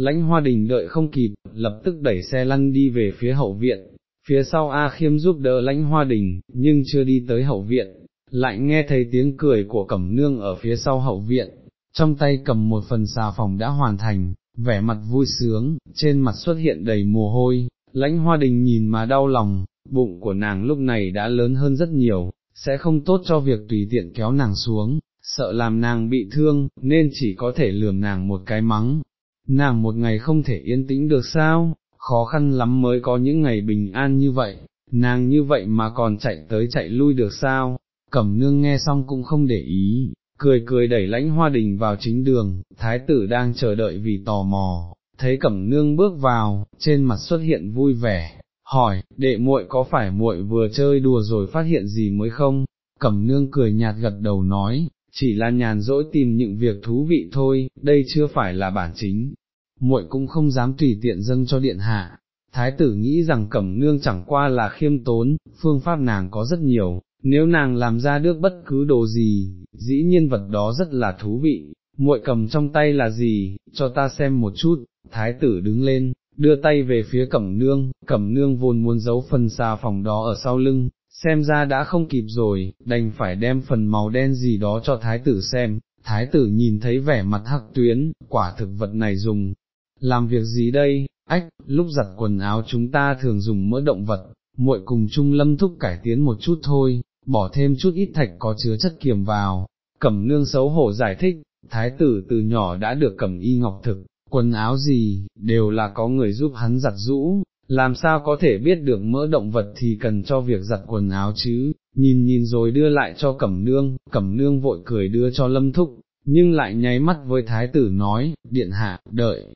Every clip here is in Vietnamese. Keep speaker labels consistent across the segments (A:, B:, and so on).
A: lãnh hoa đình đợi không kịp, lập tức đẩy xe lăn đi về phía hậu viện, phía sau A khiêm giúp đỡ lãnh hoa đình, nhưng chưa đi tới hậu viện, lại nghe thấy tiếng cười của cẩm nương ở phía sau hậu viện, trong tay cầm một phần xà phòng đã hoàn thành, vẻ mặt vui sướng, trên mặt xuất hiện đầy mồ hôi, lãnh hoa đình nhìn mà đau lòng, bụng của nàng lúc này đã lớn hơn rất nhiều, sẽ không tốt cho việc tùy tiện kéo nàng xuống, sợ làm nàng bị thương, nên chỉ có thể lườm nàng một cái mắng. Nàng một ngày không thể yên tĩnh được sao, khó khăn lắm mới có những ngày bình an như vậy, nàng như vậy mà còn chạy tới chạy lui được sao, cẩm nương nghe xong cũng không để ý, cười cười đẩy lãnh hoa đình vào chính đường, thái tử đang chờ đợi vì tò mò, thấy cẩm nương bước vào, trên mặt xuất hiện vui vẻ, hỏi, đệ muội có phải muội vừa chơi đùa rồi phát hiện gì mới không? Cẩm nương cười nhạt gật đầu nói, chỉ là nhàn rỗi tìm những việc thú vị thôi, đây chưa phải là bản chính. Muội cũng không dám tùy tiện dâng cho điện hạ. Thái tử nghĩ rằng cẩm nương chẳng qua là khiêm tốn, phương pháp nàng có rất nhiều, nếu nàng làm ra được bất cứ đồ gì, dĩ nhiên vật đó rất là thú vị, muội cầm trong tay là gì, cho ta xem một chút, thái tử đứng lên, đưa tay về phía cẩm nương, cẩm nương vốn muốn giấu phần xà phòng đó ở sau lưng, xem ra đã không kịp rồi, đành phải đem phần màu đen gì đó cho thái tử xem, thái tử nhìn thấy vẻ mặt hắc tuyến, quả thực vật này dùng, làm việc gì đây, ách, lúc giặt quần áo chúng ta thường dùng mỡ động vật, muội cùng chung lâm thúc cải tiến một chút thôi, bỏ thêm chút ít thạch có chứa chất kiềm vào, cẩm nương xấu hổ giải thích, thái tử từ nhỏ đã được cẩm y ngọc thực, quần áo gì, đều là có người giúp hắn giặt rũ, làm sao có thể biết được mỡ động vật thì cần cho việc giặt quần áo chứ, nhìn nhìn rồi đưa lại cho cẩm nương, cẩm nương vội cười đưa cho lâm thúc, nhưng lại nháy mắt với thái tử nói, điện hạ, đợi,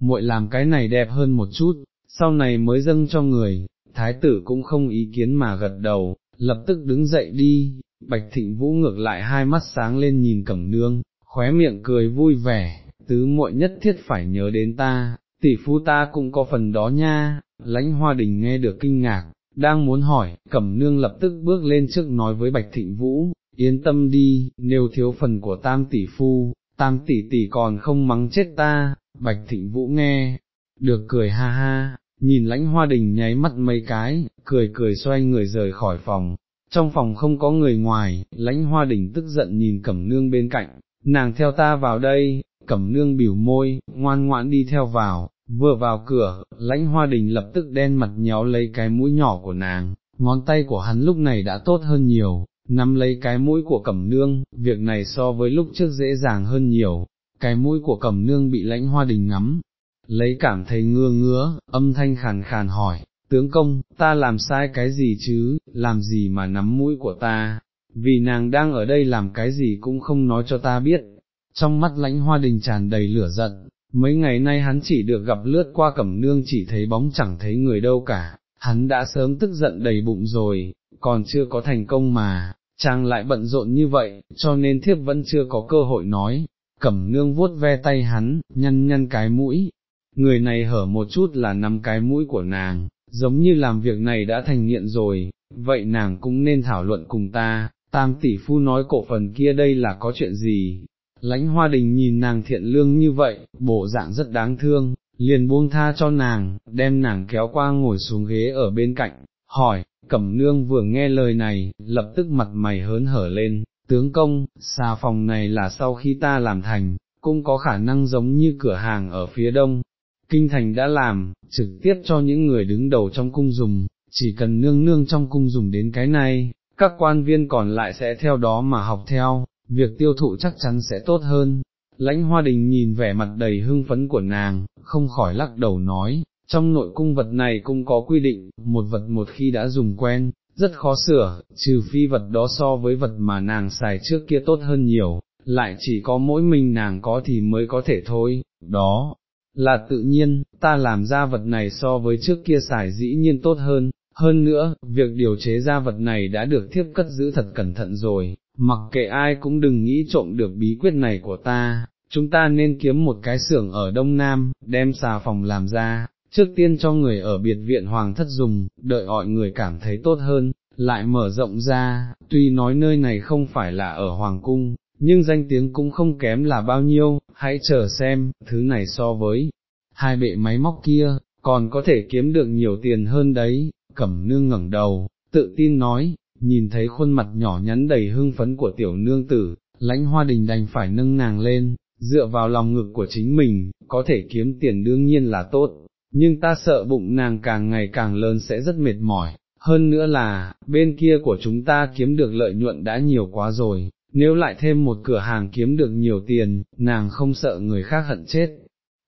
A: muội làm cái này đẹp hơn một chút, sau này mới dâng cho người, thái tử cũng không ý kiến mà gật đầu, lập tức đứng dậy đi, bạch thịnh vũ ngược lại hai mắt sáng lên nhìn cẩm nương, khóe miệng cười vui vẻ, tứ muội nhất thiết phải nhớ đến ta, tỷ phu ta cũng có phần đó nha, lãnh hoa đình nghe được kinh ngạc, đang muốn hỏi, cẩm nương lập tức bước lên trước nói với bạch thịnh vũ, yên tâm đi, nếu thiếu phần của tam tỷ phu, tam tỷ tỷ còn không mắng chết ta, bạch thịnh vũ nghe, được cười ha ha, nhìn lãnh hoa đình nháy mắt mấy cái, cười cười xoay người rời khỏi phòng, trong phòng không có người ngoài, lãnh hoa đình tức giận nhìn cẩm nương bên cạnh, nàng theo ta vào đây, cẩm nương biểu môi, ngoan ngoãn đi theo vào, vừa vào cửa, lãnh hoa đình lập tức đen mặt nhéo lấy cái mũi nhỏ của nàng, ngón tay của hắn lúc này đã tốt hơn nhiều, nắm lấy cái mũi của cẩm nương, việc này so với lúc trước dễ dàng hơn nhiều, cái mũi của cẩm nương bị lãnh hoa đình ngắm, lấy cảm thấy ngưa ngứa, âm thanh khàn khàn hỏi, tướng công, ta làm sai cái gì chứ, làm gì mà nắm mũi của ta, vì nàng đang ở đây làm cái gì cũng không nói cho ta biết, trong mắt lãnh hoa đình tràn đầy lửa giận, mấy ngày nay hắn chỉ được gặp lướt qua cẩm nương chỉ thấy bóng chẳng thấy người đâu cả, hắn đã sớm tức giận đầy bụng rồi, còn chưa có thành công mà, chàng lại bận rộn như vậy, cho nên thiếp vẫn chưa có cơ hội nói, cẩm nương vuốt ve tay hắn, nhăn nhăn cái mũi, người này hở một chút là nắm cái mũi của nàng, giống như làm việc này đã thành nghiện rồi, vậy nàng cũng nên thảo luận cùng ta, tam tỷ phu nói cổ phần kia đây là có chuyện gì, lãnh hoa đình nhìn nàng thiện lương như vậy, bộ dạng rất đáng thương, liền buông tha cho nàng, đem nàng kéo qua ngồi xuống ghế ở bên cạnh, hỏi, cẩm nương vừa nghe lời này, lập tức mặt mày hớn hở lên, tướng công, xà phòng này là sau khi ta làm thành, cũng có khả năng giống như cửa hàng ở phía đông, kinh thành đã làm, trực tiếp cho những người đứng đầu trong cung dùng, chỉ cần nương nương trong cung dùng đến cái này, các quan viên còn lại sẽ theo đó mà học theo, việc tiêu thụ chắc chắn sẽ tốt hơn. Lãnh hoa đình nhìn vẻ mặt đầy hưng phấn của nàng, không khỏi lắc đầu nói, trong nội cung vật này cũng có quy định, một vật một khi đã dùng quen, rất khó sửa, trừ phi vật đó so với vật mà nàng xài trước kia tốt hơn nhiều, lại chỉ có mỗi mình nàng có thì mới có thể thôi, đó là tự nhiên, ta làm ra vật này so với trước kia xài dĩ nhiên tốt hơn, hơn nữa, việc điều chế ra vật này đã được thiếp cất giữ thật cẩn thận rồi, mặc kệ ai cũng đừng nghĩ trộm được bí quyết này của ta, chúng ta nên kiếm một cái xưởng ở Đông Nam, đem xà phòng làm ra, trước tiên cho người ở biệt viện hoàng thất dùng, đợi mọi người cảm thấy tốt hơn, lại mở rộng ra, tuy nói nơi này không phải là ở hoàng cung, nhưng danh tiếng cũng không kém là bao nhiêu, hãy chờ xem, thứ này so với hai bệ máy móc kia, còn có thể kiếm được nhiều tiền hơn đấy, cẩm nương ngẩng đầu, tự tin nói, nhìn thấy khuôn mặt nhỏ nhắn đầy hưng phấn của tiểu nương tử, lãnh hoa đình đành phải nâng nàng lên, dựa vào lòng ngực của chính mình, có thể kiếm tiền đương nhiên là tốt, nhưng ta sợ bụng nàng càng ngày càng lớn sẽ rất mệt mỏi, hơn nữa là, bên kia của chúng ta kiếm được lợi nhuận đã nhiều quá rồi, nếu lại thêm một cửa hàng kiếm được nhiều tiền, nàng không sợ người khác hận chết.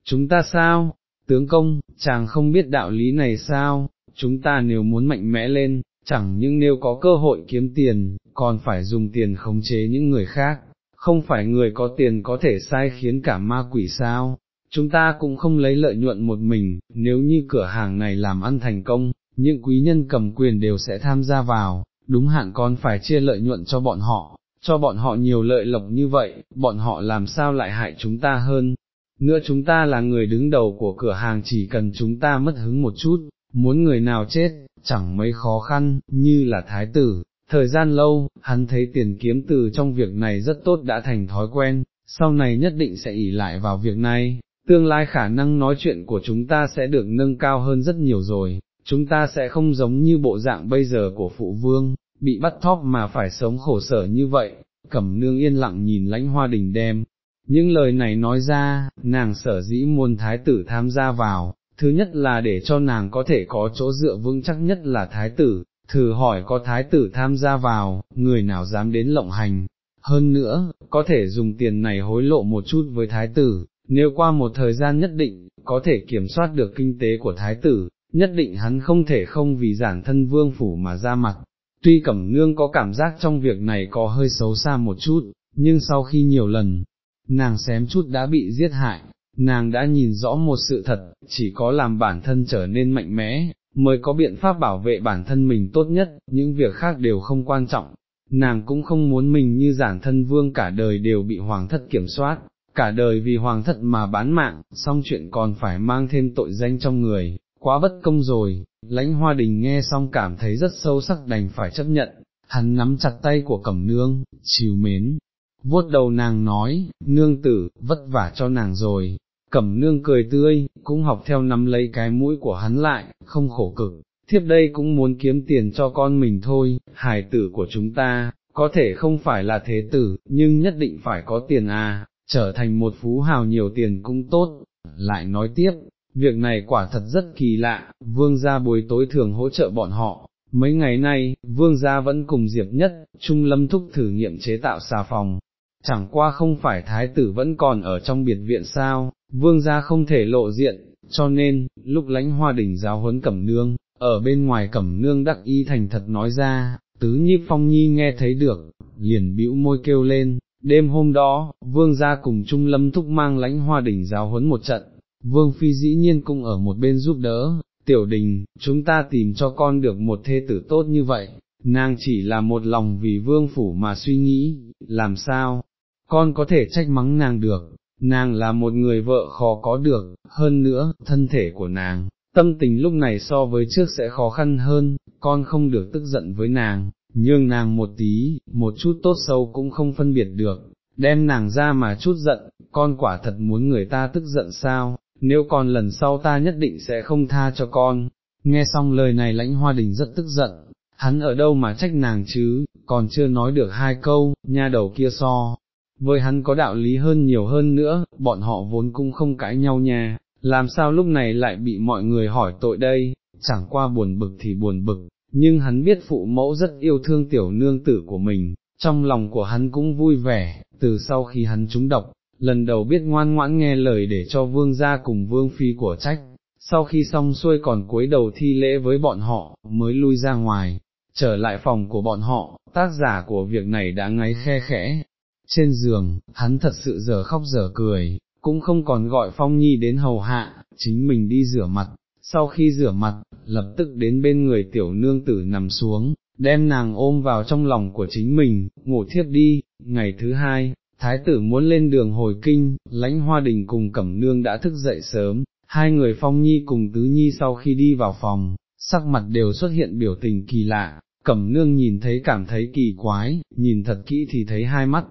A: Chúng ta sao? Tướng công, chàng không biết đạo lý này sao? Chúng ta nếu muốn mạnh mẽ lên, chẳng những nếu có cơ hội kiếm tiền, còn phải dùng tiền khống chế những người khác, không phải người có tiền có thể sai khiến cả ma quỷ sao, chúng ta cũng không lấy lợi nhuận một mình, nếu như cửa hàng này làm ăn thành công, những quý nhân cầm quyền đều sẽ tham gia vào, đúng hạn còn phải chia lợi nhuận cho bọn họ, cho bọn họ nhiều lợi lộc như vậy, bọn họ làm sao lại hại chúng ta hơn. Nữa chúng ta là người đứng đầu của cửa hàng chỉ cần chúng ta mất hứng một chút, muốn người nào chết, chẳng mấy khó khăn, như là thái tử, thời gian lâu, hắn thấy tiền kiếm từ trong việc này rất tốt đã thành thói quen, sau này nhất định sẽ ỉ lại vào việc này, tương lai khả năng nói chuyện của chúng ta sẽ được nâng cao hơn rất nhiều rồi, chúng ta sẽ không giống như bộ dạng bây giờ của phụ vương, bị bắt thóp mà phải sống khổ sở như vậy, cẩm nương yên lặng nhìn lãnh hoa đình đem. Những lời này nói ra, nàng sở dĩ muôn thái tử tham gia vào, thứ nhất là để cho nàng có thể có chỗ dựa vững chắc nhất là thái tử, thử hỏi có thái tử tham gia vào, người nào dám đến lộng hành, hơn nữa, có thể dùng tiền này hối lộ một chút với thái tử, nếu qua một thời gian nhất định, có thể kiểm soát được kinh tế của thái tử, nhất định hắn không thể không vì giản thân vương phủ mà ra mặt. Tuy Cẩm Nương có cảm giác trong việc này có hơi xấu xa một chút, nhưng sau khi nhiều lần, nàng xém chút đã bị giết hại, nàng đã nhìn rõ một sự thật, chỉ có làm bản thân trở nên mạnh mẽ, mới có biện pháp bảo vệ bản thân mình tốt nhất, những việc khác đều không quan trọng. Nàng cũng không muốn mình như giản thân vương cả đời đều bị hoàng thất kiểm soát, cả đời vì hoàng thất mà bán mạng, xong chuyện còn phải mang thêm tội danh trong người, quá bất công rồi, lãnh hoa đình nghe xong cảm thấy rất sâu sắc đành phải chấp nhận, hắn nắm chặt tay của cẩm nương, chiều mến, vuốt đầu nàng nói, nương tử, vất vả cho nàng rồi, cẩm nương cười tươi, cũng học theo nắm lấy cái mũi của hắn lại, không khổ cực, thiếp đây cũng muốn kiếm tiền cho con mình thôi, hài tử của chúng ta, có thể không phải là thế tử, nhưng nhất định phải có tiền à, trở thành một phú hào nhiều tiền cũng tốt, lại nói tiếp, việc này quả thật rất kỳ lạ, vương gia buổi tối thường hỗ trợ bọn họ, mấy ngày nay, vương gia vẫn cùng Diệp Nhất, Trung Lâm thúc thử nghiệm chế tạo xà phòng, chẳng qua không phải thái tử vẫn còn ở trong biệt viện sao, vương gia không thể lộ diện, cho nên, lúc lãnh hoa đỉnh giáo huấn cẩm nương, ở bên ngoài cẩm nương đắc y thành thật nói ra, tứ nhi phong nhi nghe thấy được, liền bĩu môi kêu lên, đêm hôm đó, vương gia cùng Trung Lâm thúc mang lãnh hoa đỉnh giáo huấn một trận, vương phi dĩ nhiên cũng ở một bên giúp đỡ, tiểu đình, chúng ta tìm cho con được một thê tử tốt như vậy, nàng chỉ là một lòng vì vương phủ mà suy nghĩ, làm sao, con có thể trách mắng nàng được, nàng là một người vợ khó có được, hơn nữa, thân thể của nàng, tâm tình lúc này so với trước sẽ khó khăn hơn, con không được tức giận với nàng, nhưng nàng một tí, một chút tốt xấu cũng không phân biệt được, đem nàng ra mà chút giận, con quả thật muốn người ta tức giận sao, nếu còn lần sau ta nhất định sẽ không tha cho con. Nghe xong lời này lãnh hoa đình rất tức giận, hắn ở đâu mà trách nàng chứ, còn chưa nói được hai câu, nha đầu kia so, với hắn có đạo lý hơn nhiều hơn nữa, bọn họ vốn cũng không cãi nhau nha, làm sao lúc này lại bị mọi người hỏi tội đây, chẳng qua buồn bực thì buồn bực, nhưng hắn biết phụ mẫu rất yêu thương tiểu nương tử của mình, trong lòng của hắn cũng vui vẻ, từ sau khi hắn trúng độc, lần đầu biết ngoan ngoãn nghe lời để cho vương gia cùng vương phi của trách, sau khi xong xuôi còn cúi đầu thi lễ với bọn họ, mới lui ra ngoài, trở lại phòng của bọn họ, tác giả của việc này đã ngáy khe khẽ, trên giường, hắn thật sự giờ khóc giờ cười, cũng không còn gọi Phong Nhi đến hầu hạ, chính mình đi rửa mặt, sau khi rửa mặt, lập tức đến bên người tiểu nương tử nằm xuống, đem nàng ôm vào trong lòng của chính mình, ngủ thiếp đi, ngày thứ hai, thái tử muốn lên đường hồi kinh, lãnh hoa đình cùng cẩm nương đã thức dậy sớm, hai người Phong Nhi cùng Tứ Nhi sau khi đi vào phòng, sắc mặt đều xuất hiện biểu tình kỳ lạ, cẩm nương nhìn thấy cảm thấy kỳ quái, nhìn thật kỹ thì thấy hai mắt,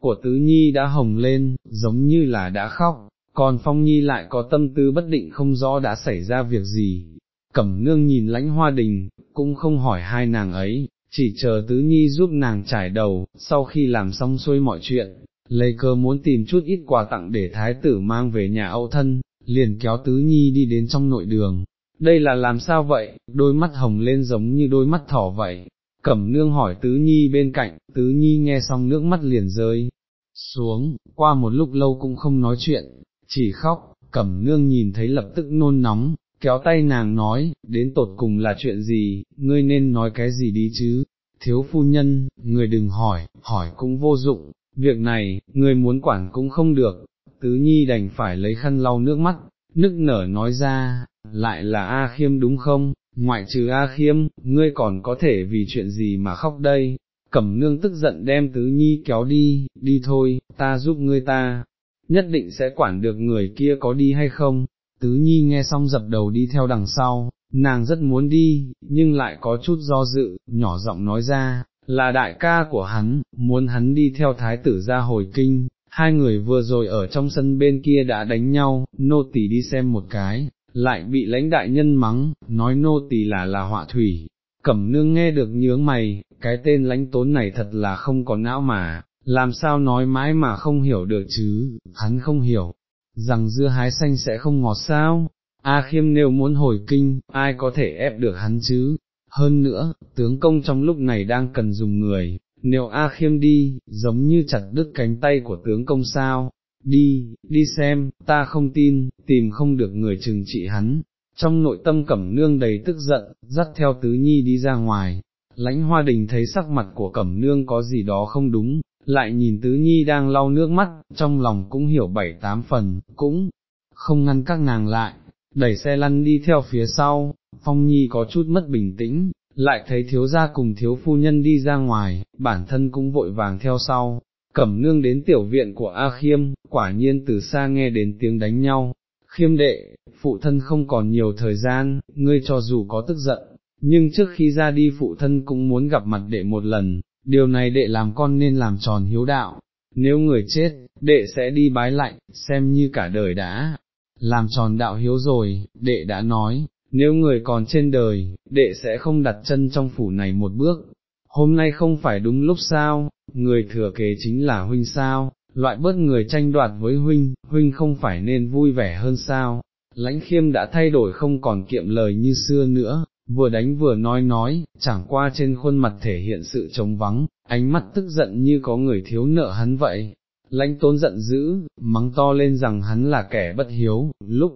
A: của tứ nhi đã hồng lên, giống như là đã khóc, còn Phong Nhi lại có tâm tư bất định không rõ đã xảy ra việc gì. Cẩm nương nhìn lãnh hoa đình, cũng không hỏi hai nàng ấy, chỉ chờ tứ nhi giúp nàng trải đầu, sau khi làm xong xuôi mọi chuyện, lấy cơ muốn tìm chút ít quà tặng để thái tử mang về nhà âu thân, liền kéo tứ nhi đi đến trong nội đường. Đây là làm sao vậy, đôi mắt hồng lên giống như đôi mắt thỏ vậy. Cẩm nương hỏi tứ nhi bên cạnh, tứ nhi nghe xong nước mắt liền rơi xuống, qua một lúc lâu cũng không nói chuyện, chỉ khóc, cẩm nương nhìn thấy lập tức nôn nóng, kéo tay nàng nói, đến tột cùng là chuyện gì, ngươi nên nói cái gì đi chứ, thiếu phu nhân, người đừng hỏi, hỏi cũng vô dụng, việc này, người muốn quản cũng không được, tứ nhi đành phải lấy khăn lau nước mắt, nức nở nói ra, lại là A khiêm đúng không, ngoại trừ A khiêm, ngươi còn có thể vì chuyện gì mà khóc đây, cẩm nương tức giận đem tứ nhi kéo đi, đi thôi, ta giúp ngươi ta, nhất định sẽ quản được người kia có đi hay không, tứ nhi nghe xong dập đầu đi theo đằng sau, nàng rất muốn đi, nhưng lại có chút do dự, nhỏ giọng nói ra, là đại ca của hắn, muốn hắn đi theo thái tử ra hồi kinh, hai người vừa rồi ở trong sân bên kia đã đánh nhau, nô tỳ đi xem một cái, lại bị lãnh đại nhân mắng, nói nô tỳ là là họa thủy. Cẩm nương nghe được nhướng mày, cái tên lãnh tốn này thật là không có não mà, làm sao nói mãi mà không hiểu được chứ, hắn không hiểu, rằng dưa hái xanh sẽ không ngọt sao, A khiêm nếu muốn hồi kinh, ai có thể ép được hắn chứ, hơn nữa, tướng công trong lúc này đang cần dùng người, nếu A khiêm đi, giống như chặt đứt cánh tay của tướng công sao, đi, đi xem, ta không tin, tìm không được người trừng trị hắn. Trong nội tâm cẩm nương đầy tức giận, dắt theo tứ nhi đi ra ngoài, lãnh hoa đình thấy sắc mặt của cẩm nương có gì đó không đúng, lại nhìn tứ nhi đang lau nước mắt, trong lòng cũng hiểu bảy tám phần, cũng không ngăn các nàng lại, đẩy xe lăn đi theo phía sau, phong nhi có chút mất bình tĩnh, lại thấy thiếu gia cùng thiếu phu nhân đi ra ngoài, bản thân cũng vội vàng theo sau, cẩm nương đến tiểu viện của A Khiêm, quả nhiên từ xa nghe đến tiếng đánh nhau, khiêm đệ, phụ thân không còn nhiều thời gian, ngươi cho dù có tức giận, nhưng trước khi ra đi phụ thân cũng muốn gặp mặt đệ một lần, điều này đệ làm con nên làm tròn hiếu đạo, nếu người chết, đệ sẽ đi bái lạnh, xem như cả đời đã làm tròn đạo hiếu rồi, đệ đã nói, nếu người còn trên đời, đệ sẽ không đặt chân trong phủ này một bước, hôm nay không phải đúng lúc sao, người thừa kế chính là huynh sao, loại bớt người tranh đoạt với huynh, huynh không phải nên vui vẻ hơn sao, lãnh khiêm đã thay đổi không còn kiệm lời như xưa nữa, vừa đánh vừa nói nói, chẳng qua trên khuôn mặt thể hiện sự trống vắng, ánh mắt tức giận như có người thiếu nợ hắn vậy. Lãnh tôn giận dữ, mắng to lên rằng hắn là kẻ bất hiếu, lúc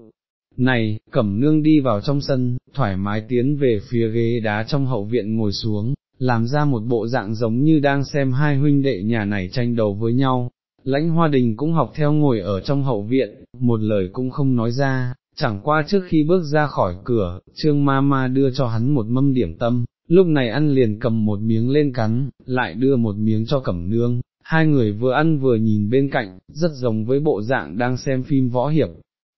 A: này, cẩm nương đi vào trong sân, thoải mái tiến về phía ghế đá trong hậu viện ngồi xuống, làm ra một bộ dạng giống như đang xem hai huynh đệ nhà này tranh đầu với nhau. Lãnh hoa đình cũng học theo ngồi ở trong hậu viện, một lời cũng không nói ra, chẳng qua trước khi bước ra khỏi cửa, trương ma ma đưa cho hắn một mâm điểm tâm, lúc này ăn liền cầm một miếng lên cắn, lại đưa một miếng cho cẩm nương, hai người vừa ăn vừa nhìn bên cạnh, rất giống với bộ dạng đang xem phim võ hiệp.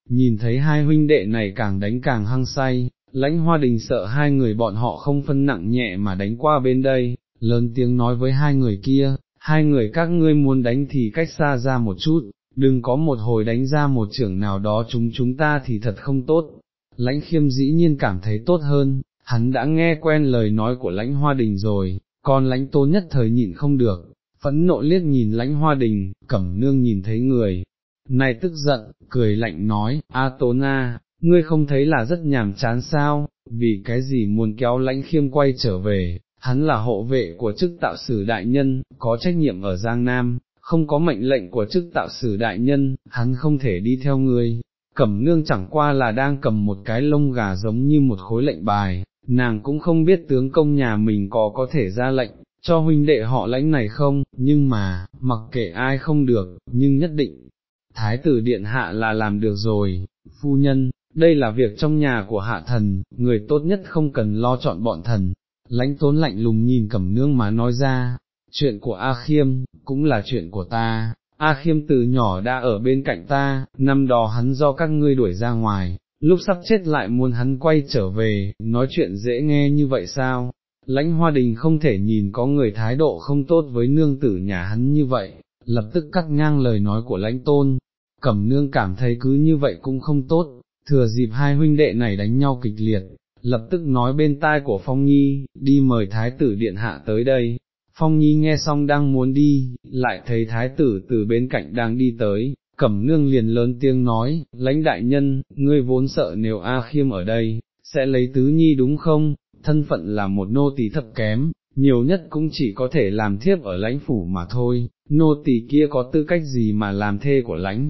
A: Nhìn thấy hai huynh đệ này càng đánh càng hăng say, lãnh hoa đình sợ hai người bọn họ không phân nặng nhẹ mà đánh qua bên đây, lớn tiếng nói với hai người kia, hai người các ngươi muốn đánh thì cách xa ra một chút, đừng có một hồi đánh ra một trưởng nào đó chúng chúng ta thì thật không tốt. Lãnh khiêm dĩ nhiên cảm thấy tốt hơn, hắn đã nghe quen lời nói của lãnh hoa đình rồi, còn lãnh tố nhất thời nhịn không được, phẫn nộ liếc nhìn lãnh hoa đình, cẩm nương nhìn thấy người. Này tức giận, cười lạnh nói, A Tố Na, ngươi không thấy là rất nhàm chán sao, vì cái gì muốn kéo lãnh khiêm quay trở về, hắn là hộ vệ của chức tạo sử đại nhân, có trách nhiệm ở Giang Nam, không có mệnh lệnh của chức tạo sử đại nhân, hắn không thể đi theo ngươi. Cẩm nương chẳng qua là đang cầm một cái lông gà giống như một khối lệnh bài, nàng cũng không biết tướng công nhà mình có có thể ra lệnh, cho huynh đệ họ lãnh này không, nhưng mà, mặc kệ ai không được, nhưng nhất định, thái tử điện hạ là làm được rồi, phu nhân, đây là việc trong nhà của hạ thần, người tốt nhất không cần lo chọn bọn thần, lãnh tốn lạnh lùng nhìn cẩm nương mà nói ra, chuyện của A Khiêm, cũng là chuyện của ta, A Khiêm từ nhỏ đã ở bên cạnh ta, năm đó hắn do các ngươi đuổi ra ngoài, lúc sắp chết lại muốn hắn quay trở về, nói chuyện dễ nghe như vậy sao? Lãnh hoa đình không thể nhìn có người thái độ không tốt với nương tử nhà hắn như vậy, lập tức cắt ngang lời nói của lãnh tôn, cẩm nương cảm thấy cứ như vậy cũng không tốt, thừa dịp hai huynh đệ này đánh nhau kịch liệt, lập tức nói bên tai của Phong Nhi, đi mời Thái tử Điện Hạ tới đây. Phong Nhi nghe xong đang muốn đi, lại thấy Thái tử từ bên cạnh đang đi tới, Cẩm nương liền lớn tiếng nói, lãnh đại nhân, ngươi vốn sợ nếu A khiêm ở đây, sẽ lấy tứ nhi đúng không, thân phận là một nô tỳ thấp kém, nhiều nhất cũng chỉ có thể làm thiếp ở lãnh phủ mà thôi, nô tỳ kia có tư cách gì mà làm thê của lãnh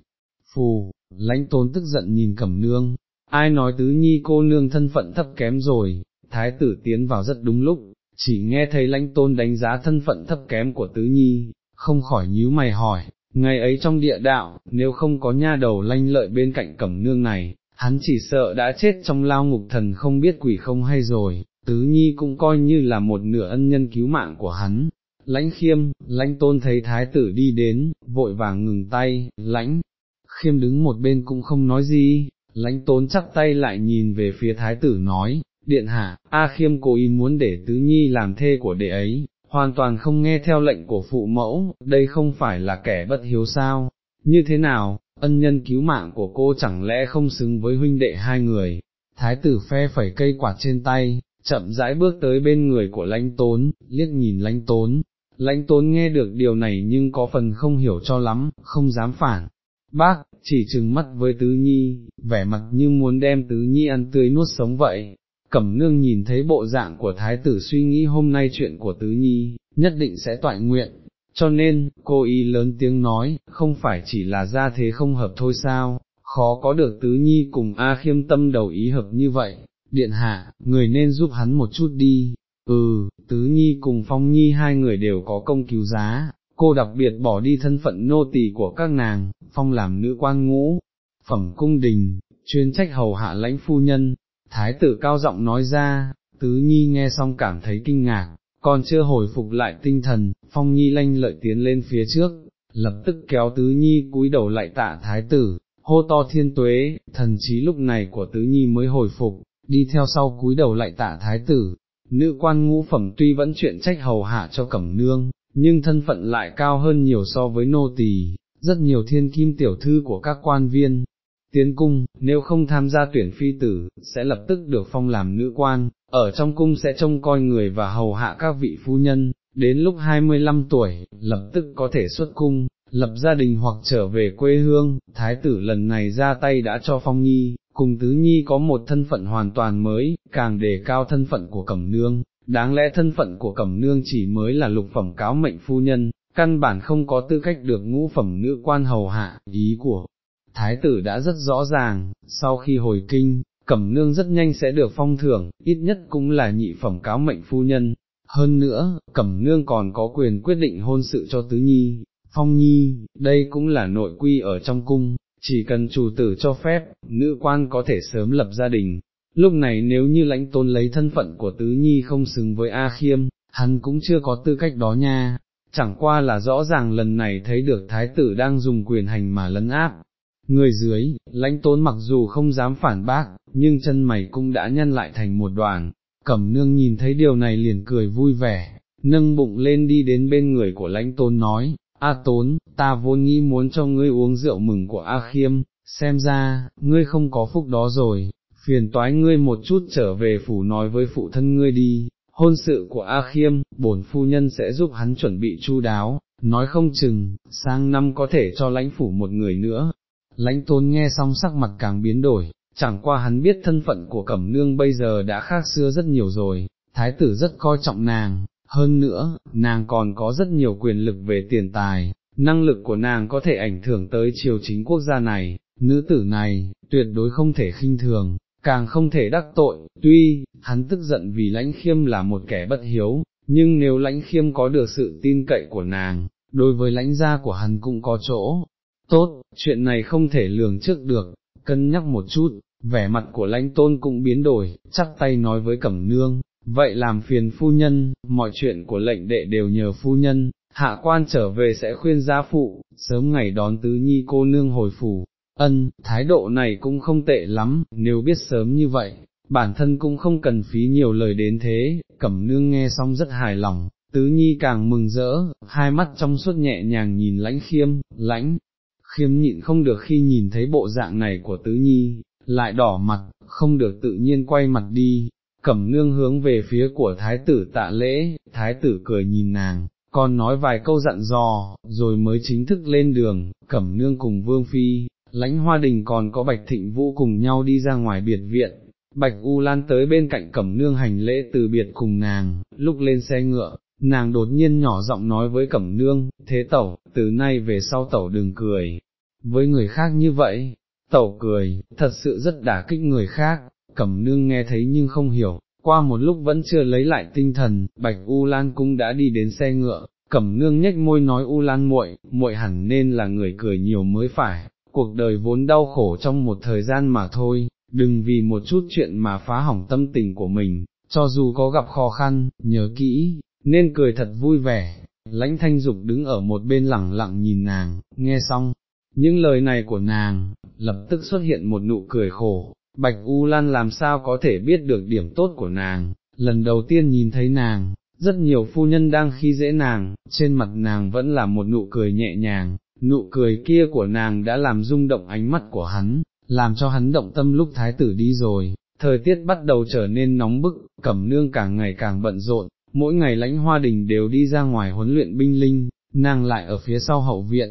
A: phù, lãnh Tôn tức giận nhìn cẩm nương, ai nói tứ nhi cô nương thân phận thấp kém rồi, thái tử tiến vào rất đúng lúc, chỉ nghe thấy lãnh tôn đánh giá thân phận thấp kém của tứ nhi, không khỏi nhíu mày hỏi, ngày ấy trong địa đạo, nếu không có nha đầu lanh lợi bên cạnh cẩm nương này, hắn chỉ sợ đã chết trong lao ngục thần không biết quỷ không hay rồi, tứ nhi cũng coi như là một nửa ân nhân cứu mạng của hắn. Lãnh khiêm, lãnh tôn thấy thái tử đi đến, vội vàng ngừng tay, lãnh, khiêm đứng một bên cũng không nói gì, lãnh tôn chắc tay lại nhìn về phía thái tử nói, điện hạ, A khiêm cố ý muốn để tứ nhi làm thê của đệ ấy, hoàn toàn không nghe theo lệnh của phụ mẫu, đây không phải là kẻ bất hiếu sao, như thế nào, ân nhân cứu mạng của cô chẳng lẽ không xứng với huynh đệ hai người, thái tử phe phẩy cây quạt trên tay, chậm rãi bước tới bên người của lãnh tốn, liếc nhìn lãnh tốn, lãnh tốn nghe được điều này nhưng có phần không hiểu cho lắm, không dám phản. Bác, chỉ trừng mắt với tứ nhi, vẻ mặt như muốn đem tứ nhi ăn tươi nuốt sống vậy, Cẩm nương nhìn thấy bộ dạng của thái tử suy nghĩ hôm nay chuyện của tứ nhi, nhất định sẽ toại nguyện, cho nên, cô y lớn tiếng nói, không phải chỉ là ra thế không hợp thôi sao, khó có được tứ nhi cùng A khiêm tâm đầu ý hợp như vậy, điện hạ, người nên giúp hắn một chút đi, ừ, tứ nhi cùng phong nhi hai người đều có công cứu giá, cô đặc biệt bỏ đi thân phận nô tỳ của các nàng, phong làm nữ quan ngũ, phẩm cung đình, chuyên trách hầu hạ lãnh phu nhân, Thái tử cao giọng nói ra, tứ nhi nghe xong cảm thấy kinh ngạc, còn chưa hồi phục lại tinh thần, phong nhi lanh lợi tiến lên phía trước, lập tức kéo tứ nhi cúi đầu lại tạ thái tử, hô to thiên tuế, thần trí lúc này của tứ nhi mới hồi phục, đi theo sau cúi đầu lại tạ thái tử, nữ quan ngũ phẩm tuy vẫn chuyện trách hầu hạ cho cẩm nương, nhưng thân phận lại cao hơn nhiều so với nô tỳ, rất nhiều thiên kim tiểu thư của các quan viên, tiến cung, nếu không tham gia tuyển phi tử, sẽ lập tức được phong làm nữ quan, ở trong cung sẽ trông coi người và hầu hạ các vị phu nhân, đến lúc 25 tuổi, lập tức có thể xuất cung, lập gia đình hoặc trở về quê hương, thái tử lần này ra tay đã cho phong nhi, cùng tứ nhi có một thân phận hoàn toàn mới, càng đề cao thân phận của cẩm nương, đáng lẽ thân phận của cẩm nương chỉ mới là lục phẩm cáo mệnh phu nhân, căn bản không có tư cách được ngũ phẩm nữ quan hầu hạ, ý của thái tử đã rất rõ ràng, sau khi hồi kinh, cẩm nương rất nhanh sẽ được phong thưởng, ít nhất cũng là nhị phẩm cáo mệnh phu nhân. Hơn nữa, cẩm nương còn có quyền quyết định hôn sự cho tứ nhi, phong nhi, đây cũng là nội quy ở trong cung, chỉ cần chủ tử cho phép, nữ quan có thể sớm lập gia đình. Lúc này nếu như lãnh tôn lấy thân phận của tứ nhi không xứng với A Khiêm, hắn cũng chưa có tư cách đó nha, chẳng qua là rõ ràng lần này thấy được thái tử đang dùng quyền hành mà lấn áp, Người dưới, lãnh tốn mặc dù không dám phản bác, nhưng chân mày cũng đã nhân lại thành một đoàn, cẩm nương nhìn thấy điều này liền cười vui vẻ, nâng bụng lên đi đến bên người của lãnh tốn nói, A tốn, ta vốn nghĩ muốn cho ngươi uống rượu mừng của A khiêm, xem ra, ngươi không có phúc đó rồi, phiền toái ngươi một chút trở về phủ nói với phụ thân ngươi đi, hôn sự của A khiêm, bổn phu nhân sẽ giúp hắn chuẩn bị chu đáo, nói không chừng, sang năm có thể cho lãnh phủ một người nữa, lãnh tôn nghe xong sắc mặt càng biến đổi, chẳng qua hắn biết thân phận của cẩm nương bây giờ đã khác xưa rất nhiều rồi, thái tử rất coi trọng nàng, hơn nữa, nàng còn có rất nhiều quyền lực về tiền tài, năng lực của nàng có thể ảnh hưởng tới triều chính quốc gia này, nữ tử này, tuyệt đối không thể khinh thường, càng không thể đắc tội, tuy, hắn tức giận vì lãnh khiêm là một kẻ bất hiếu, nhưng nếu lãnh khiêm có được sự tin cậy của nàng, đối với lãnh gia của hắn cũng có chỗ, tốt, chuyện này không thể lường trước được, cân nhắc một chút, vẻ mặt của lãnh tôn cũng biến đổi, chắc tay nói với cẩm nương, vậy làm phiền phu nhân, mọi chuyện của lệnh đệ đều nhờ phu nhân, hạ quan trở về sẽ khuyên gia phụ, sớm ngày đón tứ nhi cô nương hồi phủ, ân, thái độ này cũng không tệ lắm, nếu biết sớm như vậy, bản thân cũng không cần phí nhiều lời đến thế, cẩm nương nghe xong rất hài lòng, tứ nhi càng mừng rỡ, hai mắt trong suốt nhẹ nhàng nhìn lãnh khiêm, lãnh, khiêm nhịn không được khi nhìn thấy bộ dạng này của tứ nhi, lại đỏ mặt, không được tự nhiên quay mặt đi, cẩm nương hướng về phía của thái tử tạ lễ, thái tử cười nhìn nàng, còn nói vài câu dặn dò, rồi mới chính thức lên đường, cẩm nương cùng vương phi, lãnh hoa đình còn có bạch thịnh vũ cùng nhau đi ra ngoài biệt viện. Bạch U Lan tới bên cạnh cẩm nương hành lễ từ biệt cùng nàng, lúc lên xe ngựa, nàng đột nhiên nhỏ giọng nói với cẩm nương, thế tẩu, từ nay về sau tẩu đừng cười, với người khác như vậy, tẩu cười, thật sự rất đả kích người khác, cẩm nương nghe thấy nhưng không hiểu, qua một lúc vẫn chưa lấy lại tinh thần, bạch U Lan cũng đã đi đến xe ngựa, cẩm nương nhếch môi nói U Lan muội, muội hẳn nên là người cười nhiều mới phải, cuộc đời vốn đau khổ trong một thời gian mà thôi, đừng vì một chút chuyện mà phá hỏng tâm tình của mình, cho dù có gặp khó khăn, nhớ kỹ, nên cười thật vui vẻ. Lãnh thanh dục đứng ở một bên lẳng lặng nhìn nàng, nghe xong, những lời này của nàng, lập tức xuất hiện một nụ cười khổ, Bạch U Lan làm sao có thể biết được điểm tốt của nàng, lần đầu tiên nhìn thấy nàng, rất nhiều phu nhân đang khi dễ nàng, trên mặt nàng vẫn là một nụ cười nhẹ nhàng, nụ cười kia của nàng đã làm rung động ánh mắt của hắn, làm cho hắn động tâm lúc thái tử đi rồi, thời tiết bắt đầu trở nên nóng bức, cẩm nương càng ngày càng bận rộn, mỗi ngày lãnh hoa đình đều đi ra ngoài huấn luyện binh linh, nàng lại ở phía sau hậu viện.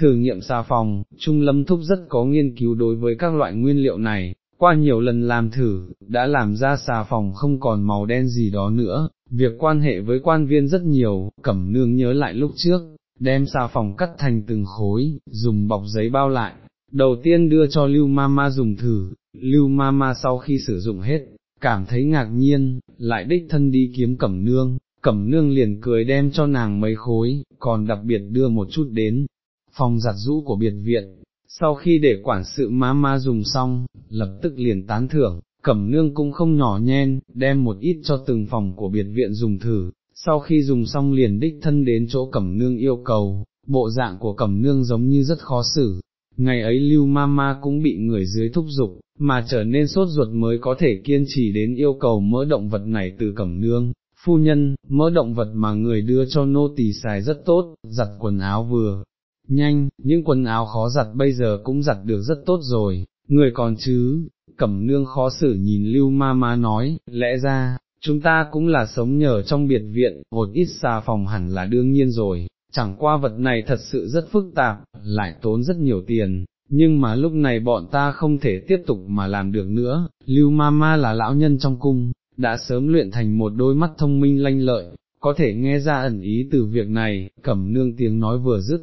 A: Thử nghiệm xà phòng, Trung Lâm Thúc rất có nghiên cứu đối với các loại nguyên liệu này, qua nhiều lần làm thử, đã làm ra xà phòng không còn màu đen gì đó nữa, việc quan hệ với quan viên rất nhiều, cẩm nương nhớ lại lúc trước, đem xà phòng cắt thành từng khối, dùng bọc giấy bao lại, đầu tiên đưa cho Lưu Mama dùng thử, Lưu Mama sau khi sử dụng hết, cảm thấy ngạc nhiên, lại đích thân đi kiếm cẩm nương, cẩm nương liền cười đem cho nàng mấy khối, còn đặc biệt đưa một chút đến, phòng giặt rũ của biệt viện, sau khi để quản sự má ma dùng xong, lập tức liền tán thưởng, cẩm nương cũng không nhỏ nhen, đem một ít cho từng phòng của biệt viện dùng thử, sau khi dùng xong liền đích thân đến chỗ cẩm nương yêu cầu, bộ dạng của cẩm nương giống như rất khó xử. Ngày ấy lưu mama cũng bị người dưới thúc giục, mà trở nên sốt ruột mới có thể kiên trì đến yêu cầu mỡ động vật này từ cẩm nương. Phu nhân, mỡ động vật mà người đưa cho nô tỳ xài rất tốt, giặt quần áo vừa, nhanh, những quần áo khó giặt bây giờ cũng giặt được rất tốt rồi, người còn chứ, cẩm nương khó xử nhìn lưu ma ma nói, lẽ ra, chúng ta cũng là sống nhờ trong biệt viện, một ít xà phòng hẳn là đương nhiên rồi, chẳng qua vật này thật sự rất phức tạp, lại tốn rất nhiều tiền. Nhưng mà lúc này bọn ta không thể tiếp tục mà làm được nữa, Lưu Mama là lão nhân trong cung, đã sớm luyện thành một đôi mắt thông minh lanh lợi, có thể nghe ra ẩn ý từ việc này, cẩm nương tiếng nói vừa dứt,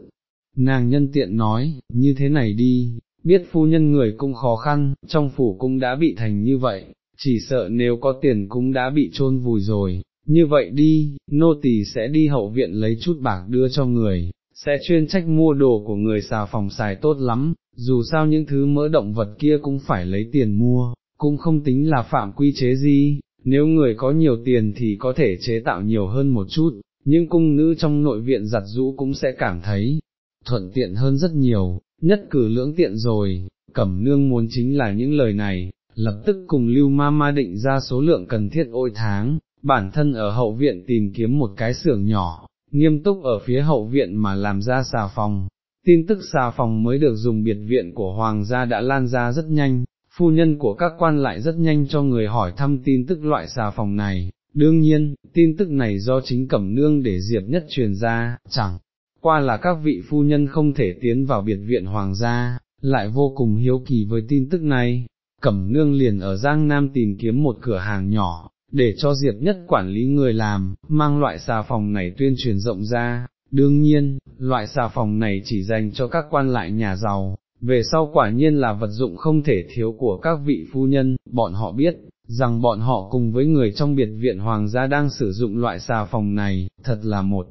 A: nàng nhân tiện nói, như thế này đi, biết phu nhân người cũng khó khăn, trong phủ cũng đã bị thành như vậy, chỉ sợ nếu có tiền cũng đã bị chôn vùi rồi, như vậy đi, nô tỳ sẽ đi hậu viện lấy chút bạc đưa cho người, sẽ chuyên trách mua đồ của người xà phòng xài tốt lắm, dù sao những thứ mỡ động vật kia cũng phải lấy tiền mua, cũng không tính là phạm quy chế gì, nếu người có nhiều tiền thì có thể chế tạo nhiều hơn một chút, nhưng cung nữ trong nội viện giặt rũ cũng sẽ cảm thấy, thuận tiện hơn rất nhiều, nhất cử lưỡng tiện rồi, cẩm nương muốn chính là những lời này, lập tức cùng lưu ma ma định ra số lượng cần thiết ôi tháng, bản thân ở hậu viện tìm kiếm một cái xưởng nhỏ, nghiêm túc ở phía hậu viện mà làm ra xà phòng. Tin tức xà phòng mới được dùng biệt viện của hoàng gia đã lan ra rất nhanh, phu nhân của các quan lại rất nhanh cho người hỏi thăm tin tức loại xà phòng này, đương nhiên, tin tức này do chính cẩm nương để diệp nhất truyền ra, chẳng qua là các vị phu nhân không thể tiến vào biệt viện hoàng gia, lại vô cùng hiếu kỳ với tin tức này, cẩm nương liền ở Giang Nam tìm kiếm một cửa hàng nhỏ, để cho Diệp nhất quản lý người làm, mang loại xà phòng này tuyên truyền rộng ra, đương nhiên, loại xà phòng này chỉ dành cho các quan lại nhà giàu, về sau quả nhiên là vật dụng không thể thiếu của các vị phu nhân, bọn họ biết, rằng bọn họ cùng với người trong biệt viện hoàng gia đang sử dụng loại xà phòng này, thật là một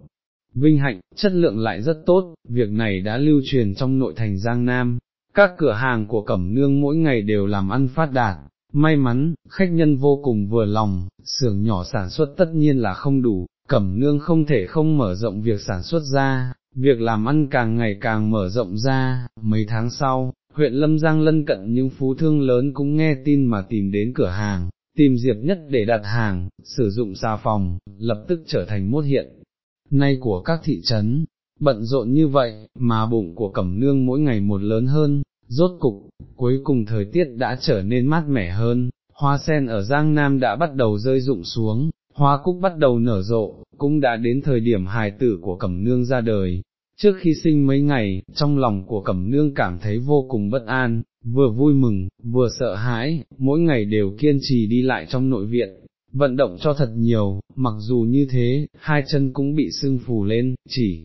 A: vinh hạnh, chất lượng lại rất tốt, việc này đã lưu truyền trong nội thành Giang Nam, các cửa hàng của Cẩm Nương mỗi ngày đều làm ăn phát đạt, may mắn, khách nhân vô cùng vừa lòng, xưởng nhỏ sản xuất tất nhiên là không đủ, Cẩm Nương không thể không mở rộng việc sản xuất ra, việc làm ăn càng ngày càng mở rộng ra, mấy tháng sau, huyện Lâm Giang lân cận những phú thương lớn cũng nghe tin mà tìm đến cửa hàng, tìm Diệp Nhất để đặt hàng, sử dụng xà phòng, lập tức trở thành mốt hiện. Nay của các thị trấn, bận rộn như vậy, mà bụng của cẩm nương mỗi ngày một lớn hơn, rốt cục, cuối cùng thời tiết đã trở nên mát mẻ hơn, hoa sen ở Giang Nam đã bắt đầu rơi rụng xuống, hoa cúc bắt đầu nở rộ, cũng đã đến thời điểm hài tử của cẩm nương ra đời. Trước khi sinh mấy ngày, trong lòng của Cẩm Nương cảm thấy vô cùng bất an, vừa vui mừng, vừa sợ hãi, mỗi ngày đều kiên trì đi lại trong nội viện, vận động cho thật nhiều, mặc dù như thế, hai chân cũng bị sưng phù lên, chỉ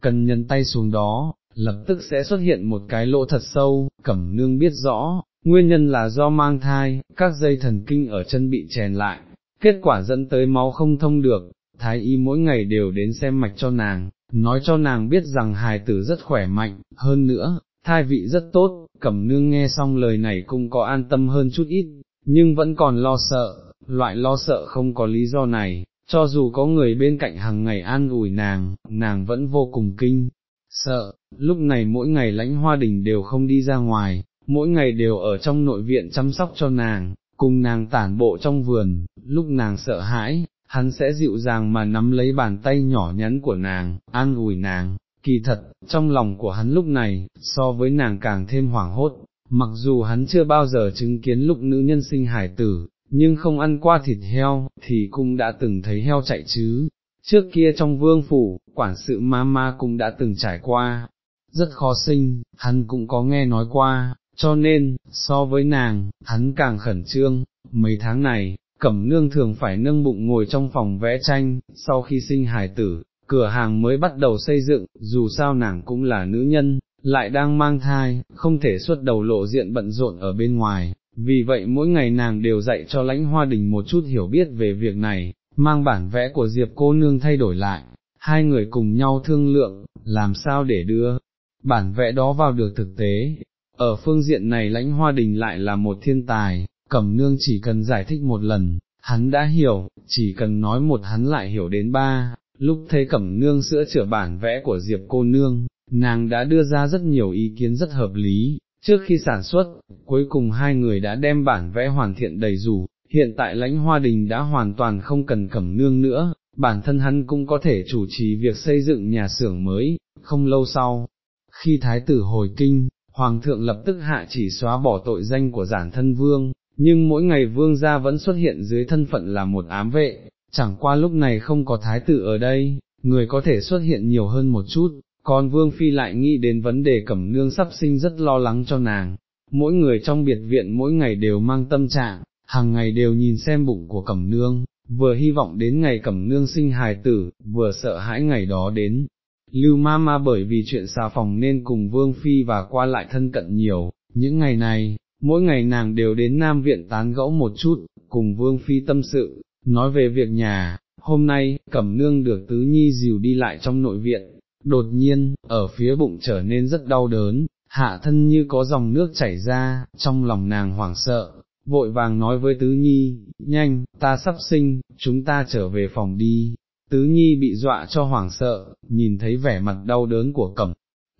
A: cần nhấn tay xuống đó, lập tức sẽ xuất hiện một cái lỗ thật sâu, cẩm nương biết rõ, nguyên nhân là do mang thai, các dây thần kinh ở chân bị chèn lại, kết quả dẫn tới máu không thông được, thái y mỗi ngày đều đến xem mạch cho nàng, nói cho nàng biết rằng hài tử rất khỏe mạnh, hơn nữa, thai vị rất tốt, cẩm nương nghe xong lời này cũng có an tâm hơn chút ít, nhưng vẫn còn lo sợ, loại lo sợ không có lý do này, cho dù có người bên cạnh hàng ngày an ủi nàng, nàng vẫn vô cùng kinh, sợ, lúc này mỗi ngày lãnh hoa đình đều không đi ra ngoài, mỗi ngày đều ở trong nội viện chăm sóc cho nàng, cùng nàng tản bộ trong vườn, lúc nàng sợ hãi, hắn sẽ dịu dàng mà nắm lấy bàn tay nhỏ nhắn của nàng, an ủi nàng, kỳ thật, trong lòng của hắn lúc này, so với nàng càng thêm hoảng hốt, mặc dù hắn chưa bao giờ chứng kiến lúc nữ nhân sinh hải tử, nhưng không ăn qua thịt heo, thì cũng đã từng thấy heo chạy chứ. Trước kia trong vương phủ, quản sự ma ma cũng đã từng trải qua, rất khó sinh, hắn cũng có nghe nói qua, cho nên, so với nàng, hắn càng khẩn trương, mấy tháng này, cẩm nương thường phải nâng bụng ngồi trong phòng vẽ tranh, sau khi sinh hài tử, cửa hàng mới bắt đầu xây dựng, dù sao nàng cũng là nữ nhân, lại đang mang thai, không thể xuất đầu lộ diện bận rộn ở bên ngoài, vì vậy mỗi ngày nàng đều dạy cho lãnh hoa đình một chút hiểu biết về việc này, mang bản vẽ của Diệp cô nương thay đổi lại, hai người cùng nhau thương lượng, làm sao để đưa bản vẽ đó vào được thực tế. Ở phương diện này lãnh hoa đình lại là một thiên tài, cẩm nương chỉ cần giải thích một lần, hắn đã hiểu, chỉ cần nói một hắn lại hiểu đến ba, lúc thấy cẩm nương sữa chữa bản vẽ của Diệp cô nương, nàng đã đưa ra rất nhiều ý kiến rất hợp lý, trước khi sản xuất, cuối cùng hai người đã đem bản vẽ hoàn thiện đầy đủ, hiện tại lãnh hoa đình đã hoàn toàn không cần cẩm nương nữa, bản thân hắn cũng có thể chủ trì việc xây dựng nhà xưởng mới, không lâu sau, khi thái tử hồi kinh, hoàng thượng lập tức hạ chỉ xóa bỏ tội danh của giản thân vương, nhưng mỗi ngày vương gia vẫn xuất hiện dưới thân phận là một ám vệ, chẳng qua lúc này không có thái tử ở đây, người có thể xuất hiện nhiều hơn một chút, còn vương phi lại nghĩ đến vấn đề cẩm nương sắp sinh rất lo lắng cho nàng, mỗi người trong biệt viện mỗi ngày đều mang tâm trạng, hàng ngày đều nhìn xem bụng của cẩm nương, vừa hy vọng đến ngày cẩm nương sinh hài tử, vừa sợ hãi ngày đó đến. Lưu ma ma bởi vì chuyện xà phòng nên cùng Vương Phi và qua lại thân cận nhiều, những ngày này, mỗi ngày nàng đều đến Nam Viện tán gẫu một chút, cùng Vương Phi tâm sự, nói về việc nhà, hôm nay, Cẩm Nương được Tứ Nhi dìu đi lại trong nội viện, đột nhiên, ở phía bụng trở nên rất đau đớn, hạ thân như có dòng nước chảy ra, trong lòng nàng hoảng sợ, vội vàng nói với Tứ Nhi, nhanh, ta sắp sinh, chúng ta trở về phòng đi. Tứ Nhi bị dọa cho hoảng sợ, nhìn thấy vẻ mặt đau đớn của cẩm,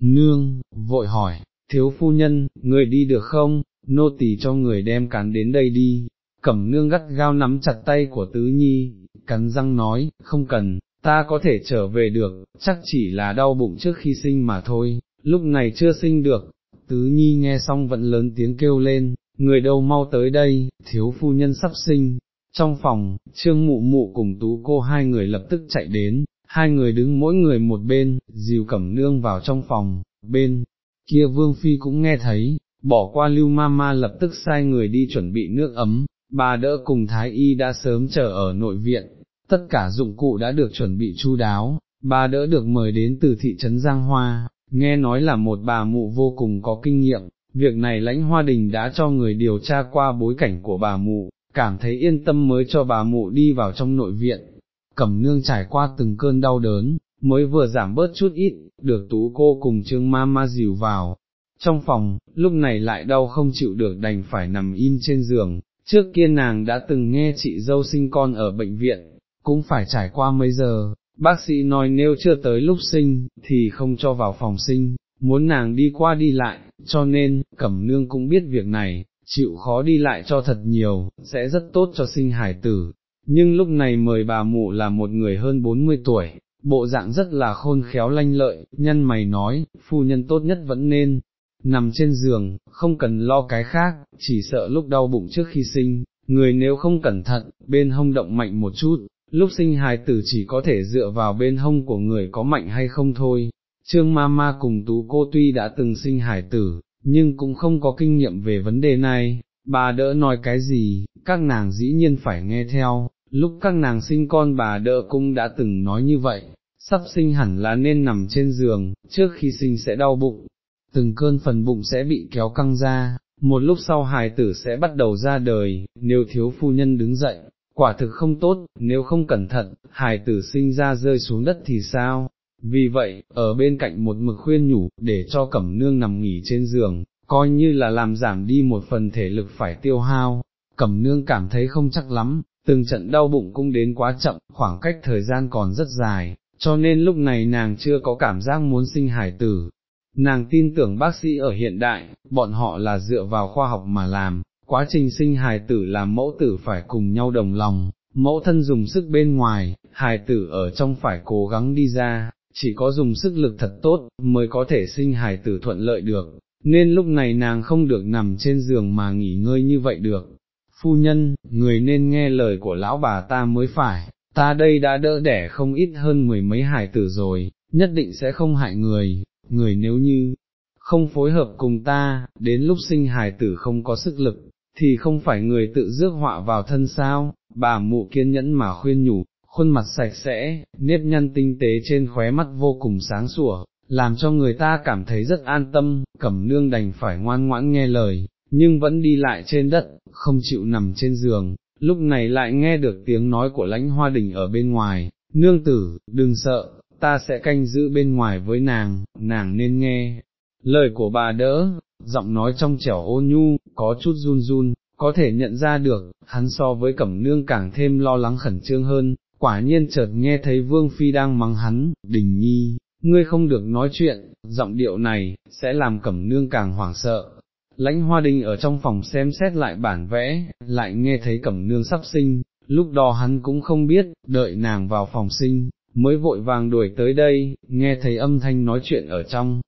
A: nương, vội hỏi, thiếu phu nhân, người đi được không, nô tỳ cho người đem cán đến đây đi, cẩm nương gắt gao nắm chặt tay của Tứ Nhi, cắn răng nói, không cần, ta có thể trở về được, chắc chỉ là đau bụng trước khi sinh mà thôi, lúc này chưa sinh được, tứ nhi nghe xong vẫn lớn tiếng kêu lên, người đâu mau tới đây, thiếu phu nhân sắp sinh. Trong phòng, trương mụ mụ cùng tú cô hai người lập tức chạy đến, hai người đứng mỗi người một bên, dìu cẩm nương vào trong phòng, bên kia vương phi cũng nghe thấy, bỏ qua lưu ma ma lập tức sai người đi chuẩn bị nước ấm, bà đỡ cùng thái y đã sớm chờ ở nội viện, tất cả dụng cụ đã được chuẩn bị chu đáo, bà đỡ được mời đến từ thị trấn Giang Hoa, nghe nói là một bà mụ vô cùng có kinh nghiệm, việc này lãnh hoa đình đã cho người điều tra qua bối cảnh của bà mụ, cảm thấy yên tâm mới cho bà mụ đi vào trong nội viện, cẩm nương trải qua từng cơn đau đớn, mới vừa giảm bớt chút ít, được tú cô cùng trương ma ma dìu vào. Trong phòng, lúc này lại đau không chịu được đành phải nằm im trên giường, trước kia nàng đã từng nghe chị dâu sinh con ở bệnh viện, cũng phải trải qua mấy giờ, bác sĩ nói nếu chưa tới lúc sinh, thì không cho vào phòng sinh, muốn nàng đi qua đi lại, cho nên, cẩm nương cũng biết việc này, chịu khó đi lại cho thật nhiều, sẽ rất tốt cho sinh hải tử. Nhưng lúc này mời bà mụ là một người hơn 40 tuổi, bộ dạng rất là khôn khéo lanh lợi, nhân mày nói, phu nhân tốt nhất vẫn nên, nằm trên giường, không cần lo cái khác, chỉ sợ lúc đau bụng trước khi sinh, người nếu không cẩn thận, bên hông động mạnh một chút, lúc sinh hài tử chỉ có thể dựa vào bên hông của người có mạnh hay không thôi. Trương ma ma cùng tú cô tuy đã từng sinh hài tử, nhưng cũng không có kinh nghiệm về vấn đề này, bà đỡ nói cái gì, các nàng dĩ nhiên phải nghe theo, lúc các nàng sinh con bà đỡ cũng đã từng nói như vậy, sắp sinh hẳn là nên nằm trên giường, trước khi sinh sẽ đau bụng, từng cơn phần bụng sẽ bị kéo căng ra, một lúc sau hài tử sẽ bắt đầu ra đời, nếu thiếu phu nhân đứng dậy, quả thực không tốt, nếu không cẩn thận, hài tử sinh ra rơi xuống đất thì sao? Vì vậy, ở bên cạnh một mực khuyên nhủ, để cho cẩm nương nằm nghỉ trên giường, coi như là làm giảm đi một phần thể lực phải tiêu hao, cẩm nương cảm thấy không chắc lắm, từng trận đau bụng cũng đến quá chậm, khoảng cách thời gian còn rất dài, cho nên lúc này nàng chưa có cảm giác muốn sinh hải tử. Nàng tin tưởng bác sĩ ở hiện đại, bọn họ là dựa vào khoa học mà làm, quá trình sinh hài tử là mẫu tử phải cùng nhau đồng lòng, mẫu thân dùng sức bên ngoài, hài tử ở trong phải cố gắng đi ra, chỉ có dùng sức lực thật tốt, mới có thể sinh hài tử thuận lợi được, nên lúc này nàng không được nằm trên giường mà nghỉ ngơi như vậy được. Phu nhân, người nên nghe lời của lão bà ta mới phải, ta đây đã đỡ đẻ không ít hơn mười mấy hài tử rồi, nhất định sẽ không hại người, người nếu như không phối hợp cùng ta, đến lúc sinh hài tử không có sức lực, thì không phải người tự rước họa vào thân sao, bà mụ kiên nhẫn mà khuyên nhủ, khuôn mặt sạch sẽ, nếp nhăn tinh tế trên khóe mắt vô cùng sáng sủa, làm cho người ta cảm thấy rất an tâm, cẩm nương đành phải ngoan ngoãn nghe lời, nhưng vẫn đi lại trên đất, không chịu nằm trên giường, lúc này lại nghe được tiếng nói của lãnh hoa đình ở bên ngoài, nương tử, đừng sợ, ta sẽ canh giữ bên ngoài với nàng, nàng nên nghe. Lời của bà đỡ, giọng nói trong trẻo ô nhu, có chút run run, có thể nhận ra được, hắn so với cẩm nương càng thêm lo lắng khẩn trương hơn, quả nhiên chợt nghe thấy vương phi đang mắng hắn, đình nhi, ngươi không được nói chuyện, giọng điệu này, sẽ làm cẩm nương càng hoảng sợ. Lãnh hoa đình ở trong phòng xem xét lại bản vẽ, lại nghe thấy cẩm nương sắp sinh, lúc đó hắn cũng không biết, đợi nàng vào phòng sinh, mới vội vàng đuổi tới đây, nghe thấy âm thanh nói chuyện ở trong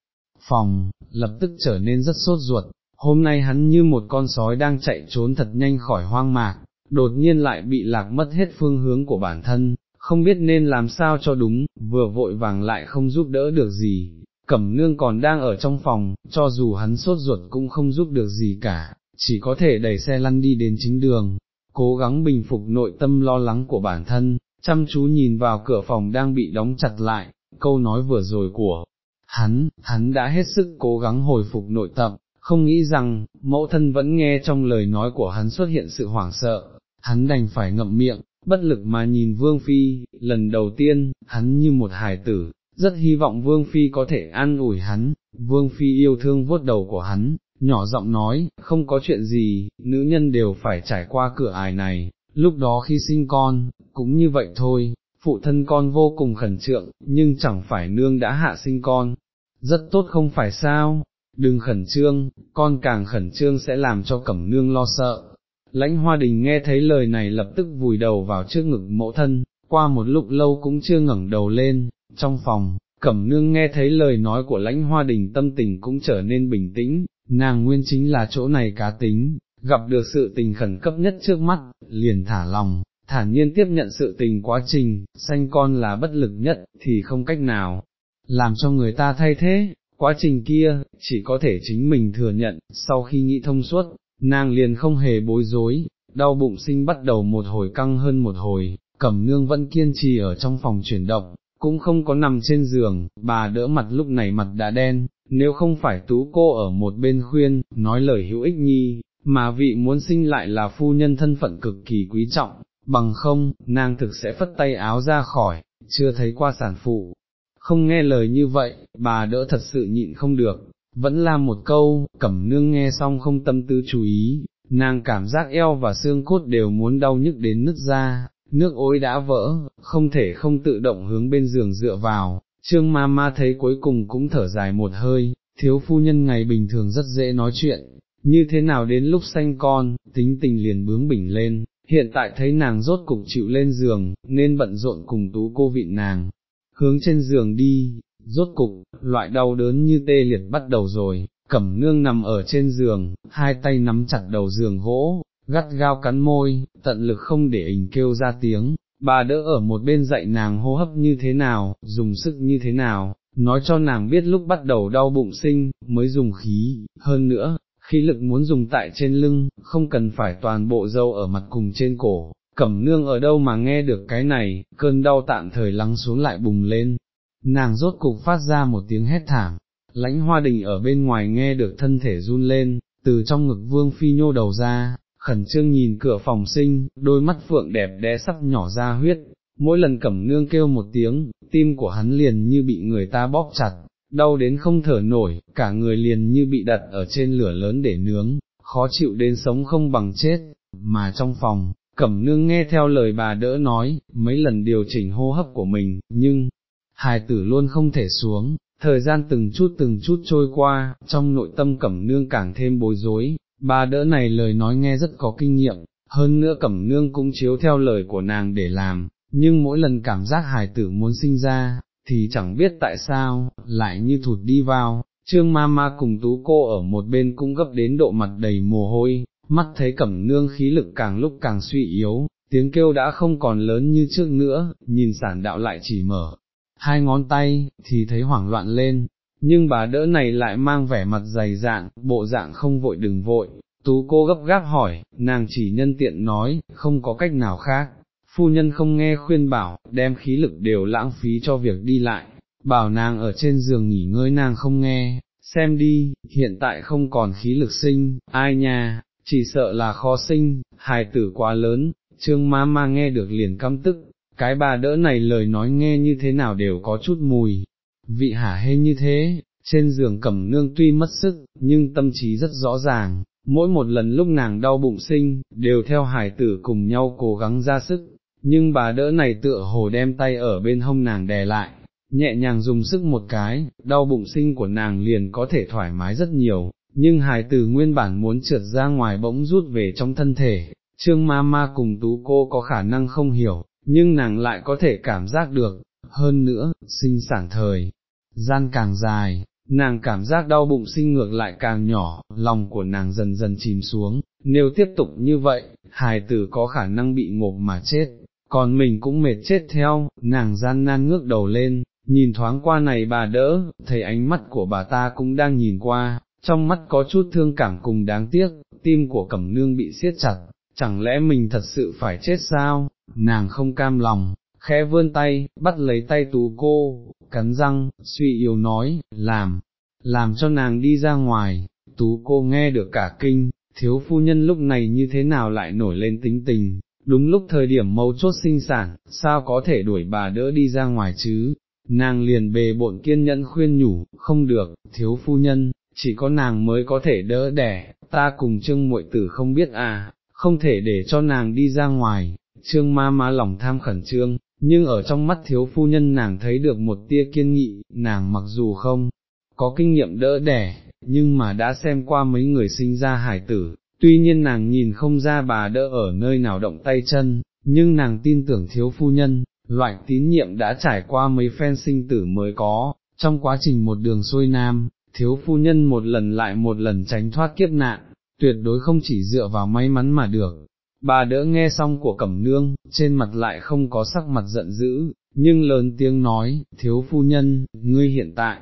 A: phòng, lập tức trở nên rất sốt ruột, hôm nay hắn như một con sói đang chạy trốn thật nhanh khỏi hoang mạc, đột nhiên lại bị lạc mất hết phương hướng của bản thân, không biết nên làm sao cho đúng, vừa vội vàng lại không giúp đỡ được gì, cẩm nương còn đang ở trong phòng, cho dù hắn sốt ruột cũng không giúp được gì cả, chỉ có thể đẩy xe lăn đi đến chính đường, cố gắng bình phục nội tâm lo lắng của bản thân, chăm chú nhìn vào cửa phòng đang bị đóng chặt lại, câu nói vừa rồi của hắn, hắn đã hết sức cố gắng hồi phục nội tâm, không nghĩ rằng, mẫu thân vẫn nghe trong lời nói của hắn xuất hiện sự hoảng sợ, hắn đành phải ngậm miệng, bất lực mà nhìn Vương Phi, lần đầu tiên, hắn như một hài tử, rất hy vọng Vương Phi có thể an ủi hắn, Vương Phi yêu thương vuốt đầu của hắn, nhỏ giọng nói, không có chuyện gì, nữ nhân đều phải trải qua cửa ải này, lúc đó khi sinh con, cũng như vậy thôi, phụ thân con vô cùng khẩn trượng, nhưng chẳng phải nương đã hạ sinh con, rất tốt không phải sao, đừng khẩn trương, con càng khẩn trương sẽ làm cho cẩm nương lo sợ. Lãnh hoa đình nghe thấy lời này lập tức vùi đầu vào trước ngực mẫu thân, qua một lúc lâu cũng chưa ngẩng đầu lên, trong phòng, cẩm nương nghe thấy lời nói của lãnh hoa đình tâm tình cũng trở nên bình tĩnh, nàng nguyên chính là chỗ này cá tính, gặp được sự tình khẩn cấp nhất trước mắt, liền thả lòng, thản nhiên tiếp nhận sự tình quá trình, sanh con là bất lực nhất, thì không cách nào, làm cho người ta thay thế, quá trình kia, chỉ có thể chính mình thừa nhận, sau khi nghĩ thông suốt, nàng liền không hề bối rối, đau bụng sinh bắt đầu một hồi căng hơn một hồi, cẩm nương vẫn kiên trì ở trong phòng chuyển động, cũng không có nằm trên giường, bà đỡ mặt lúc này mặt đã đen, nếu không phải tú cô ở một bên khuyên, nói lời hữu ích nhi, mà vị muốn sinh lại là phu nhân thân phận cực kỳ quý trọng, bằng không, nàng thực sẽ phất tay áo ra khỏi, chưa thấy qua sản phụ. Không nghe lời như vậy, bà đỡ thật sự nhịn không được, vẫn là một câu, cẩm nương nghe xong không tâm tư chú ý, nàng cảm giác eo và xương cốt đều muốn đau nhức đến nứt ra, nước ối đã vỡ, không thể không tự động hướng bên giường dựa vào, trương ma ma thấy cuối cùng cũng thở dài một hơi, thiếu phu nhân ngày bình thường rất dễ nói chuyện, như thế nào đến lúc sanh con, tính tình liền bướng bỉnh lên, hiện tại thấy nàng rốt cục chịu lên giường, nên bận rộn cùng tú cô vịn nàng, hướng trên giường đi, rốt cục, loại đau đớn như tê liệt bắt đầu rồi, cẩm nương nằm ở trên giường, hai tay nắm chặt đầu giường gỗ, gắt gao cắn môi, tận lực không để hình kêu ra tiếng, bà đỡ ở một bên dạy nàng hô hấp như thế nào, dùng sức như thế nào, nói cho nàng biết lúc bắt đầu đau bụng sinh, mới dùng khí, hơn nữa, khí lực muốn dùng tại trên lưng, không cần phải toàn bộ dâu ở mặt cùng trên cổ, cẩm nương ở đâu mà nghe được cái này, cơn đau tạm thời lắng xuống lại bùng lên, nàng rốt cục phát ra một tiếng hét thảm, lãnh hoa đình ở bên ngoài nghe được thân thể run lên, từ trong ngực vương phi nhô đầu ra, khẩn trương nhìn cửa phòng sinh, đôi mắt phượng đẹp đẽ sắp nhỏ ra huyết, mỗi lần cẩm nương kêu một tiếng, tim của hắn liền như bị người ta bóp chặt, đau đến không thở nổi, cả người liền như bị đặt ở trên lửa lớn để nướng, khó chịu đến sống không bằng chết, mà trong phòng, cẩm nương nghe theo lời bà đỡ nói, mấy lần điều chỉnh hô hấp của mình, nhưng, hài tử luôn không thể xuống, thời gian từng chút từng chút trôi qua, trong nội tâm cẩm nương càng thêm bối rối, bà đỡ này lời nói nghe rất có kinh nghiệm, hơn nữa cẩm nương cũng chiếu theo lời của nàng để làm, nhưng mỗi lần cảm giác hài tử muốn sinh ra, thì chẳng biết tại sao, lại như thụt đi vào, trương ma ma cùng tú cô ở một bên cũng gấp đến độ mặt đầy mồ hôi, mắt thấy cẩm nương khí lực càng lúc càng suy yếu, tiếng kêu đã không còn lớn như trước nữa, nhìn sản đạo lại chỉ mở, hai ngón tay, thì thấy hoảng loạn lên, nhưng bà đỡ này lại mang vẻ mặt dày dạng, bộ dạng không vội đừng vội, tú cô gấp gáp hỏi, nàng chỉ nhân tiện nói, không có cách nào khác, phu nhân không nghe khuyên bảo, đem khí lực đều lãng phí cho việc đi lại, bảo nàng ở trên giường nghỉ ngơi nàng không nghe, xem đi, hiện tại không còn khí lực sinh, ai nha, chỉ sợ là khó sinh, hài tử quá lớn, trương ma ma nghe được liền căm tức, cái bà đỡ này lời nói nghe như thế nào đều có chút mùi, vị hả hê như thế, trên giường cẩm nương tuy mất sức, nhưng tâm trí rất rõ ràng, mỗi một lần lúc nàng đau bụng sinh, đều theo hải tử cùng nhau cố gắng ra sức, nhưng bà đỡ này tựa hồ đem tay ở bên hông nàng đè lại, nhẹ nhàng dùng sức một cái, đau bụng sinh của nàng liền có thể thoải mái rất nhiều, nhưng hài tử nguyên bản muốn trượt ra ngoài bỗng rút về trong thân thể, trương ma ma cùng tú cô có khả năng không hiểu, nhưng nàng lại có thể cảm giác được, hơn nữa, sinh sản thời, gian càng dài, nàng cảm giác đau bụng sinh ngược lại càng nhỏ, lòng của nàng dần dần chìm xuống, nếu tiếp tục như vậy, hài tử có khả năng bị ngộp mà chết, còn mình cũng mệt chết theo, nàng gian nan ngước đầu lên, nhìn thoáng qua này bà đỡ, thấy ánh mắt của bà ta cũng đang nhìn qua, trong mắt có chút thương cảm cùng đáng tiếc, tim của cẩm nương bị siết chặt, chẳng lẽ mình thật sự phải chết sao, nàng không cam lòng, khẽ vươn tay, bắt lấy tay tú cô, cắn răng, suy yếu nói, làm, làm cho nàng đi ra ngoài, tú cô nghe được cả kinh, thiếu phu nhân lúc này như thế nào lại nổi lên tính tình, đúng lúc thời điểm mấu chốt sinh sản, sao có thể đuổi bà đỡ đi ra ngoài chứ, nàng liền bề bộn kiên nhẫn khuyên nhủ, không được, thiếu phu nhân, chỉ có nàng mới có thể đỡ đẻ, ta cùng trương muội tử không biết à, không thể để cho nàng đi ra ngoài, trương ma ma lòng tham khẩn trương, nhưng ở trong mắt thiếu phu nhân nàng thấy được một tia kiên nghị, nàng mặc dù không có kinh nghiệm đỡ đẻ, nhưng mà đã xem qua mấy người sinh ra hải tử, tuy nhiên nàng nhìn không ra bà đỡ ở nơi nào động tay chân, nhưng nàng tin tưởng thiếu phu nhân, loại tín nhiệm đã trải qua mấy phen sinh tử mới có, trong quá trình một đường xuôi nam, thiếu phu nhân một lần lại một lần tránh thoát kiếp nạn, tuyệt đối không chỉ dựa vào may mắn mà được. Bà đỡ nghe xong của cẩm nương, trên mặt lại không có sắc mặt giận dữ, nhưng lớn tiếng nói, thiếu phu nhân, ngươi hiện tại,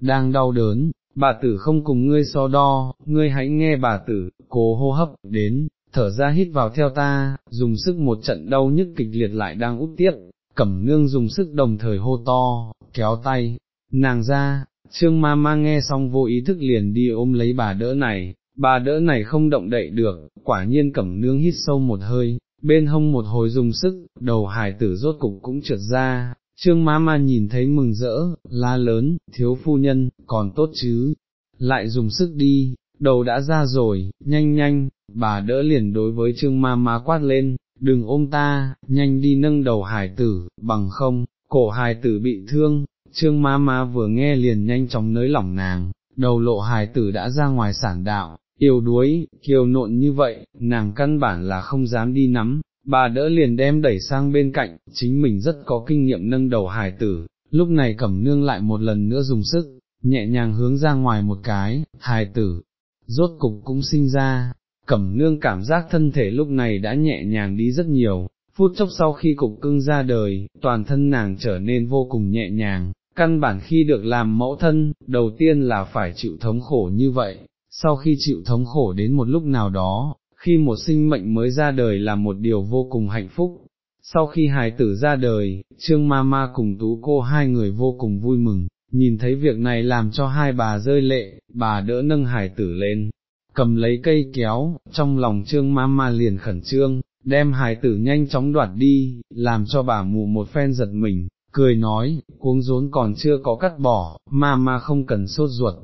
A: đang đau đớn, bà tử không cùng ngươi so đo, ngươi hãy nghe bà tử, cố hô hấp, đến, thở ra hít vào theo ta, dùng sức một trận đau nhức kịch liệt lại đang út tiếp, cẩm nương dùng sức đồng thời hô to, kéo tay, nàng ra, trương ma ma nghe xong vô ý thức liền đi ôm lấy bà đỡ này, bà đỡ này không động đậy được, quả nhiên cẩm nương hít sâu một hơi, bên hông một hồi dùng sức, đầu hài tử rốt cục cũng trượt ra, trương má ma nhìn thấy mừng rỡ, la lớn, thiếu phu nhân, còn tốt chứ, lại dùng sức đi, đầu đã ra rồi, nhanh nhanh, bà đỡ liền đối với trương ma ma quát lên, đừng ôm ta, nhanh đi nâng đầu hài tử, bằng không, cổ hài tử bị thương, trương ma ma vừa nghe liền nhanh chóng nới lỏng nàng, đầu lộ hài tử đã ra ngoài sản đạo, yêu đuối, kiều nộn như vậy, nàng căn bản là không dám đi nắm, bà đỡ liền đem đẩy sang bên cạnh, chính mình rất có kinh nghiệm nâng đầu hài tử, lúc này cẩm nương lại một lần nữa dùng sức, nhẹ nhàng hướng ra ngoài một cái, hài tử, rốt cục cũng sinh ra, cẩm nương cảm giác thân thể lúc này đã nhẹ nhàng đi rất nhiều, phút chốc sau khi cục cưng ra đời, toàn thân nàng trở nên vô cùng nhẹ nhàng, căn bản khi được làm mẫu thân, đầu tiên là phải chịu thống khổ như vậy, sau khi chịu thống khổ đến một lúc nào đó, khi một sinh mệnh mới ra đời là một điều vô cùng hạnh phúc. Sau khi hài tử ra đời, Trương Mama cùng Tú cô hai người vô cùng vui mừng, nhìn thấy việc này làm cho hai bà rơi lệ, bà đỡ nâng hài tử lên, cầm lấy cây kéo, trong lòng Trương Mama liền khẩn trương, đem hài tử nhanh chóng đoạt đi, làm cho bà mù một phen giật mình, cười nói, cuống rốn còn chưa có cắt bỏ, Mama không cần sốt ruột.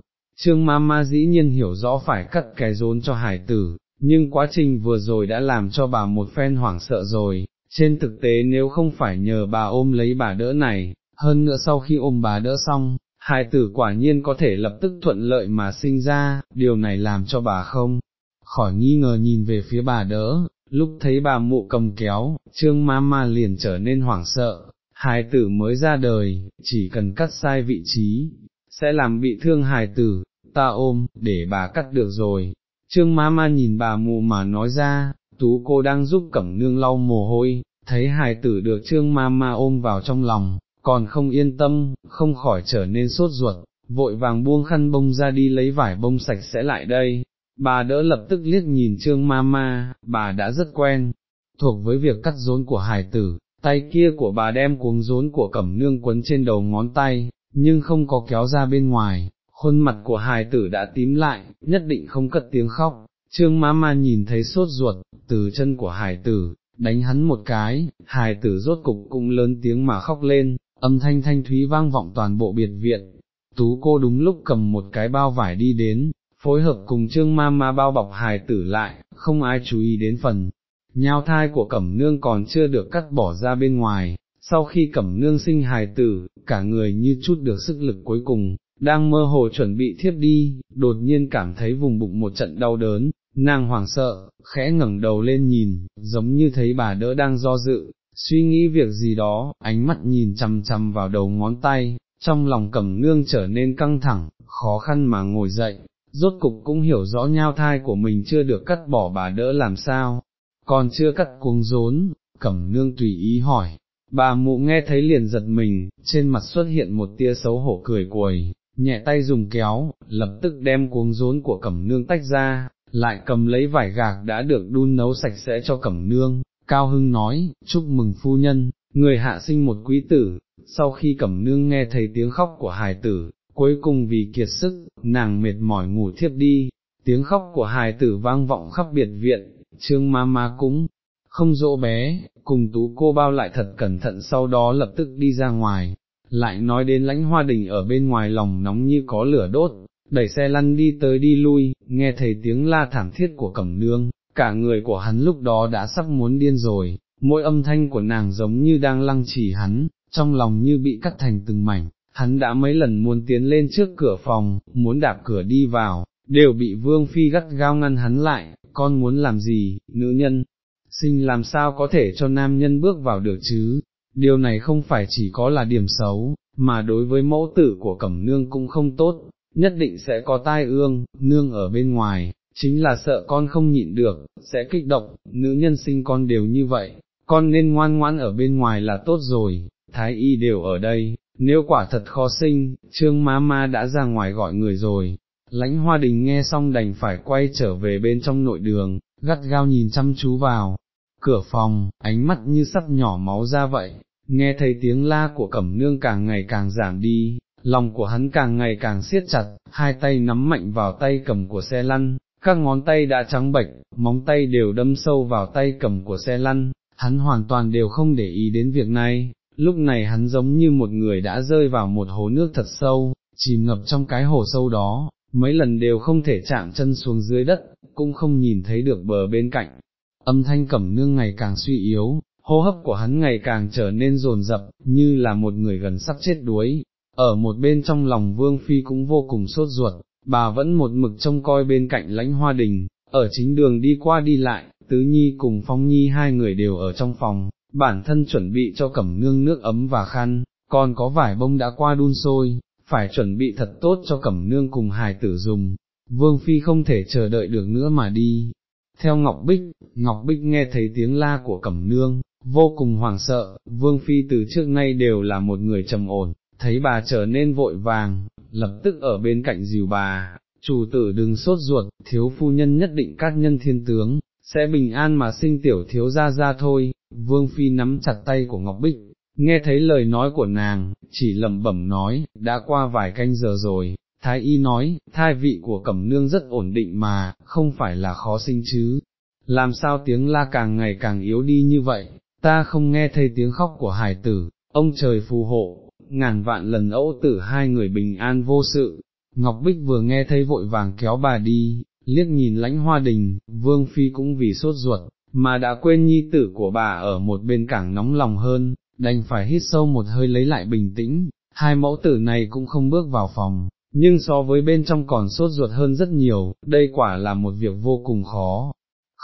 A: Trương Mama dĩ nhiên hiểu rõ phải cắt cái rốn cho hải tử, nhưng quá trình vừa rồi đã làm cho bà một phen hoảng sợ rồi, trên thực tế nếu không phải nhờ bà ôm lấy bà đỡ này, hơn nữa sau khi ôm bà đỡ xong, hài tử quả nhiên có thể lập tức thuận lợi mà sinh ra, điều này làm cho bà không khỏi nghi ngờ nhìn về phía bà đỡ, lúc thấy bà mụ cầm kéo, trương ma ma liền trở nên hoảng sợ, hài tử mới ra đời, chỉ cần cắt sai vị trí, sẽ làm bị thương hài tử, ta ôm, để bà cắt được rồi, Trương má ma nhìn bà mù mà nói ra, tú cô đang giúp cẩm nương lau mồ hôi, thấy hài tử được trương ma ma ôm vào trong lòng, còn không yên tâm, không khỏi trở nên sốt ruột, vội vàng buông khăn bông ra đi lấy vải bông sạch sẽ lại đây. Bà đỡ lập tức liếc nhìn trương ma ma, bà đã rất quen, thuộc với việc cắt rốn của hài tử, tay kia của bà đem cuống rốn của cẩm nương quấn trên đầu ngón tay, nhưng không có kéo ra bên ngoài, khuôn mặt của hài tử đã tím lại, nhất định không cất tiếng khóc, trương má ma nhìn thấy sốt ruột, từ chân của hài tử, đánh hắn một cái, hài tử rốt cục cũng lớn tiếng mà khóc lên, âm thanh thanh thúy vang vọng toàn bộ biệt viện, tú cô đúng lúc cầm một cái bao vải đi đến, phối hợp cùng trương ma ma bao bọc hài tử lại, không ai chú ý đến phần, nhao thai của cẩm nương còn chưa được cắt bỏ ra bên ngoài, sau khi cẩm nương sinh hài tử, cả người như chút được sức lực cuối cùng, đang mơ hồ chuẩn bị thiếp đi, đột nhiên cảm thấy vùng bụng một trận đau đớn, nàng hoảng sợ, khẽ ngẩng đầu lên nhìn, giống như thấy bà đỡ đang do dự, suy nghĩ việc gì đó, ánh mắt nhìn chằm chằm vào đầu ngón tay, trong lòng cẩm nương trở nên căng thẳng, khó khăn mà ngồi dậy, rốt cục cũng hiểu rõ nhau thai của mình chưa được cắt bỏ bà đỡ làm sao, còn chưa cắt cuống rốn, cẩm nương tùy ý hỏi. Bà mụ nghe thấy liền giật mình, trên mặt xuất hiện một tia xấu hổ cười quầy, nhẹ tay dùng kéo, lập tức đem cuống rốn của cẩm nương tách ra, lại cầm lấy vải gạc đã được đun nấu sạch sẽ cho cẩm nương, cao hưng nói, chúc mừng phu nhân, người hạ sinh một quý tử, sau khi cẩm nương nghe thấy tiếng khóc của hài tử, cuối cùng vì kiệt sức, nàng mệt mỏi ngủ thiếp đi, tiếng khóc của hài tử vang vọng khắp biệt viện, trương ma ma cũng không dỗ bé, cùng tú cô bao lại thật cẩn thận sau đó lập tức đi ra ngoài, lại nói đến lãnh hoa đình ở bên ngoài lòng nóng như có lửa đốt, đẩy xe lăn đi tới đi lui, nghe thấy tiếng la thảm thiết của cẩm nương, cả người của hắn lúc đó đã sắp muốn điên rồi, mỗi âm thanh của nàng giống như đang lăng trì hắn, trong lòng như bị cắt thành từng mảnh, hắn đã mấy lần muốn tiến lên trước cửa phòng, muốn đạp cửa đi vào, đều bị vương phi gắt gao ngăn hắn lại, con muốn làm gì, nữ nhân, sinh làm sao có thể cho nam nhân bước vào được chứ, điều này không phải chỉ có là điểm xấu, mà đối với mẫu tử của cẩm nương cũng không tốt, nhất định sẽ có tai ương, nương ở bên ngoài, chính là sợ con không nhịn được, sẽ kích động, nữ nhân sinh con đều như vậy, con nên ngoan ngoãn ở bên ngoài là tốt rồi, thái y đều ở đây, nếu quả thật khó sinh, trương má ma đã ra ngoài gọi người rồi. Lãnh hoa đình nghe xong đành phải quay trở về bên trong nội đường, gắt gao nhìn chăm chú vào, cửa phòng, ánh mắt như sắp nhỏ máu ra vậy, nghe thấy tiếng la của cẩm nương càng ngày càng giảm đi, lòng của hắn càng ngày càng siết chặt, hai tay nắm mạnh vào tay cầm của xe lăn, các ngón tay đã trắng bệch, móng tay đều đâm sâu vào tay cầm của xe lăn, hắn hoàn toàn đều không để ý đến việc này, lúc này hắn giống như một người đã rơi vào một hố nước thật sâu, chìm ngập trong cái hồ sâu đó, mấy lần đều không thể chạm chân xuống dưới đất, cũng không nhìn thấy được bờ bên cạnh. Âm thanh cẩm nương ngày càng suy yếu, hô hấp của hắn ngày càng trở nên rồn rập, như là một người gần sắp chết đuối. Ở một bên trong lòng vương phi cũng vô cùng sốt ruột, bà vẫn một mực trông coi bên cạnh lãnh hoa đình, ở chính đường đi qua đi lại, tứ nhi cùng phong nhi hai người đều ở trong phòng, bản thân chuẩn bị cho cẩm nương nước ấm và khăn, còn có vải bông đã qua đun sôi, phải chuẩn bị thật tốt cho cẩm nương cùng hài tử dùng, vương phi không thể chờ đợi được nữa mà đi. Theo Ngọc Bích, Ngọc Bích nghe thấy tiếng la của cẩm nương, vô cùng hoảng sợ, vương phi từ trước nay đều là một người trầm ổn, thấy bà trở nên vội vàng, lập tức ở bên cạnh dìu bà, chủ tử đừng sốt ruột, thiếu phu nhân nhất định các nhân thiên tướng, sẽ bình an mà sinh tiểu thiếu ra ra thôi, vương phi nắm chặt tay của Ngọc Bích, nghe thấy lời nói của nàng, chỉ lẩm bẩm nói, đã qua vài canh giờ rồi, thái y nói, thai vị của cẩm nương rất ổn định mà, không phải là khó sinh chứ, làm sao tiếng la càng ngày càng yếu đi như vậy, ta không nghe thấy tiếng khóc của hải tử, ông trời phù hộ, ngàn vạn lần ẫu tử hai người bình an vô sự, Ngọc Bích vừa nghe thấy vội vàng kéo bà đi, liếc nhìn lãnh hoa đình, vương phi cũng vì sốt ruột, mà đã quên nhi tử của bà ở một bên cảng nóng lòng hơn, đành phải hít sâu một hơi lấy lại bình tĩnh, hai mẫu tử này cũng không bước vào phòng, nhưng so với bên trong còn sốt ruột hơn rất nhiều, đây quả là một việc vô cùng khó.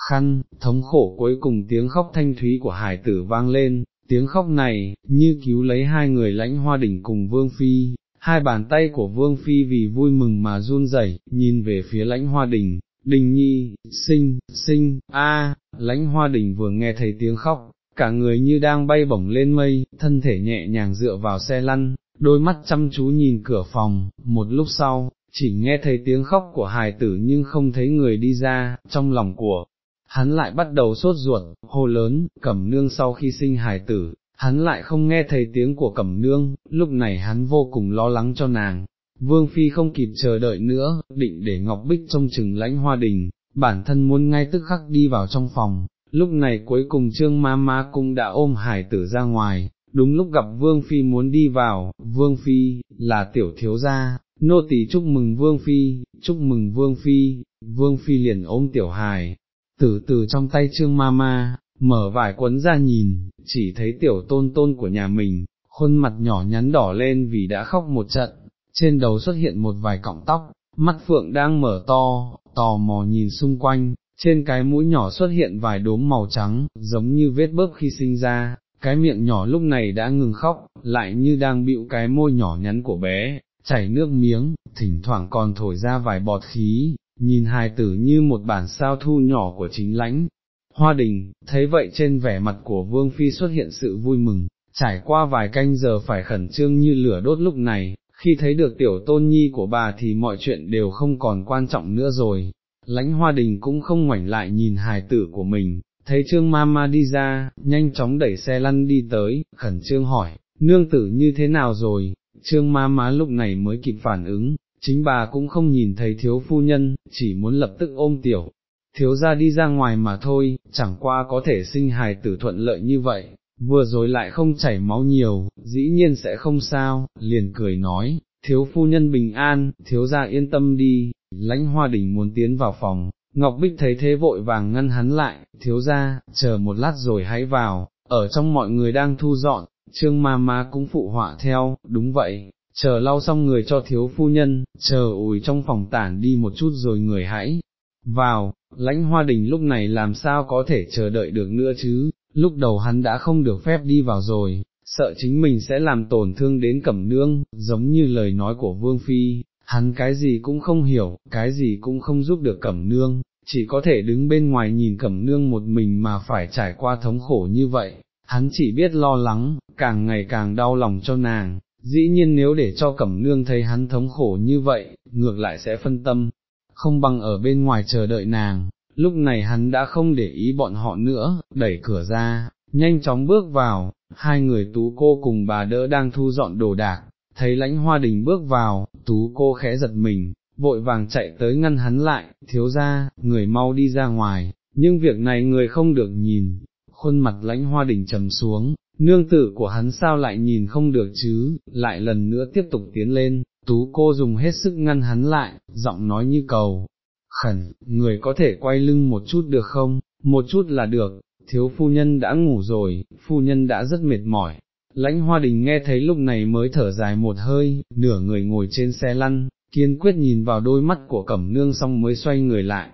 A: Khăn, thống khổ cuối cùng tiếng khóc thanh thúy của hải tử vang lên, tiếng khóc này, như cứu lấy hai người lãnh hoa đỉnh cùng vương phi, hai bàn tay của vương phi vì vui mừng mà run rẩy, nhìn về phía lãnh hoa đỉnh, đình nhi, sinh, sinh, a, lãnh hoa đình vừa nghe thấy tiếng khóc, cả người như đang bay bổng lên mây, thân thể nhẹ nhàng dựa vào xe lăn, đôi mắt chăm chú nhìn cửa phòng, một lúc sau, chỉ nghe thấy tiếng khóc của hài tử nhưng không thấy người đi ra, trong lòng của hắn lại bắt đầu sốt ruột, hô lớn, cẩm nương sau khi sinh hài tử, hắn lại không nghe thấy tiếng của cẩm nương, lúc này hắn vô cùng lo lắng cho nàng. Vương Phi không kịp chờ đợi nữa, định để Ngọc Bích trông chừng lãnh hoa đình, bản thân muốn ngay tức khắc đi vào trong phòng, lúc này cuối cùng trương ma ma cũng đã ôm hải tử ra ngoài, đúng lúc gặp Vương Phi muốn đi vào, Vương Phi, là tiểu thiếu gia, nô tỳ chúc mừng Vương Phi, chúc mừng Vương Phi, Vương Phi liền ôm tiểu hài, tử từ trong tay trương ma ma, mở vải quấn ra nhìn, chỉ thấy tiểu tôn tôn của nhà mình, khuôn mặt nhỏ nhắn đỏ lên vì đã khóc một trận, trên đầu xuất hiện một vài cọng tóc, mắt phượng đang mở to, tò mò nhìn xung quanh, trên cái mũi nhỏ xuất hiện vài đốm màu trắng, giống như vết bớp khi sinh ra, cái miệng nhỏ lúc này đã ngừng khóc, lại như đang bịu cái môi nhỏ nhắn của bé, chảy nước miếng, thỉnh thoảng còn thổi ra vài bọt khí, nhìn hài tử như một bản sao thu nhỏ của chính lãnh. Hoa đình, thấy vậy trên vẻ mặt của Vương Phi xuất hiện sự vui mừng, trải qua vài canh giờ phải khẩn trương như lửa đốt lúc này, khi thấy được tiểu tôn nhi của bà thì mọi chuyện đều không còn quan trọng nữa rồi. Lãnh hoa đình cũng không ngoảnh lại nhìn hài tử của mình, thấy trương mama đi ra, nhanh chóng đẩy xe lăn đi tới, khẩn trương hỏi, nương tử như thế nào rồi, trương mama lúc này mới kịp phản ứng, chính bà cũng không nhìn thấy thiếu phu nhân, chỉ muốn lập tức ôm tiểu, thiếu ra đi ra ngoài mà thôi, chẳng qua có thể sinh hài tử thuận lợi như vậy, vừa rồi lại không chảy máu nhiều, dĩ nhiên sẽ không sao, liền cười nói, thiếu phu nhân bình an, thiếu ra yên tâm đi, lãnh hoa đình muốn tiến vào phòng, Ngọc Bích thấy thế vội vàng ngăn hắn lại, thiếu ra, chờ một lát rồi hãy vào, ở trong mọi người đang thu dọn, trương ma ma cũng phụ họa theo, đúng vậy, chờ lau xong người cho thiếu phu nhân, chờ ủi trong phòng tản đi một chút rồi người hãy vào, lãnh hoa đình lúc này làm sao có thể chờ đợi được nữa chứ, lúc đầu hắn đã không được phép đi vào rồi, sợ chính mình sẽ làm tổn thương đến cẩm nương, giống như lời nói của Vương Phi, hắn cái gì cũng không hiểu, cái gì cũng không giúp được cẩm nương, chỉ có thể đứng bên ngoài nhìn cẩm nương một mình mà phải trải qua thống khổ như vậy, hắn chỉ biết lo lắng, càng ngày càng đau lòng cho nàng, dĩ nhiên nếu để cho cẩm nương thấy hắn thống khổ như vậy, ngược lại sẽ phân tâm, không bằng ở bên ngoài chờ đợi nàng, lúc này hắn đã không để ý bọn họ nữa, đẩy cửa ra, nhanh chóng bước vào, hai người tú cô cùng bà đỡ đang thu dọn đồ đạc, thấy lãnh hoa đình bước vào, tú cô khẽ giật mình, vội vàng chạy tới ngăn hắn lại, thiếu ra, người mau đi ra ngoài, nhưng việc này người không được nhìn, khuôn mặt lãnh hoa đình trầm xuống, nương tử của hắn sao lại nhìn không được chứ, lại lần nữa tiếp tục tiến lên, tú cô dùng hết sức ngăn hắn lại, giọng nói như cầu, khẩn, người có thể quay lưng một chút được không, một chút là được, thiếu phu nhân đã ngủ rồi, phu nhân đã rất mệt mỏi. Lãnh hoa đình nghe thấy lúc này mới thở dài một hơi, nửa người ngồi trên xe lăn, kiên quyết nhìn vào đôi mắt của cẩm nương xong mới xoay người lại.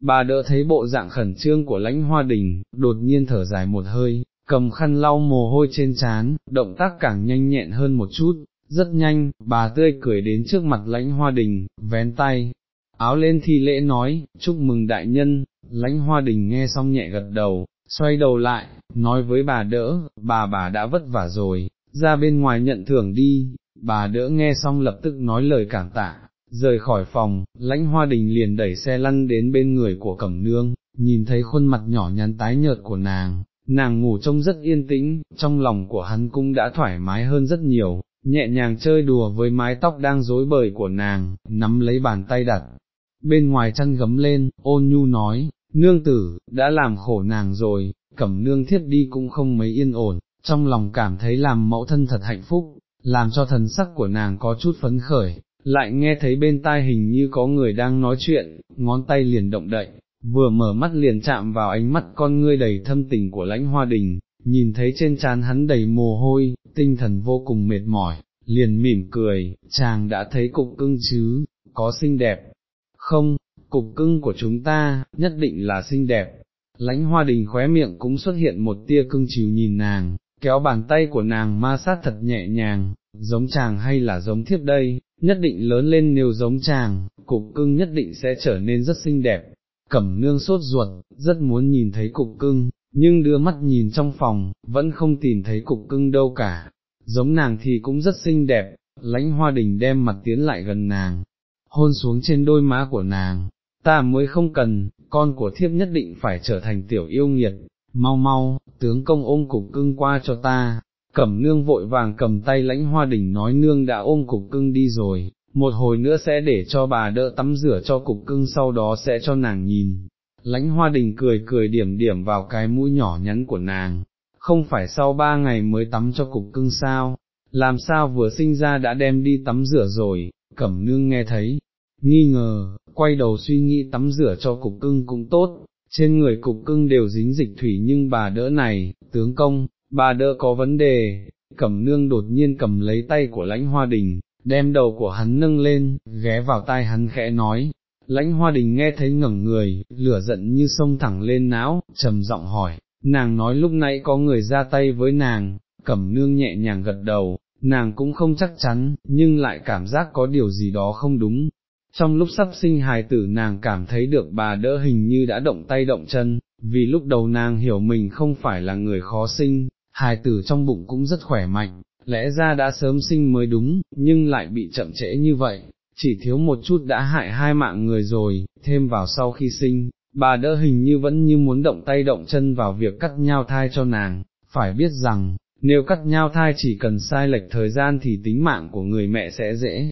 A: Bà đỡ thấy bộ dạng khẩn trương của lãnh hoa đình, đột nhiên thở dài một hơi, cầm khăn lau mồ hôi trên trán, động tác càng nhanh nhẹn hơn một chút, rất nhanh, bà tươi cười đến trước mặt lãnh hoa đình, vén tay, áo lên thi lễ nói, chúc mừng đại nhân, lãnh hoa đình nghe xong nhẹ gật đầu, xoay đầu lại, nói với bà đỡ, bà bà đã vất vả rồi, ra bên ngoài nhận thưởng đi, bà đỡ nghe xong lập tức nói lời cảm tạ, rời khỏi phòng, lãnh hoa đình liền đẩy xe lăn đến bên người của cẩm nương, nhìn thấy khuôn mặt nhỏ nhắn tái nhợt của nàng, nàng ngủ trông rất yên tĩnh, trong lòng của hắn cũng đã thoải mái hơn rất nhiều, nhẹ nhàng chơi đùa với mái tóc đang rối bời của nàng, nắm lấy bàn tay đặt, bên ngoài chăn gấm lên, ôn nhu nói, nương tử, đã làm khổ nàng rồi, cẩm nương thiết đi cũng không mấy yên ổn, trong lòng cảm thấy làm mẫu thân thật hạnh phúc, làm cho thần sắc của nàng có chút phấn khởi, lại nghe thấy bên tai hình như có người đang nói chuyện, ngón tay liền động đậy, vừa mở mắt liền chạm vào ánh mắt con ngươi đầy thâm tình của lãnh hoa đình, nhìn thấy trên trán hắn đầy mồ hôi, tinh thần vô cùng mệt mỏi, liền mỉm cười, chàng đã thấy cục cưng chứ, có xinh đẹp, không, cục cưng của chúng ta, nhất định là xinh đẹp. Lãnh hoa đình khóe miệng cũng xuất hiện một tia cưng chiều nhìn nàng, kéo bàn tay của nàng ma sát thật nhẹ nhàng, giống chàng hay là giống thiếp đây, nhất định lớn lên nếu giống chàng, cục cưng nhất định sẽ trở nên rất xinh đẹp. Cẩm nương sốt ruột, rất muốn nhìn thấy cục cưng, nhưng đưa mắt nhìn trong phòng, vẫn không tìm thấy cục cưng đâu cả. Giống nàng thì cũng rất xinh đẹp, lãnh hoa đình đem mặt tiến lại gần nàng, hôn xuống trên đôi má của nàng, ta mới không cần, con của thiếp nhất định phải trở thành tiểu yêu nghiệt, mau mau, tướng công ôm cục cưng qua cho ta, cẩm nương vội vàng cầm tay lãnh hoa đỉnh nói nương đã ôm cục cưng đi rồi, một hồi nữa sẽ để cho bà đỡ tắm rửa cho cục cưng sau đó sẽ cho nàng nhìn. Lãnh hoa đình cười cười điểm điểm vào cái mũi nhỏ nhắn của nàng, không phải sau ba ngày mới tắm cho cục cưng sao, làm sao vừa sinh ra đã đem đi tắm rửa rồi, cẩm nương nghe thấy, nghi ngờ, quay đầu suy nghĩ tắm rửa cho cục cưng cũng tốt, trên người cục cưng đều dính dịch thủy nhưng bà đỡ này, tướng công, bà đỡ có vấn đề, cẩm nương đột nhiên cầm lấy tay của lãnh hoa đình, đem đầu của hắn nâng lên, ghé vào tai hắn khẽ nói. Lãnh hoa đình nghe thấy ngẩng người, lửa giận như sông thẳng lên não, trầm giọng hỏi, nàng nói lúc nãy có người ra tay với nàng, cẩm nương nhẹ nhàng gật đầu, nàng cũng không chắc chắn, nhưng lại cảm giác có điều gì đó không đúng, trong lúc sắp sinh hài tử nàng cảm thấy được bà đỡ hình như đã động tay động chân, vì lúc đầu nàng hiểu mình không phải là người khó sinh, hài tử trong bụng cũng rất khỏe mạnh, lẽ ra đã sớm sinh mới đúng, nhưng lại bị chậm trễ như vậy, chỉ thiếu một chút đã hại hai mạng người rồi, thêm vào sau khi sinh, bà đỡ hình như vẫn như muốn động tay động chân vào việc cắt nhau thai cho nàng, phải biết rằng, nếu cắt nhau thai chỉ cần sai lệch thời gian thì tính mạng của người mẹ sẽ dễ,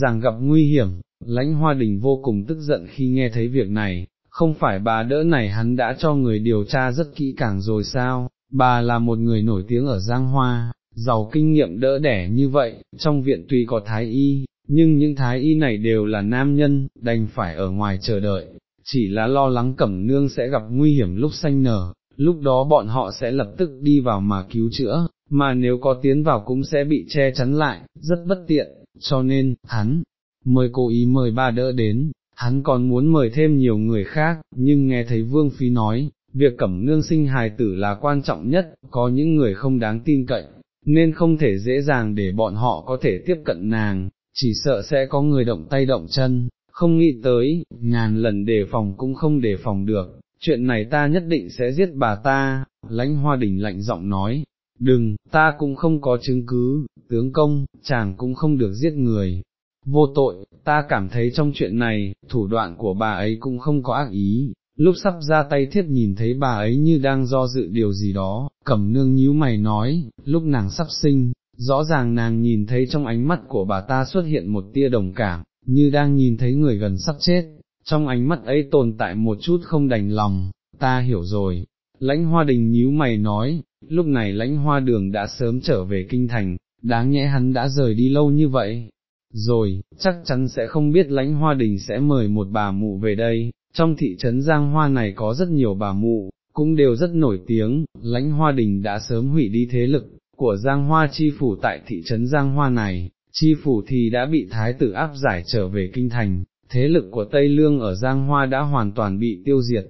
A: rằng gặp nguy hiểm, lãnh hoa đình vô cùng tức giận khi nghe thấy việc này, không phải bà đỡ này hắn đã cho người điều tra rất kỹ càng rồi sao, bà là một người nổi tiếng ở Giang Hoa, giàu kinh nghiệm đỡ đẻ như vậy, trong viện tuy có thái y, nhưng những thái y này đều là nam nhân, đành phải ở ngoài chờ đợi, chỉ là lo lắng cẩm nương sẽ gặp nguy hiểm lúc sanh nở, lúc đó bọn họ sẽ lập tức đi vào mà cứu chữa, mà nếu có tiến vào cũng sẽ bị che chắn lại, rất bất tiện, cho nên, hắn, mời cố ý mời ba đỡ đến, hắn còn muốn mời thêm nhiều người khác, nhưng nghe thấy Vương Phi nói, việc cẩm nương sinh hài tử là quan trọng nhất, có những người không đáng tin cậy, nên không thể dễ dàng để bọn họ có thể tiếp cận nàng, chỉ sợ sẽ có người động tay động chân, không nghĩ tới, ngàn lần đề phòng cũng không đề phòng được, chuyện này ta nhất định sẽ giết bà ta, lãnh hoa đỉnh lạnh giọng nói, đừng, ta cũng không có chứng cứ, tướng công, chàng cũng không được giết người, vô tội, ta cảm thấy trong chuyện này, thủ đoạn của bà ấy cũng không có ác ý, lúc sắp ra tay thiếp nhìn thấy bà ấy như đang do dự điều gì đó, cẩm nương nhíu mày nói, lúc nàng sắp sinh, rõ ràng nàng nhìn thấy trong ánh mắt của bà ta xuất hiện một tia đồng cảm, như đang nhìn thấy người gần sắp chết, trong ánh mắt ấy tồn tại một chút không đành lòng, ta hiểu rồi. Lãnh hoa đình nhíu mày nói, lúc này lãnh hoa đường đã sớm trở về kinh thành, đáng nhẽ hắn đã rời đi lâu như vậy, rồi, chắc chắn sẽ không biết lãnh hoa đình sẽ mời một bà mụ về đây, trong thị trấn Giang Hoa này có rất nhiều bà mụ, cũng đều rất nổi tiếng, lãnh hoa đình đã sớm hủy đi thế lực của Giang Hoa chi phủ tại thị trấn Giang Hoa này, chi phủ thì đã bị thái tử áp giải trở về kinh thành, thế lực của Tây Lương ở Giang Hoa đã hoàn toàn bị tiêu diệt,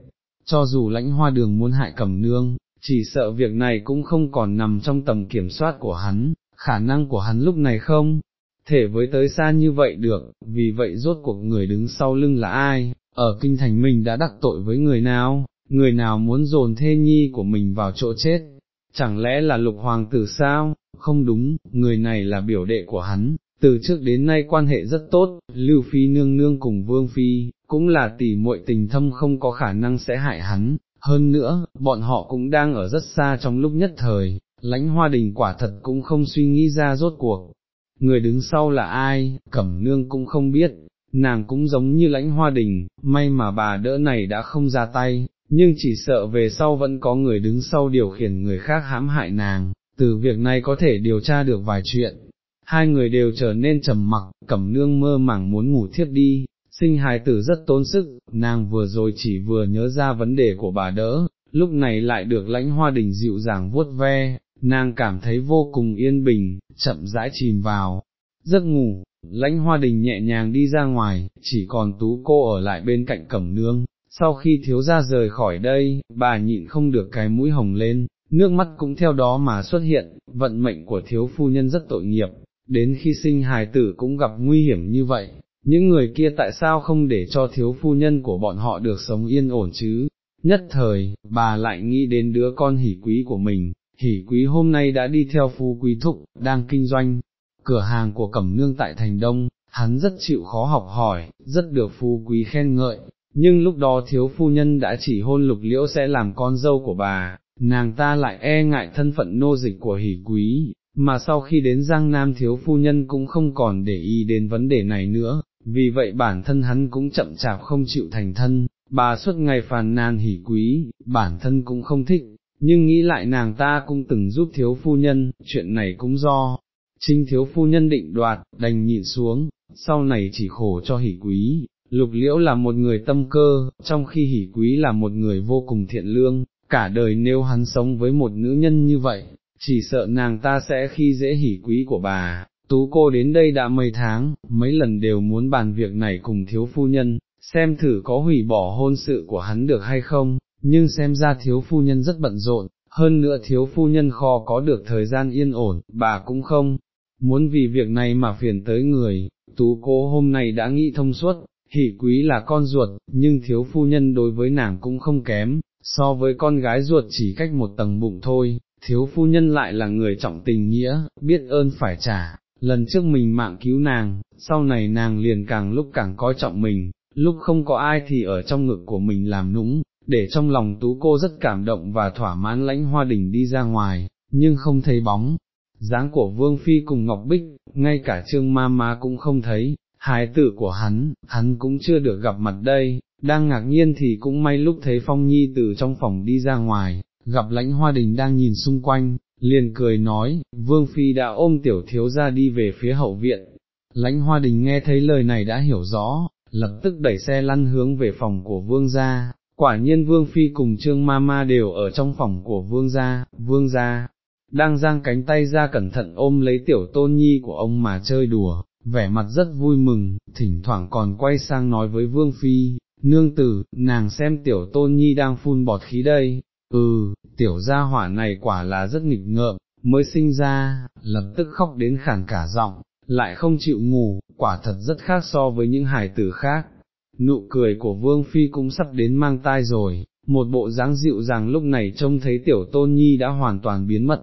A: cho dù lãnh hoa đường muốn hại cẩm nương, chỉ sợ việc này cũng không còn nằm trong tầm kiểm soát của hắn, khả năng của hắn lúc này không, thể với tới xa như vậy được, vì vậy rốt cuộc người đứng sau lưng là ai, ở kinh thành mình đã đắc tội với người nào, người nào muốn dồn thê nhi của mình vào chỗ chết, chẳng lẽ là lục hoàng tử sao, không đúng, người này là biểu đệ của hắn, từ trước đến nay quan hệ rất tốt, Lưu Phi nương nương cùng Vương Phi, cũng là tỷ muội tình thâm không có khả năng sẽ hại hắn, hơn nữa, bọn họ cũng đang ở rất xa trong lúc nhất thời, lãnh hoa đình quả thật cũng không suy nghĩ ra rốt cuộc. Người đứng sau là ai, cẩm nương cũng không biết, nàng cũng giống như lãnh hoa đình, may mà bà đỡ này đã không ra tay, nhưng chỉ sợ về sau vẫn có người đứng sau điều khiển người khác hãm hại nàng, từ việc này có thể điều tra được vài chuyện. Hai người đều trở nên trầm mặc, cẩm nương mơ màng muốn ngủ thiếp đi, sinh hài tử rất tốn sức, nàng vừa rồi chỉ vừa nhớ ra vấn đề của bà đỡ, lúc này lại được lãnh hoa đình dịu dàng vuốt ve, nàng cảm thấy vô cùng yên bình, chậm rãi chìm vào, giấc ngủ, lãnh hoa đình nhẹ nhàng đi ra ngoài, chỉ còn tú cô ở lại bên cạnh cẩm nương, sau khi thiếu gia rời khỏi đây, bà nhịn không được cái mũi hồng lên, nước mắt cũng theo đó mà xuất hiện, vận mệnh của thiếu phu nhân rất tội nghiệp, đến khi sinh hài tử cũng gặp nguy hiểm như vậy, những người kia tại sao không để cho thiếu phu nhân của bọn họ được sống yên ổn chứ, nhất thời, bà lại nghĩ đến đứa con hỷ quý của mình, hỷ quý hôm nay đã đi theo phu quý thúc, đang kinh doanh, cửa hàng của cẩm nương tại thành đông, hắn rất chịu khó học hỏi, rất được phu quý khen ngợi, nhưng lúc đó thiếu phu nhân đã chỉ hôn lục liễu sẽ làm con dâu của bà, nàng ta lại e ngại thân phận nô dịch của hỷ quý, mà sau khi đến Giang Nam thiếu phu nhân cũng không còn để ý đến vấn đề này nữa, vì vậy bản thân hắn cũng chậm chạp không chịu thành thân, bà suốt ngày phàn nàn hỉ quý, bản thân cũng không thích, nhưng nghĩ lại nàng ta cũng từng giúp thiếu phu nhân, chuyện này cũng do, trinh thiếu phu nhân định đoạt, đành nhịn xuống, sau này chỉ khổ cho hỉ quý. Lục liễu là một người tâm cơ, trong khi hỉ quý là một người vô cùng thiện lương, cả đời nếu hắn sống với một nữ nhân như vậy, chỉ sợ nàng ta sẽ khi dễ hỉ quý của bà, tú cô đến đây đã mấy tháng, mấy lần đều muốn bàn việc này cùng thiếu phu nhân, xem thử có hủy bỏ hôn sự của hắn được hay không, nhưng xem ra thiếu phu nhân rất bận rộn, hơn nữa thiếu phu nhân khó có được thời gian yên ổn, bà cũng không, muốn vì việc này mà phiền tới người, tú cô hôm nay đã nghĩ thông suốt, hỷ quý là con ruột, nhưng thiếu phu nhân đối với nàng cũng không kém, so với con gái ruột chỉ cách một tầng bụng thôi, thiếu phu nhân lại là người trọng tình nghĩa, biết ơn phải trả, lần trước mình mạng cứu nàng, sau này nàng liền càng lúc càng coi trọng mình, lúc không có ai thì ở trong ngực của mình làm nũng, để trong lòng tú cô rất cảm động và thỏa mãn lãnh hoa đình đi ra ngoài, nhưng không thấy bóng. dáng của Vương Phi cùng Ngọc Bích, ngay cả trương ma ma cũng không thấy, hài tử của hắn, hắn cũng chưa được gặp mặt đây, đang ngạc nhiên thì cũng may lúc thấy Phong Nhi từ trong phòng đi ra ngoài, gặp lãnh hoa đình đang nhìn xung quanh, liền cười nói, Vương Phi đã ôm tiểu thiếu ra đi về phía hậu viện. Lãnh hoa đình nghe thấy lời này đã hiểu rõ, lập tức đẩy xe lăn hướng về phòng của Vương gia. Quả nhiên Vương Phi cùng Trương Mama đều ở trong phòng của Vương gia, Vương gia, đang giang cánh tay ra cẩn thận ôm lấy tiểu tôn nhi của ông mà chơi đùa, vẻ mặt rất vui mừng, thỉnh thoảng còn quay sang nói với Vương Phi, nương tử, nàng xem tiểu tôn nhi đang phun bọt khí đây, ừ, tiểu gia hỏa này quả là rất nghịch ngợm, mới sinh ra, lập tức khóc đến khản cả giọng, lại không chịu ngủ, quả thật rất khác so với những hài tử khác. Nụ cười của Vương Phi cũng sắp đến mang tai rồi, một bộ dáng dịu dàng lúc này trông thấy tiểu tôn nhi đã hoàn toàn biến mất,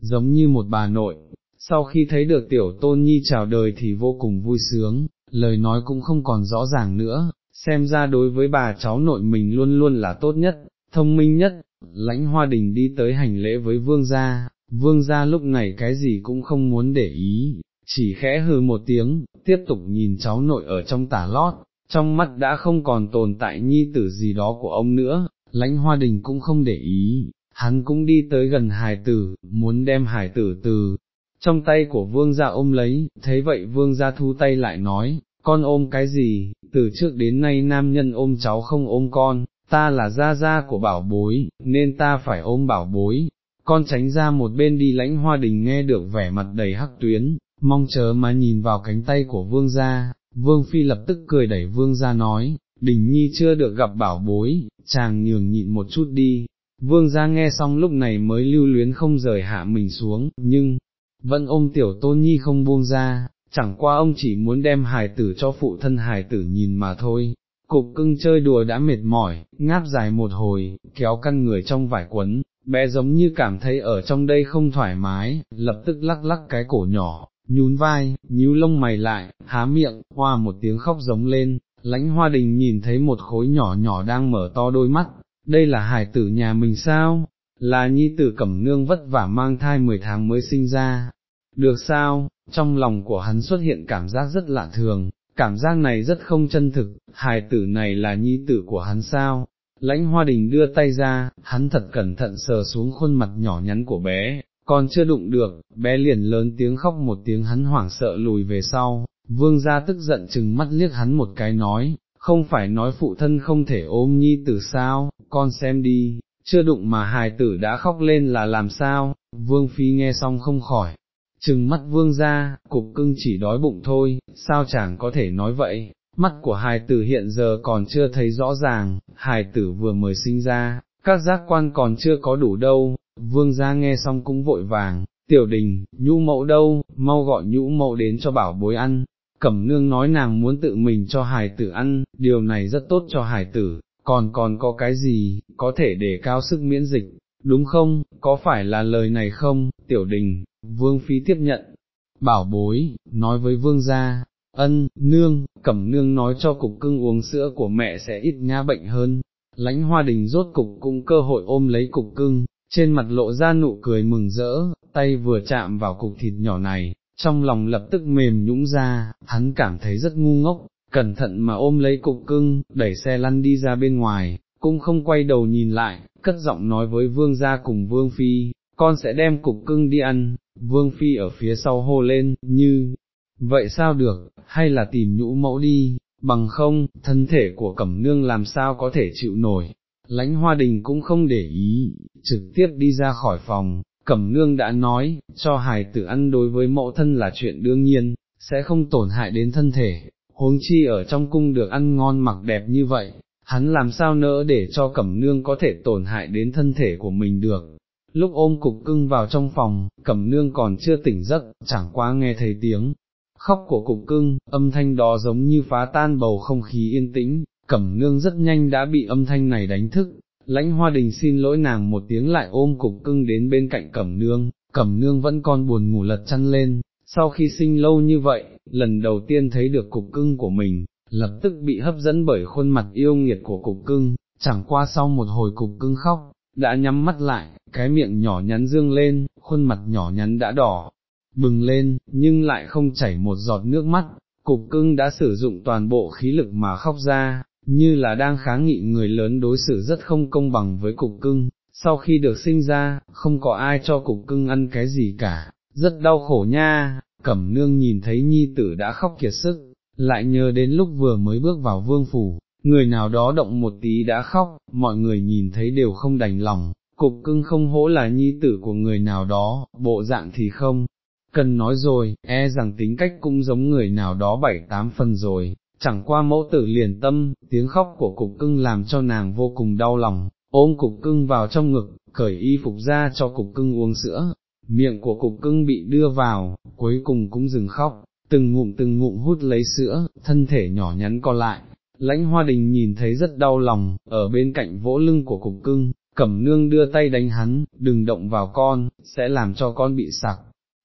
A: giống như một bà nội. Sau khi thấy được tiểu tôn nhi chào đời thì vô cùng vui sướng, lời nói cũng không còn rõ ràng nữa, xem ra đối với bà cháu nội mình luôn luôn là tốt nhất, thông minh nhất, lãnh hoa đình đi tới hành lễ với vương gia, vương gia lúc này cái gì cũng không muốn để ý, chỉ khẽ hừ một tiếng, tiếp tục nhìn cháu nội ở trong tả lót, trong mắt đã không còn tồn tại nhi tử gì đó của ông nữa, lãnh hoa đình cũng không để ý, hắn cũng đi tới gần hài tử, muốn đem hài tử từ trong tay của vương gia ôm lấy, thấy vậy vương gia thu tay lại nói, con ôm cái gì, từ trước đến nay nam nhân ôm cháu không ôm con, ta là gia gia của bảo bối, nên ta phải ôm bảo bối, con tránh ra một bên đi lãnh hoa đình nghe được vẻ mặt đầy hắc tuyến, mong chờ mà nhìn vào cánh tay của vương gia, vương phi lập tức cười đẩy vương gia nói, đình nhi chưa được gặp bảo bối, chàng nhường nhịn một chút đi, vương gia nghe xong lúc này mới lưu luyến không rời hạ mình xuống, nhưng, vẫn ôm tiểu tôn nhi không buông ra, chẳng qua ông chỉ muốn đem hài tử cho phụ thân hài tử nhìn mà thôi. Cục cưng chơi đùa đã mệt mỏi, ngáp dài một hồi, kéo căn người trong vải quấn, bé giống như cảm thấy ở trong đây không thoải mái, lập tức lắc lắc cái cổ nhỏ, nhún vai, nhíu lông mày lại, há miệng, hoa một tiếng khóc giống lên, lãnh hoa đình nhìn thấy một khối nhỏ nhỏ đang mở to đôi mắt, đây là hải tử nhà mình sao, là nhi tử cẩm nương vất vả mang thai 10 tháng mới sinh ra, được sao, trong lòng của hắn xuất hiện cảm giác rất lạ thường, cảm giác này rất không chân thực, hài tử này là nhi tử của hắn sao, lãnh hoa đình đưa tay ra, hắn thật cẩn thận sờ xuống khuôn mặt nhỏ nhắn của bé, còn chưa đụng được, bé liền lớn tiếng khóc một tiếng hắn hoảng sợ lùi về sau, vương gia tức giận chừng mắt liếc hắn một cái nói, không phải nói phụ thân không thể ôm nhi tử sao, con xem đi, chưa đụng mà hài tử đã khóc lên là làm sao, vương phi nghe xong không khỏi, chừng mắt vương ra, cục cưng chỉ đói bụng thôi, sao chẳng có thể nói vậy, mắt của hài tử hiện giờ còn chưa thấy rõ ràng, hài tử vừa mới sinh ra, các giác quan còn chưa có đủ đâu, vương ra nghe xong cũng vội vàng, tiểu đình, nhũ mẫu đâu, mau gọi nhũ mẫu đến cho bảo bối ăn, cẩm nương nói nàng muốn tự mình cho hài tử ăn, điều này rất tốt cho hài tử, còn còn có cái gì, có thể để cao sức miễn dịch, đúng không, có phải là lời này không, tiểu đình, vương phi tiếp nhận, bảo bối, nói với vương gia, ân, nương, cẩm nương nói cho cục cưng uống sữa của mẹ sẽ ít nha bệnh hơn, lãnh hoa đình rốt cục cũng cơ hội ôm lấy cục cưng, trên mặt lộ ra nụ cười mừng rỡ, tay vừa chạm vào cục thịt nhỏ này, trong lòng lập tức mềm nhũng ra, hắn cảm thấy rất ngu ngốc, cẩn thận mà ôm lấy cục cưng, đẩy xe lăn đi ra bên ngoài, cũng không quay đầu nhìn lại, cất giọng nói với vương gia cùng vương phi, con sẽ đem cục cưng đi ăn, vương phi ở phía sau hô lên, như, vậy sao được, hay là tìm nhũ mẫu đi, bằng không, thân thể của cẩm nương làm sao có thể chịu nổi, lãnh hoa đình cũng không để ý, trực tiếp đi ra khỏi phòng, cẩm nương đã nói, cho hài tử ăn đối với mẫu thân là chuyện đương nhiên, sẽ không tổn hại đến thân thể, huống chi ở trong cung được ăn ngon mặc đẹp như vậy, hắn làm sao nỡ để cho cẩm nương có thể tổn hại đến thân thể của mình được. Lúc ôm cục cưng vào trong phòng, cẩm nương còn chưa tỉnh giấc, chẳng qua nghe thấy tiếng khóc của cục cưng, âm thanh đó giống như phá tan bầu không khí yên tĩnh, cẩm nương rất nhanh đã bị âm thanh này đánh thức, lãnh hoa đình xin lỗi nàng một tiếng lại ôm cục cưng đến bên cạnh cẩm nương, cẩm nương vẫn còn buồn ngủ lật chăn lên, sau khi sinh lâu như vậy, lần đầu tiên thấy được cục cưng của mình, lập tức bị hấp dẫn bởi khuôn mặt yêu nghiệt của cục cưng, chẳng qua sau một hồi cục cưng khóc, đã nhắm mắt lại, cái miệng nhỏ nhắn dương lên, khuôn mặt nhỏ nhắn đã đỏ, bừng lên, nhưng lại không chảy một giọt nước mắt, cục cưng đã sử dụng toàn bộ khí lực mà khóc ra, như là đang kháng nghị người lớn đối xử rất không công bằng với cục cưng, sau khi được sinh ra, không có ai cho cục cưng ăn cái gì cả, rất đau khổ nha, cẩm nương nhìn thấy nhi tử đã khóc kiệt sức, lại nhớ đến lúc vừa mới bước vào vương phủ, người nào đó động một tí đã khóc, mọi người nhìn thấy đều không đành lòng, cục cưng không hỗ là nhi tử của người nào đó, bộ dạng thì không. Cần nói rồi, e rằng tính cách cũng giống người nào đó bảy tám phần rồi, chẳng qua mẫu tử liền tâm, tiếng khóc của cục cưng làm cho nàng vô cùng đau lòng, ôm cục cưng vào trong ngực, cởi y phục ra cho cục cưng uống sữa, miệng của cục cưng bị đưa vào, cuối cùng cũng dừng khóc, từng ngụm từng ngụm hút lấy sữa, thân thể nhỏ nhắn co lại. Lãnh hoa đình nhìn thấy rất đau lòng, ở bên cạnh vỗ lưng của cục cưng, cẩm nương đưa tay đánh hắn, đừng động vào con, sẽ làm cho con bị sặc.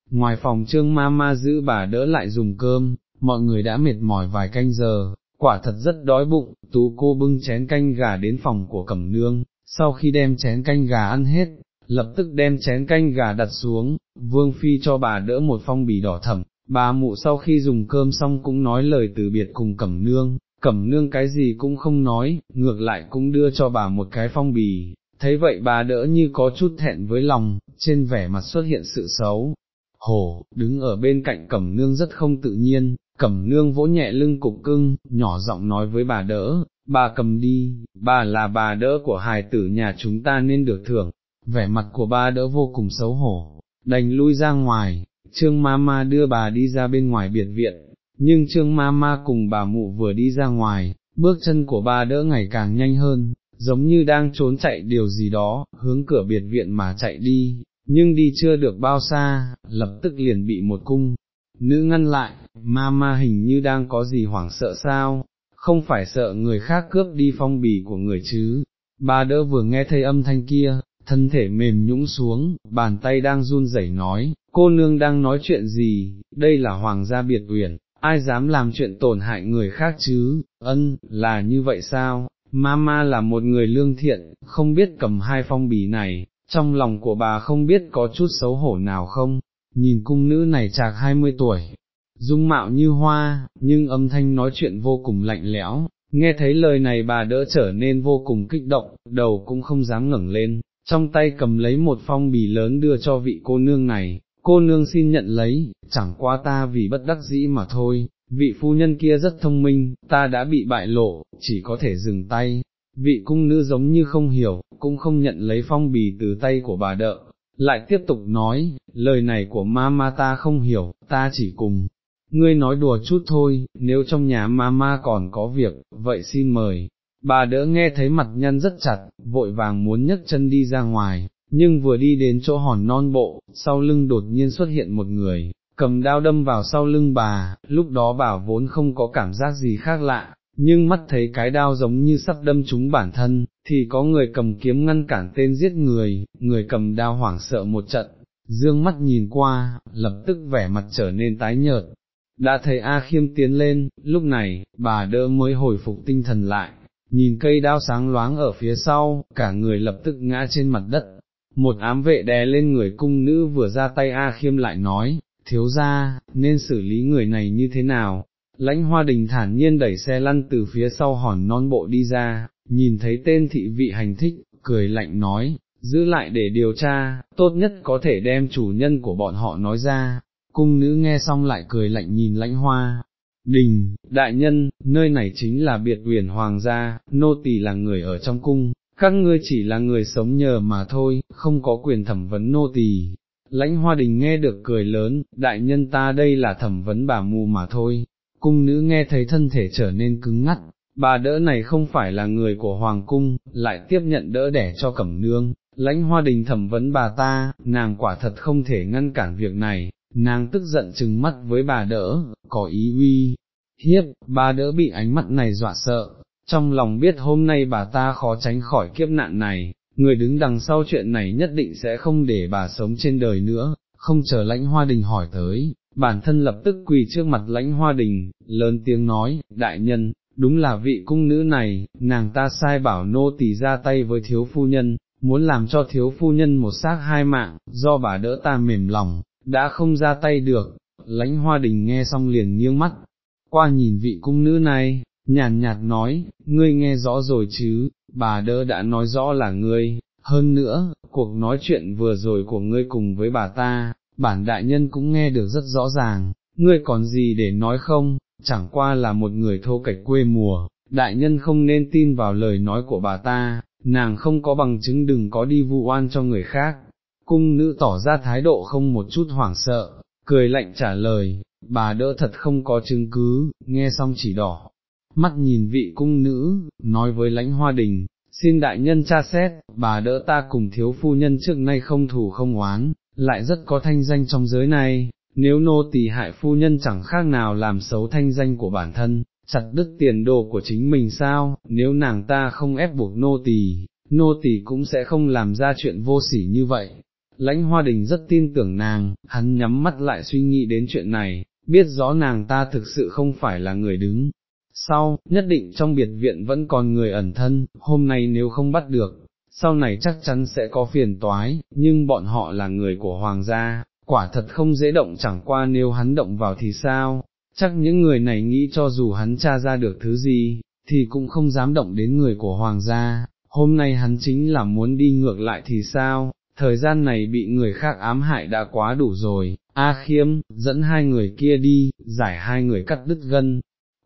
A: Ngoài phòng trương ma ma giữ bà đỡ lại dùng cơm, mọi người đã mệt mỏi vài canh giờ, quả thật rất đói bụng, tú cô bưng chén canh gà đến phòng của cẩm nương, sau khi đem chén canh gà ăn hết, lập tức đem chén canh gà đặt xuống, vương phi cho bà đỡ một phong bì đỏ thẩm, bà mụ sau khi dùng cơm xong cũng nói lời từ biệt cùng cẩm nương, cẩm nương cái gì cũng không nói, ngược lại cũng đưa cho bà một cái phong bì, thấy vậy bà đỡ như có chút thẹn với lòng, trên vẻ mặt xuất hiện sự xấu. Hổ, đứng ở bên cạnh cẩm nương rất không tự nhiên, cẩm nương vỗ nhẹ lưng cục cưng, nhỏ giọng nói với bà đỡ, bà cầm đi, bà là bà đỡ của hài tử nhà chúng ta nên được thưởng, vẻ mặt của bà đỡ vô cùng xấu hổ, đành lui ra ngoài, trương ma ma đưa bà đi ra bên ngoài biệt viện, nhưng trương ma ma cùng bà mụ vừa đi ra ngoài, bước chân của ba đỡ ngày càng nhanh hơn, giống như đang trốn chạy điều gì đó, hướng cửa biệt viện mà chạy đi, nhưng đi chưa được bao xa, lập tức liền bị một cung. Nữ ngăn lại, ma ma hình như đang có gì hoảng sợ sao, không phải sợ người khác cướp đi phong bì của người chứ. Bà đỡ vừa nghe thấy âm thanh kia, thân thể mềm nhũng xuống, bàn tay đang run rẩy nói, cô nương đang nói chuyện gì, đây là hoàng gia biệt uyển, ai dám làm chuyện tổn hại người khác chứ, ân, là như vậy sao, mama là một người lương thiện, không biết cầm hai phong bì này, trong lòng của bà không biết có chút xấu hổ nào không, nhìn cung nữ này chạc hai mươi tuổi, dung mạo như hoa, nhưng âm thanh nói chuyện vô cùng lạnh lẽo, nghe thấy lời này bà đỡ trở nên vô cùng kích động, đầu cũng không dám ngẩng lên, trong tay cầm lấy một phong bì lớn đưa cho vị cô nương này, cô nương xin nhận lấy, chẳng qua ta vì bất đắc dĩ mà thôi, vị phu nhân kia rất thông minh, ta đã bị bại lộ, chỉ có thể dừng tay, vị cung nữ giống như không hiểu, cũng không nhận lấy phong bì từ tay của bà đỡ, lại tiếp tục nói, lời này của mama ta không hiểu, ta chỉ cùng, ngươi nói đùa chút thôi, nếu trong nhà mama còn có việc, vậy xin mời. Bà đỡ nghe thấy mặt nhăn rất chặt, vội vàng muốn nhấc chân đi ra ngoài, nhưng vừa đi đến chỗ hòn non bộ, sau lưng đột nhiên xuất hiện một người, cầm đao đâm vào sau lưng bà, lúc đó bà vốn không có cảm giác gì khác lạ, nhưng mắt thấy cái đao giống như sắp đâm trúng bản thân, thì có người cầm kiếm ngăn cản tên giết người, người cầm đao hoảng sợ một trận, dương mắt nhìn qua, lập tức vẻ mặt trở nên tái nhợt. Đã thấy A Khiêm tiến lên, lúc này, bà đỡ mới hồi phục tinh thần lại, nhìn cây đao sáng loáng ở phía sau, cả người lập tức ngã trên mặt đất. Một ám vệ đè lên người cung nữ vừa ra tay A Khiêm lại nói, thiếu ra, nên xử lý người này như thế nào, lãnh hoa đình thản nhiên đẩy xe lăn từ phía sau hòn non bộ đi ra, nhìn thấy tên thị vị hành thích, cười lạnh nói, giữ lại để điều tra, tốt nhất có thể đem chủ nhân của bọn họ nói ra, cung nữ nghe xong lại cười lạnh nhìn lãnh hoa. Đình, đại nhân, nơi này chính là biệt huyền hoàng gia, nô tỳ là người ở trong cung, các ngươi chỉ là người sống nhờ mà thôi, không có quyền thẩm vấn nô tỳ. Lãnh hoa đình nghe được cười lớn, đại nhân ta đây là thẩm vấn bà mù mà thôi, cung nữ nghe thấy thân thể trở nên cứng ngắt, bà đỡ này không phải là người của hoàng cung, lại tiếp nhận đỡ đẻ cho cẩm nương, lãnh hoa đình thẩm vấn bà ta, nàng quả thật không thể ngăn cản việc này, nàng tức giận chừng mắt với bà đỡ, có ý uy, hiếp, bà đỡ bị ánh mắt này dọa sợ, trong lòng biết hôm nay bà ta khó tránh khỏi kiếp nạn này, người đứng đằng sau chuyện này nhất định sẽ không để bà sống trên đời nữa, không chờ lãnh hoa đình hỏi tới, bản thân lập tức quỳ trước mặt lãnh hoa đình, lớn tiếng nói, đại nhân, đúng là vị cung nữ này, nàng ta sai bảo nô tỳ ra tay với thiếu phu nhân, muốn làm cho thiếu phu nhân một xác hai mạng, do bà đỡ ta mềm lòng, đã không ra tay được, lãnh hoa đình nghe xong liền nghiêng mắt, qua nhìn vị cung nữ này, nhàn nhạt nói, ngươi nghe rõ rồi chứ, bà đỡ đã nói rõ là ngươi, hơn nữa, cuộc nói chuyện vừa rồi của ngươi cùng với bà ta, bản đại nhân cũng nghe được rất rõ ràng, ngươi còn gì để nói không, chẳng qua là một người thô kệch quê mùa, đại nhân không nên tin vào lời nói của bà ta, nàng không có bằng chứng đừng có đi vu oan cho người khác. Cung nữ tỏ ra thái độ không một chút hoảng sợ, cười lạnh trả lời, bà đỡ thật không có chứng cứ, nghe xong chỉ đỏ. Mắt nhìn vị cung nữ, nói với lãnh hoa đình, xin đại nhân tra xét, bà đỡ ta cùng thiếu phu nhân trước nay không thủ không oán, lại rất có thanh danh trong giới này, nếu nô tỳ hại phu nhân chẳng khác nào làm xấu thanh danh của bản thân, chặt đứt tiền đồ của chính mình sao, nếu nàng ta không ép buộc nô tỳ, nô tỳ cũng sẽ không làm ra chuyện vô sỉ như vậy. Lãnh Hoa Đình rất tin tưởng nàng, hắn nhắm mắt lại suy nghĩ đến chuyện này, biết rõ nàng ta thực sự không phải là người đứng. Sau, nhất định trong biệt viện vẫn còn người ẩn thân, hôm nay nếu không bắt được, sau này chắc chắn sẽ có phiền toái, nhưng bọn họ là người của hoàng gia, quả thật không dễ động chẳng qua nếu hắn động vào thì sao, chắc những người này nghĩ cho dù hắn tra ra được thứ gì, thì cũng không dám động đến người của hoàng gia, hôm nay hắn chính là muốn đi ngược lại thì sao, thời gian này bị người khác ám hại đã quá đủ rồi, A khiêm, dẫn hai người kia đi, giải hai người cắt đứt gân,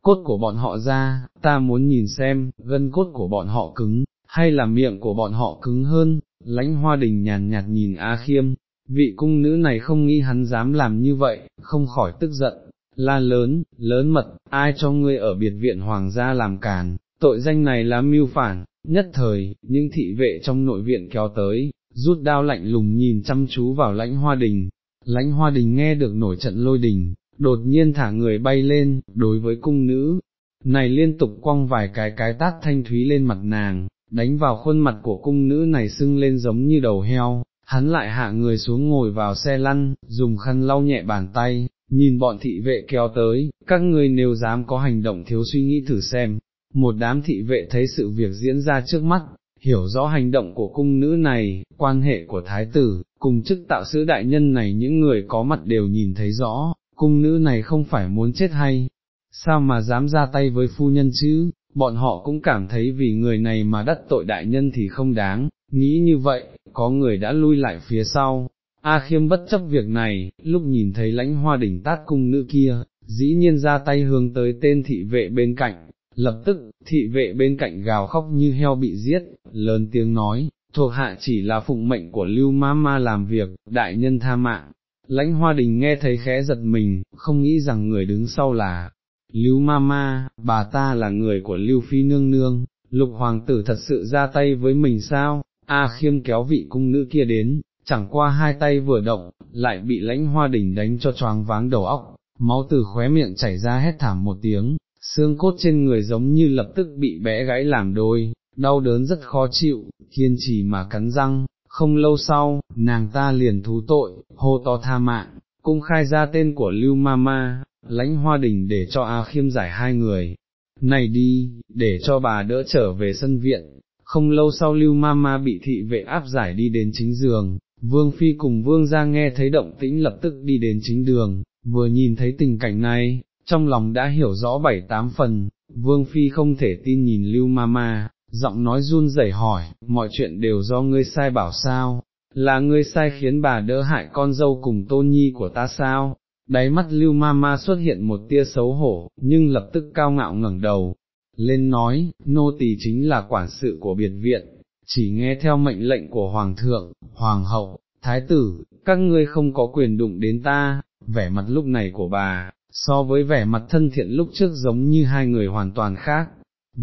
A: cốt của bọn họ ra, ta muốn nhìn xem, gân cốt của bọn họ cứng, hay là miệng của bọn họ cứng hơn, lãnh hoa đình nhàn nhạt nhìn A khiêm, vị cung nữ này không nghĩ hắn dám làm như vậy, không khỏi tức giận, la lớn, lớn mật, ai cho ngươi ở biệt viện hoàng gia làm càn, tội danh này là mưu phản, nhất thời, những thị vệ trong nội viện kéo tới, rút đao lạnh lùng nhìn chăm chú vào lãnh hoa đình, lãnh hoa đình nghe được nổi trận lôi đình, đột nhiên thả người bay lên, đối với cung nữ, này liên tục quăng vài cái cái tát thanh thúy lên mặt nàng, đánh vào khuôn mặt của cung nữ này sưng lên giống như đầu heo, hắn lại hạ người xuống ngồi vào xe lăn, dùng khăn lau nhẹ bàn tay, nhìn bọn thị vệ kéo tới, các ngươi nếu dám có hành động thiếu suy nghĩ thử xem, một đám thị vệ thấy sự việc diễn ra trước mắt, hiểu rõ hành động của cung nữ này, quan hệ của thái tử, cùng chức tạo sứ đại nhân này những người có mặt đều nhìn thấy rõ, cung nữ này không phải muốn chết hay, sao mà dám ra tay với phu nhân chứ, bọn họ cũng cảm thấy vì người này mà đắc tội đại nhân thì không đáng, nghĩ như vậy, có người đã lui lại phía sau. A khiêm bất chấp việc này, lúc nhìn thấy lãnh hoa đỉnh tát cung nữ kia, dĩ nhiên ra tay hướng tới tên thị vệ bên cạnh, lập tức, thị vệ bên cạnh gào khóc như heo bị giết, lớn tiếng nói, thuộc hạ chỉ là phụng mệnh của Lưu Ma Ma làm việc, đại nhân tha mạng. Lãnh hoa đình nghe thấy khẽ giật mình, không nghĩ rằng người đứng sau là Lưu Ma Ma, bà ta là người của Lưu Phi Nương Nương, lục hoàng tử thật sự ra tay với mình sao, A khiêm kéo vị cung nữ kia đến, chẳng qua hai tay vừa động, lại bị lãnh hoa đình đánh cho choáng váng đầu óc, máu từ khóe miệng chảy ra hét thảm một tiếng, xương cốt trên người giống như lập tức bị bẽ gãy làm đôi, đau đớn rất khó chịu, kiên trì mà cắn răng, không lâu sau, nàng ta liền thú tội, hô to tha mạng, cung khai ra tên của Lưu Mama, lãnh hoa đình để cho A khiêm giải hai người, này đi, để cho bà đỡ trở về sân viện, không lâu sau Lưu Mama bị thị vệ áp giải đi đến chính giường, Vương Phi cùng Vương ra nghe thấy động tĩnh lập tức đi đến chính đường, vừa nhìn thấy tình cảnh này, trong lòng đã hiểu rõ bảy tám phần, Vương Phi không thể tin nhìn Lưu Mama, giọng nói run rẩy hỏi, mọi chuyện đều do ngươi sai bảo sao, là ngươi sai khiến bà đỡ hại con dâu cùng tôn nhi của ta sao, đáy mắt Lưu Mama xuất hiện một tia xấu hổ, nhưng lập tức cao ngạo ngẩng đầu, lên nói, nô tỳ chính là quản sự của biệt viện, chỉ nghe theo mệnh lệnh của Hoàng thượng, Hoàng hậu, Thái tử, các ngươi không có quyền đụng đến ta, vẻ mặt lúc này của bà, so với vẻ mặt thân thiện lúc trước giống như hai người hoàn toàn khác.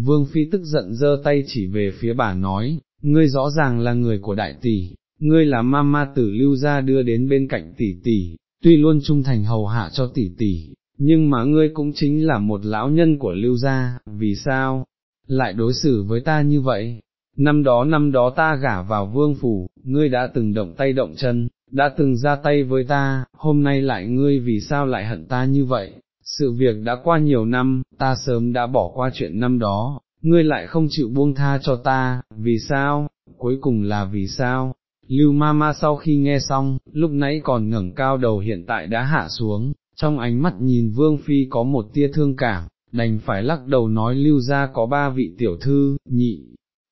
A: Vương Phi tức giận giơ tay chỉ về phía bà nói, ngươi rõ ràng là người của đại tỷ, ngươi là ma ma tử lưu ra đưa đến bên cạnh tỷ tỷ, tuy luôn trung thành hầu hạ cho tỷ tỷ, nhưng mà ngươi cũng chính là một lão nhân của lưu gia, vì sao, lại đối xử với ta như vậy? Năm đó năm đó ta gả vào vương phủ, ngươi đã từng động tay động chân, đã từng ra tay với ta, hôm nay lại ngươi vì sao lại hận ta như vậy, sự việc đã qua nhiều năm, ta sớm đã bỏ qua chuyện năm đó, ngươi lại không chịu buông tha cho ta, vì sao, cuối cùng là vì sao, Lưu Mama sau khi nghe xong, lúc nãy còn ngẩng cao đầu hiện tại đã hạ xuống, trong ánh mắt nhìn Vương Phi có một tia thương cảm, đành phải lắc đầu nói Lưu ra có ba vị tiểu thư, nhị.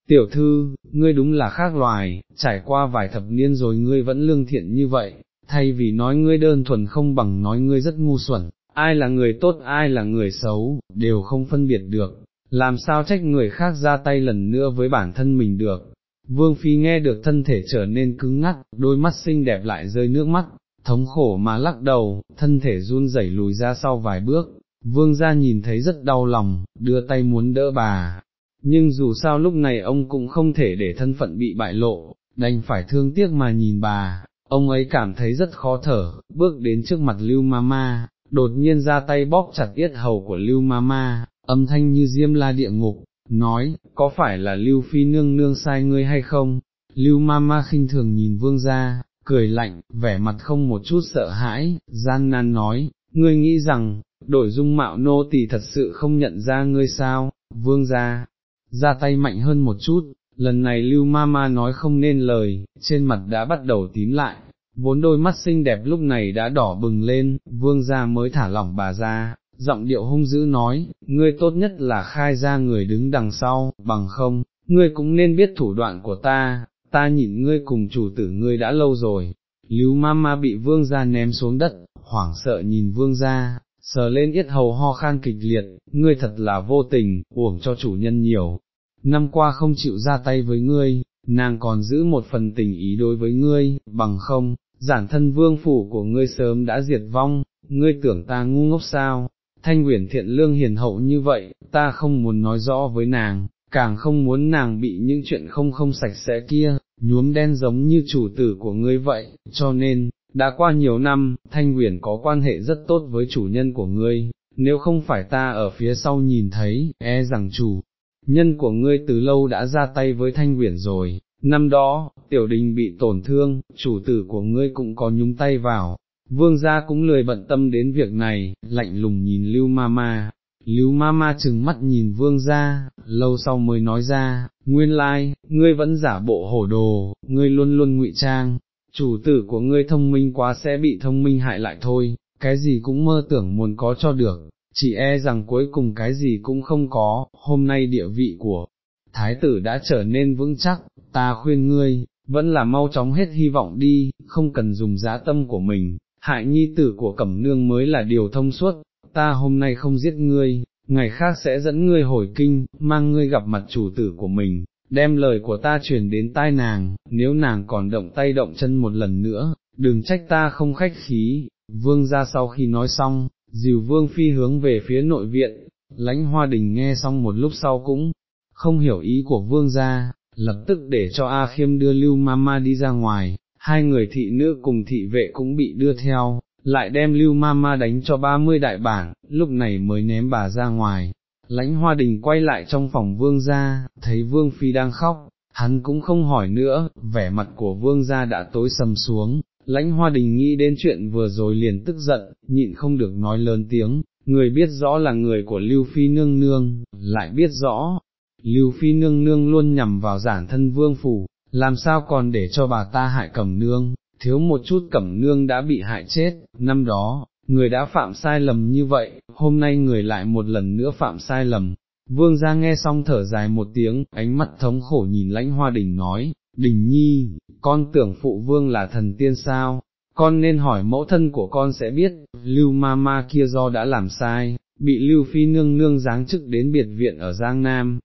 A: Tiểu thư, ngươi đúng là khác loài, trải qua vài thập niên rồi ngươi vẫn lương thiện như vậy, thay vì nói ngươi đơn thuần không bằng nói ngươi rất ngu xuẩn, ai là người tốt ai là người xấu, đều không phân biệt được, làm sao trách người khác ra tay lần nữa với bản thân mình được, Vương Phi nghe được thân thể trở nên cứng ngắc, đôi mắt xinh đẹp lại rơi nước mắt, thống khổ mà lắc đầu, thân thể run rẩy lùi ra sau vài bước, vương gia nhìn thấy rất đau lòng, đưa tay muốn đỡ bà, nhưng dù sao lúc này ông cũng không thể để thân phận bị bại lộ, đành phải thương tiếc mà nhìn bà, ông ấy cảm thấy rất khó thở, bước đến trước mặt Lưu Mama, đột nhiên ra tay bóp chặt yết hầu của Lưu Mama, âm thanh như diêm la địa ngục, nói, có phải là Lưu Phi nương nương sai ngươi hay không? Lưu Mama khinh thường nhìn vương gia, cười lạnh, vẻ mặt không một chút sợ hãi, gian nan nói, ngươi nghĩ rằng, đổi dung mạo nô tỳ thật sự không nhận ra ngươi sao, vương gia, ra tay mạnh hơn một chút, lần này Lưu Mama nói không nên lời, trên mặt đã bắt đầu tím lại, vốn đôi mắt xinh đẹp lúc này đã đỏ bừng lên, vương gia mới thả lỏng bà ra, giọng điệu hung dữ nói, ngươi tốt nhất là khai ra người đứng đằng sau, bằng không, ngươi cũng nên biết thủ đoạn của ta, ta nhìn ngươi cùng chủ tử ngươi đã lâu rồi. Lưu Mama bị vương gia ném xuống đất, hoảng sợ nhìn vương gia, sờ lên yết hầu ho khan kịch liệt, ngươi thật là vô tình, uổng cho chủ nhân nhiều. Năm qua không chịu ra tay với ngươi, nàng còn giữ một phần tình ý đối với ngươi, bằng không, giản thân vương phủ của ngươi sớm đã diệt vong, ngươi tưởng ta ngu ngốc sao, thanh uyển thiện lương hiền hậu như vậy, ta không muốn nói rõ với nàng, càng không muốn nàng bị những chuyện không không sạch sẽ kia, nhuốm đen giống như chủ tử của ngươi vậy, cho nên, đã qua nhiều năm, Thanh uyển có quan hệ rất tốt với chủ nhân của ngươi, nếu không phải ta ở phía sau nhìn thấy, e rằng chủ nhân của ngươi từ lâu đã ra tay với Thanh uyển rồi. Năm đó, tiểu đình bị tổn thương, chủ tử của ngươi cũng có nhúng tay vào, vương gia cũng lười bận tâm đến việc này, lạnh lùng nhìn Lưu Mama, Lưu Mama chừng mắt nhìn vương gia, lâu sau mới nói ra, nguyên lai, ngươi vẫn giả bộ hổ đồ, ngươi luôn luôn ngụy trang, chủ tử của ngươi thông minh quá sẽ bị thông minh hại lại thôi, cái gì cũng mơ tưởng muốn có cho được, chỉ e rằng cuối cùng cái gì cũng không có, hôm nay địa vị của thái tử đã trở nên vững chắc, ta khuyên ngươi, vẫn là mau chóng hết hy vọng đi, không cần dùng giá tâm của mình, hại nhi tử của cẩm nương mới là điều thông suốt, ta hôm nay không giết ngươi, ngày khác sẽ dẫn ngươi hồi kinh, mang ngươi gặp mặt chủ tử của mình, đem lời của ta truyền đến tai nàng, nếu nàng còn động tay động chân một lần nữa, đừng trách ta không khách khí, vương ra sau khi nói xong, dìu vương phi hướng về phía nội viện, lãnh hoa đình nghe xong một lúc sau cũng không hiểu ý của vương gia, lập tức để cho A Khiêm đưa Lưu Mama đi ra ngoài, hai người thị nữ cùng thị vệ cũng bị đưa theo, lại đem Lưu Mama đánh cho ba mươi đại bản, lúc này mới ném bà ra ngoài. Lãnh hoa đình quay lại trong phòng vương gia, thấy vương phi đang khóc, hắn cũng không hỏi nữa, vẻ mặt của vương gia đã tối sầm xuống, lãnh hoa đình nghĩ đến chuyện vừa rồi liền tức giận, nhịn không được nói lớn tiếng, người biết rõ là người của Lưu Phi Nương Nương, lại biết rõ, Lưu Phi Nương Nương luôn nhằm vào giản thân vương phủ, làm sao còn để cho bà ta hại cẩm nương, thiếu một chút cẩm nương đã bị hại chết, năm đó, người đã phạm sai lầm như vậy, hôm nay người lại một lần nữa phạm sai lầm. Vương ra nghe xong thở dài một tiếng, ánh mắt thống khổ nhìn lãnh hoa đình nói, đình nhi, con tưởng phụ vương là thần tiên sao, con nên hỏi mẫu thân của con sẽ biết, lưu ma ma kia do đã làm sai, bị lưu phi nương nương giáng chức đến biệt viện ở Giang Nam.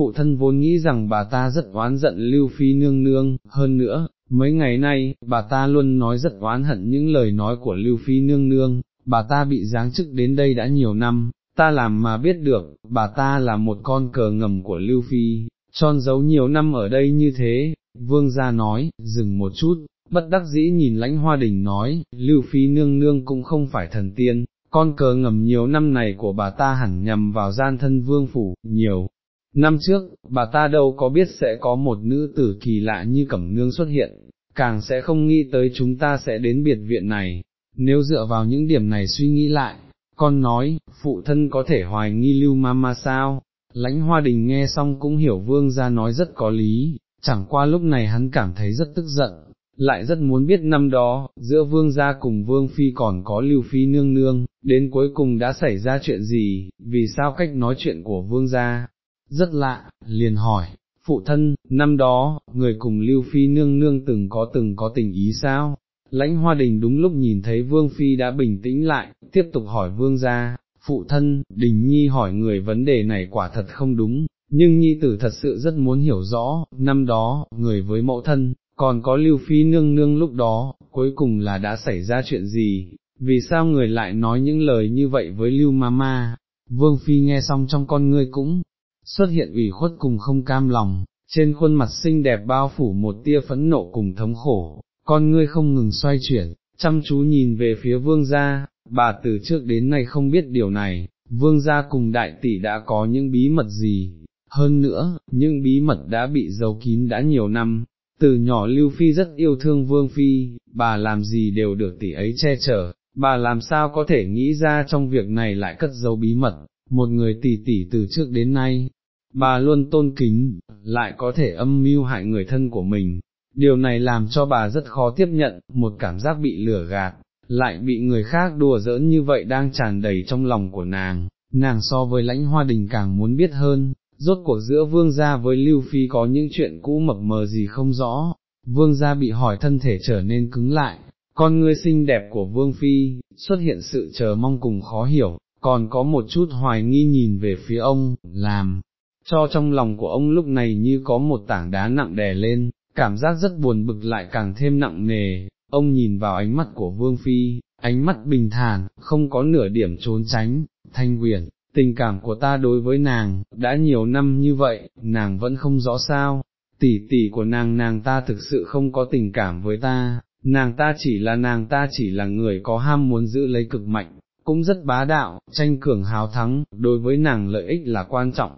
A: Phụ thân vốn nghĩ rằng bà ta rất oán giận lưu phi nương nương, hơn nữa, mấy ngày nay, bà ta luôn nói rất oán hận những lời nói của lưu phi nương nương, bà ta bị giáng chức đến đây đã nhiều năm, ta làm mà biết được, bà ta là một con cờ ngầm của lưu phi, tròn giấu nhiều năm ở đây như thế, vương gia nói, dừng một chút, bất đắc dĩ nhìn lãnh hoa đình nói, lưu phi nương nương cũng không phải thần tiên, con cờ ngầm nhiều năm này của bà ta hẳn nhằm vào gian thân vương phủ, nhiều. Năm trước, bà ta đâu có biết sẽ có một nữ tử kỳ lạ như cẩm nương xuất hiện, càng sẽ không nghĩ tới chúng ta sẽ đến biệt viện này, nếu dựa vào những điểm này suy nghĩ lại, con nói, phụ thân có thể hoài nghi lưu mama sao, lãnh hoa đình nghe xong cũng hiểu vương ra nói rất có lý, chẳng qua lúc này hắn cảm thấy rất tức giận, lại rất muốn biết năm đó, giữa vương gia cùng vương phi còn có lưu phi nương nương, đến cuối cùng đã xảy ra chuyện gì, vì sao cách nói chuyện của vương gia, rất lạ, liền hỏi, phụ thân, năm đó, người cùng lưu phi nương nương từng có từng có tình ý sao? Lãnh hoa đình đúng lúc nhìn thấy vương phi đã bình tĩnh lại, tiếp tục hỏi vương gia, phụ thân, đình nhi hỏi người vấn đề này quả thật không đúng, nhưng nhi tử thật sự rất muốn hiểu rõ, năm đó, người với mẫu thân, còn có lưu phi nương nương lúc đó, cuối cùng là đã xảy ra chuyện gì, vì sao người lại nói những lời như vậy với lưu mama, vương phi nghe xong trong con ngươi cũng, xuất hiện ủy khuất cùng không cam lòng, trên khuôn mặt xinh đẹp bao phủ một tia phẫn nộ cùng thống khổ, con ngươi không ngừng xoay chuyển, chăm chú nhìn về phía vương gia, bà từ trước đến nay không biết điều này, vương gia cùng đại tỷ đã có những bí mật gì, hơn nữa, những bí mật đã bị giấu kín đã nhiều năm, từ nhỏ Lưu Phi rất yêu thương Vương Phi, bà làm gì đều được tỷ ấy che chở, bà làm sao có thể nghĩ ra trong việc này lại cất giấu bí mật, một người tỷ tỷ từ trước đến nay, bà luôn tôn kính, lại có thể âm mưu hại người thân của mình. Điều này làm cho bà rất khó tiếp nhận, một cảm giác bị lửa gạt, lại bị người khác đùa giỡn như vậy đang tràn đầy trong lòng của nàng, nàng so với lãnh hoa đình càng muốn biết hơn, rốt cuộc giữa vương gia với Lưu Phi có những chuyện cũ mập mờ gì không rõ, vương gia bị hỏi thân thể trở nên cứng lại, con ngươi xinh đẹp của vương phi, xuất hiện sự chờ mong cùng khó hiểu, còn có một chút hoài nghi nhìn về phía ông, làm, cho trong lòng của ông lúc này như có một tảng đá nặng đè lên, cảm giác rất buồn bực lại càng thêm nặng nề, ông nhìn vào ánh mắt của vương phi, ánh mắt bình thản, không có nửa điểm trốn tránh, thanh quyển, tình cảm của ta đối với nàng, đã nhiều năm như vậy, nàng vẫn không rõ sao, tỷ tỷ của nàng nàng ta thực sự không có tình cảm với ta, nàng ta chỉ là nàng ta chỉ là người có ham muốn giữ lấy cực mạnh, cũng rất bá đạo, tranh cường hào thắng, đối với nàng lợi ích là quan trọng.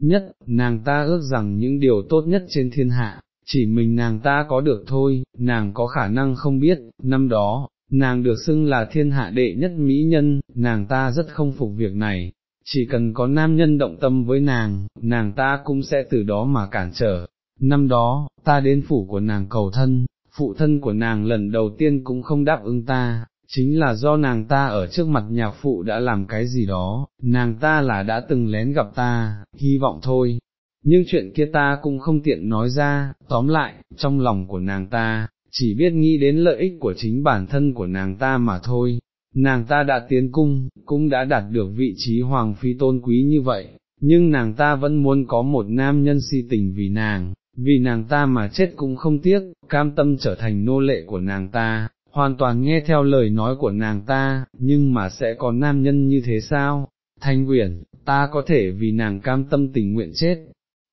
A: Nhất, nàng ta ước rằng những điều tốt nhất trên thiên hạ, chỉ mình nàng ta có được thôi, nàng có khả năng không biết, năm đó, nàng được xưng là thiên hạ đệ nhất mỹ nhân, nàng ta rất không phục việc này, chỉ cần có nam nhân động tâm với nàng, nàng ta cũng sẽ từ đó mà cản trở. Năm đó, ta đến phủ của nàng cầu thân, phụ thân của nàng lần đầu tiên cũng không đáp ứng ta, chính là do nàng ta ở trước mặt nhạc phụ đã làm cái gì đó, nàng ta là đã từng lén gặp ta, hy vọng thôi. Nhưng chuyện kia ta cũng không tiện nói ra, tóm lại, trong lòng của nàng ta, chỉ biết nghĩ đến lợi ích của chính bản thân của nàng ta mà thôi. Nàng ta đã tiến cung, cũng đã đạt được vị trí hoàng phi tôn quý như vậy, nhưng nàng ta vẫn muốn có một nam nhân si tình vì nàng, vì nàng ta mà chết cũng không tiếc, cam tâm trở thành nô lệ của nàng ta, hoàn toàn nghe theo lời nói của nàng ta, nhưng mà sẽ có nam nhân như thế sao? Thanh Uyển, ta có thể vì nàng cam tâm tình nguyện chết,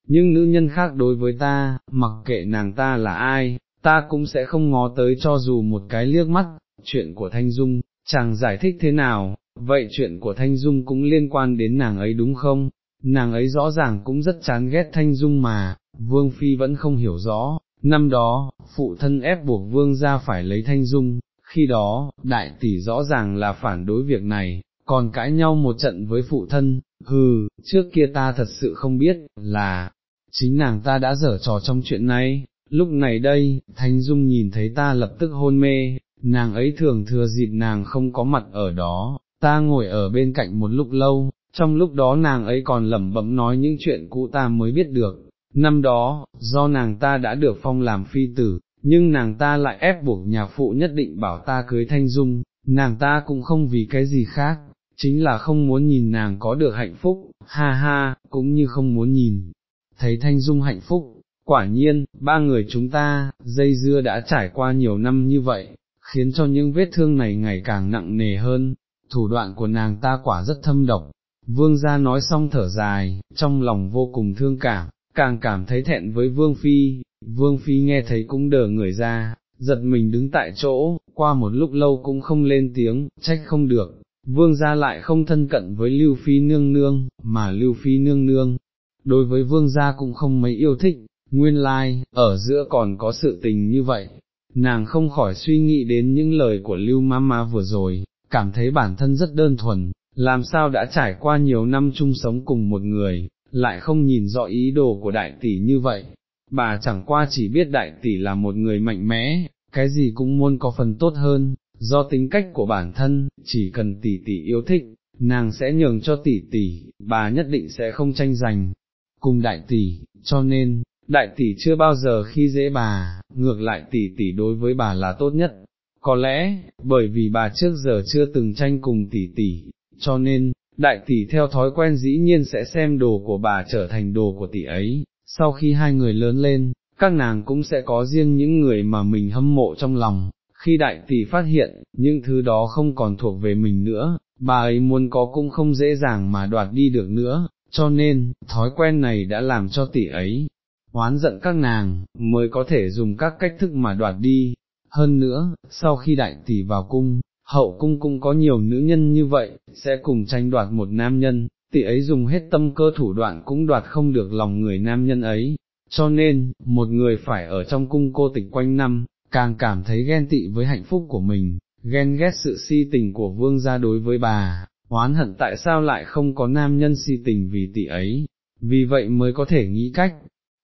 A: nhưng nữ nhân khác đối với ta, mặc kệ nàng ta là ai, ta cũng sẽ không ngó tới cho dù một cái liếc mắt, chuyện của Thanh Dung, chàng giải thích thế nào, vậy chuyện của Thanh Dung cũng liên quan đến nàng ấy đúng không? Nàng ấy rõ ràng cũng rất chán ghét Thanh Dung mà, Vương Phi vẫn không hiểu rõ, năm đó, phụ thân ép buộc Vương ra phải lấy Thanh Dung, khi đó, đại tỷ rõ ràng là phản đối việc này, còn cãi nhau một trận với phụ thân, hừ, trước kia ta thật sự không biết, là, chính nàng ta đã dở trò trong chuyện này, lúc này đây, Thanh Dung nhìn thấy ta lập tức hôn mê, nàng ấy thường thừa dịp nàng không có mặt ở đó, ta ngồi ở bên cạnh một lúc lâu, trong lúc đó nàng ấy còn lẩm bẩm nói những chuyện cũ ta mới biết được, năm đó, do nàng ta đã được phong làm phi tử, nhưng nàng ta lại ép buộc nhà phụ nhất định bảo ta cưới Thanh Dung, nàng ta cũng không vì cái gì khác, chính là không muốn nhìn nàng có được hạnh phúc, ha ha, cũng như không muốn nhìn, thấy Thanh Dung hạnh phúc, quả nhiên, ba người chúng ta, dây dưa đã trải qua nhiều năm như vậy, khiến cho những vết thương này ngày càng nặng nề hơn, thủ đoạn của nàng ta quả rất thâm độc. Vương gia nói xong thở dài, trong lòng vô cùng thương cảm, càng cảm thấy thẹn với Vương Phi, Vương Phi nghe thấy cũng đờ người ra, giật mình đứng tại chỗ, qua một lúc lâu cũng không lên tiếng, trách không được, Vương gia lại không thân cận với Lưu Phi nương nương, mà Lưu Phi nương nương, đối với Vương gia cũng không mấy yêu thích, nguyên lai, like, ở giữa còn có sự tình như vậy, nàng không khỏi suy nghĩ đến những lời của Lưu Mama vừa rồi, cảm thấy bản thân rất đơn thuần, làm sao đã trải qua nhiều năm chung sống cùng một người, lại không nhìn rõ ý đồ của đại tỷ như vậy, bà chẳng qua chỉ biết đại tỷ là một người mạnh mẽ, cái gì cũng muốn có phần tốt hơn, do tính cách của bản thân, chỉ cần tỷ tỷ yêu thích, nàng sẽ nhường cho tỷ tỷ, bà nhất định sẽ không tranh giành, cùng đại tỷ, cho nên, đại tỷ chưa bao giờ khi dễ bà, ngược lại tỷ tỷ đối với bà là tốt nhất. Có lẽ, bởi vì bà trước giờ chưa từng tranh cùng tỷ tỷ, cho nên, đại tỷ theo thói quen dĩ nhiên sẽ xem đồ của bà trở thành đồ của tỷ ấy, sau khi hai người lớn lên, các nàng cũng sẽ có riêng những người mà mình hâm mộ trong lòng, khi đại tỷ phát hiện, những thứ đó không còn thuộc về mình nữa, bà ấy muốn có cũng không dễ dàng mà đoạt đi được nữa, cho nên, thói quen này đã làm cho tỷ ấy, oán giận các nàng, mới có thể dùng các cách thức mà đoạt đi. Hơn nữa, sau khi đại tỷ vào cung, hậu cung cũng có nhiều nữ nhân như vậy, sẽ cùng tranh đoạt một nam nhân, tỷ ấy dùng hết tâm cơ thủ đoạn cũng đoạt không được lòng người nam nhân ấy, cho nên, một người phải ở trong cung cô tịch quanh năm, càng cảm thấy ghen tị với hạnh phúc của mình, ghen ghét sự si tình của vương gia đối với bà, oán hận tại sao lại không có nam nhân si tình vì tỷ ấy, vì vậy mới có thể nghĩ cách,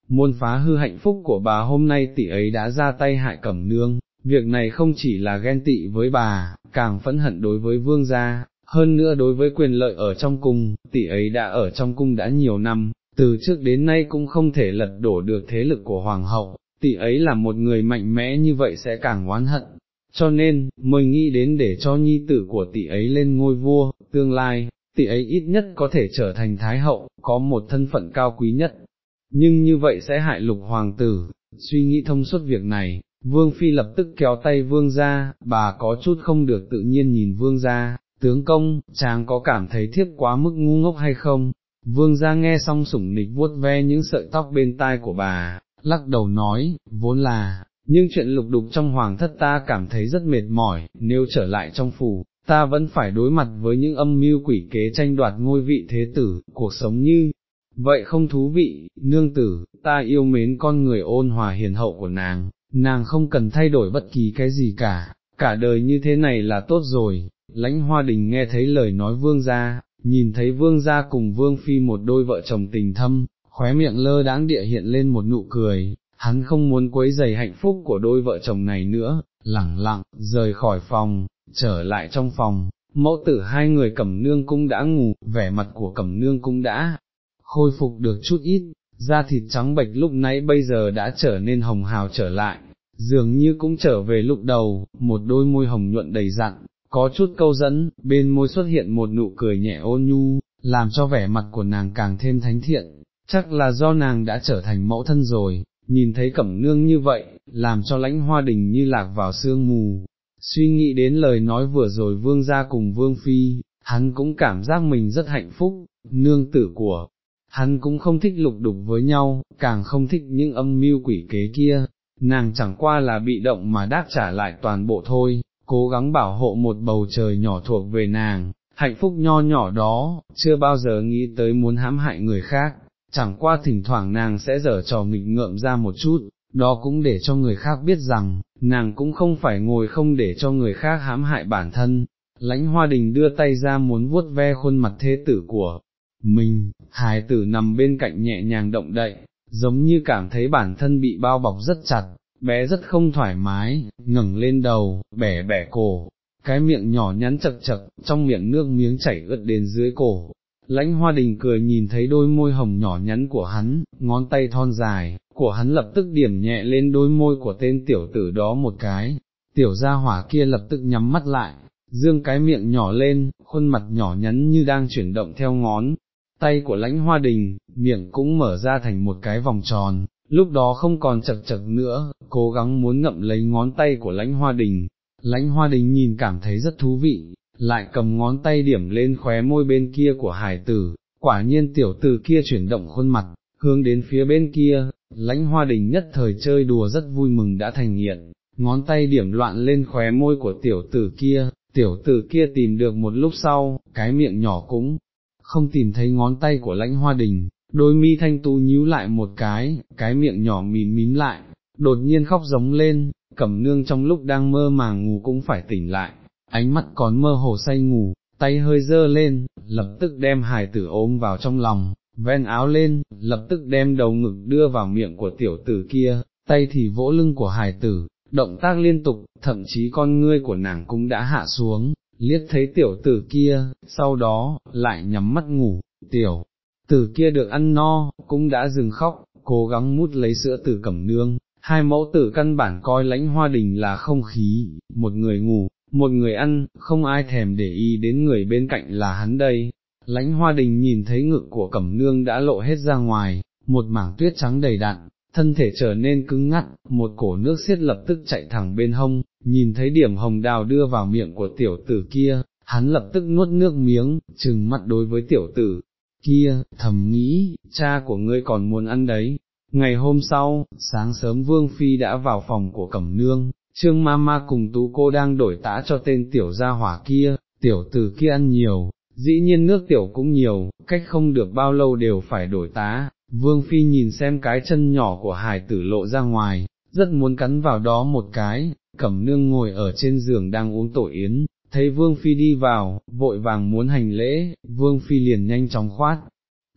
A: muôn phá hư hạnh phúc của bà hôm nay tỷ ấy đã ra tay hại cẩm nương, việc này không chỉ là ghen tị với bà, càng phẫn hận đối với vương gia, hơn nữa đối với quyền lợi ở trong cung, tỷ ấy đã ở trong cung đã nhiều năm, từ trước đến nay cũng không thể lật đổ được thế lực của hoàng hậu, tỷ ấy là một người mạnh mẽ như vậy sẽ càng oán hận. Cho nên, mới nghĩ đến để cho nhi tử của tỷ ấy lên ngôi vua, tương lai, tỷ ấy ít nhất có thể trở thành thái hậu, có một thân phận cao quý nhất. Nhưng như vậy sẽ hại lục hoàng tử, suy nghĩ thông suốt việc này, vương phi lập tức kéo tay vương ra, bà có chút không được tự nhiên nhìn vương ra, tướng công, chàng có cảm thấy thiếp quá mức ngu ngốc hay không? Vương gia nghe xong sủng nịch vuốt ve những sợi tóc bên tai của bà, lắc đầu nói, vốn là, nhưng chuyện lục đục trong hoàng thất ta cảm thấy rất mệt mỏi, nếu trở lại trong phủ, ta vẫn phải đối mặt với những âm mưu quỷ kế tranh đoạt ngôi vị thế tử, cuộc sống như, vậy không thú vị, nương tử, ta yêu mến con người ôn hòa hiền hậu của nàng, nàng không cần thay đổi bất kỳ cái gì cả, cả đời như thế này là tốt rồi, lãnh hoa đình nghe thấy lời nói vương gia, nhìn thấy vương gia cùng vương phi một đôi vợ chồng tình thâm, khóe miệng lơ đáng địa hiện lên một nụ cười, hắn không muốn quấy giày hạnh phúc của đôi vợ chồng này nữa, lẳng lặng, rời khỏi phòng, trở lại trong phòng, mẫu tử hai người cẩm nương cũng đã ngủ, vẻ mặt của cẩm nương cũng đã khôi phục được chút ít, da thịt trắng bệch lúc nãy bây giờ đã trở nên hồng hào trở lại, dường như cũng trở về lúc đầu, một đôi môi hồng nhuận đầy dặn, có chút câu dẫn, bên môi xuất hiện một nụ cười nhẹ ôn nhu, làm cho vẻ mặt của nàng càng thêm thánh thiện, chắc là do nàng đã trở thành mẫu thân rồi, nhìn thấy cẩm nương như vậy, làm cho lãnh hoa đình như lạc vào sương mù, suy nghĩ đến lời nói vừa rồi vương ra cùng vương phi, hắn cũng cảm giác mình rất hạnh phúc, nương tử của, hắn cũng không thích lục đục với nhau, càng không thích những âm mưu quỷ kế kia, nàng chẳng qua là bị động mà đáp trả lại toàn bộ thôi, cố gắng bảo hộ một bầu trời nhỏ thuộc về nàng, hạnh phúc nho nhỏ đó, chưa bao giờ nghĩ tới muốn hãm hại người khác, chẳng qua thỉnh thoảng nàng sẽ dở trò nghịch ngợm ra một chút, đó cũng để cho người khác biết rằng, nàng cũng không phải ngồi không để cho người khác hãm hại bản thân. Lãnh hoa đình đưa tay ra muốn vuốt ve khuôn mặt thế tử của mình, hài tử nằm bên cạnh nhẹ nhàng động đậy, giống như cảm thấy bản thân bị bao bọc rất chặt, bé rất không thoải mái, ngẩng lên đầu, bẻ bẻ cổ, cái miệng nhỏ nhắn chật chật, trong miệng nước miếng chảy ướt đến dưới cổ. Lãnh hoa đình cười nhìn thấy đôi môi hồng nhỏ nhắn của hắn, ngón tay thon dài, của hắn lập tức điểm nhẹ lên đôi môi của tên tiểu tử đó một cái, tiểu gia hỏa kia lập tức nhắm mắt lại, dương cái miệng nhỏ lên, khuôn mặt nhỏ nhắn như đang chuyển động theo ngón, tay của lãnh hoa đình, miệng cũng mở ra thành một cái vòng tròn, lúc đó không còn chật chật nữa, cố gắng muốn ngậm lấy ngón tay của lãnh hoa đình, lãnh hoa đình nhìn cảm thấy rất thú vị, lại cầm ngón tay điểm lên khóe môi bên kia của hải tử, quả nhiên tiểu tử kia chuyển động khuôn mặt, hướng đến phía bên kia, lãnh hoa đình nhất thời chơi đùa rất vui mừng đã thành nghiện, ngón tay điểm loạn lên khóe môi của tiểu tử kia, tiểu tử kia tìm được một lúc sau, cái miệng nhỏ cũng không tìm thấy ngón tay của lãnh hoa đình, đôi mi thanh tú nhíu lại một cái, cái miệng nhỏ mím mím lại, đột nhiên khóc giống lên, cẩm nương trong lúc đang mơ màng ngủ cũng phải tỉnh lại, ánh mắt còn mơ hồ say ngủ, tay hơi dơ lên, lập tức đem hài tử ôm vào trong lòng, ven áo lên, lập tức đem đầu ngực đưa vào miệng của tiểu tử kia, tay thì vỗ lưng của hài tử, động tác liên tục, thậm chí con ngươi của nàng cũng đã hạ xuống, liếc thấy tiểu tử kia, sau đó, lại nhắm mắt ngủ, tiểu tử kia được ăn no, cũng đã dừng khóc, cố gắng mút lấy sữa tử cẩm nương, hai mẫu tử căn bản coi lãnh hoa đình là không khí, một người ngủ, một người ăn, không ai thèm để ý đến người bên cạnh là hắn đây. Lãnh hoa đình nhìn thấy ngực của cẩm nương đã lộ hết ra ngoài, một mảng tuyết trắng đầy đặn, thân thể trở nên cứng ngắt, một cổ nước xiết lập tức chạy thẳng bên hông, nhìn thấy điểm hồng đào đưa vào miệng của tiểu tử kia, hắn lập tức nuốt nước miếng, trừng mắt đối với tiểu tử kia, thầm nghĩ, cha của ngươi còn muốn ăn đấy. Ngày hôm sau, sáng sớm Vương Phi đã vào phòng của Cẩm Nương, Trương Mama cùng tú cô đang đổi tã cho tên tiểu gia hỏa kia, tiểu tử kia ăn nhiều, dĩ nhiên nước tiểu cũng nhiều, cách không được bao lâu đều phải đổi tá, Vương Phi nhìn xem cái chân nhỏ của hải tử lộ ra ngoài, rất muốn cắn vào đó một cái, cẩm nương ngồi ở trên giường đang uống tổ yến, thấy Vương Phi đi vào, vội vàng muốn hành lễ, Vương Phi liền nhanh chóng khoát,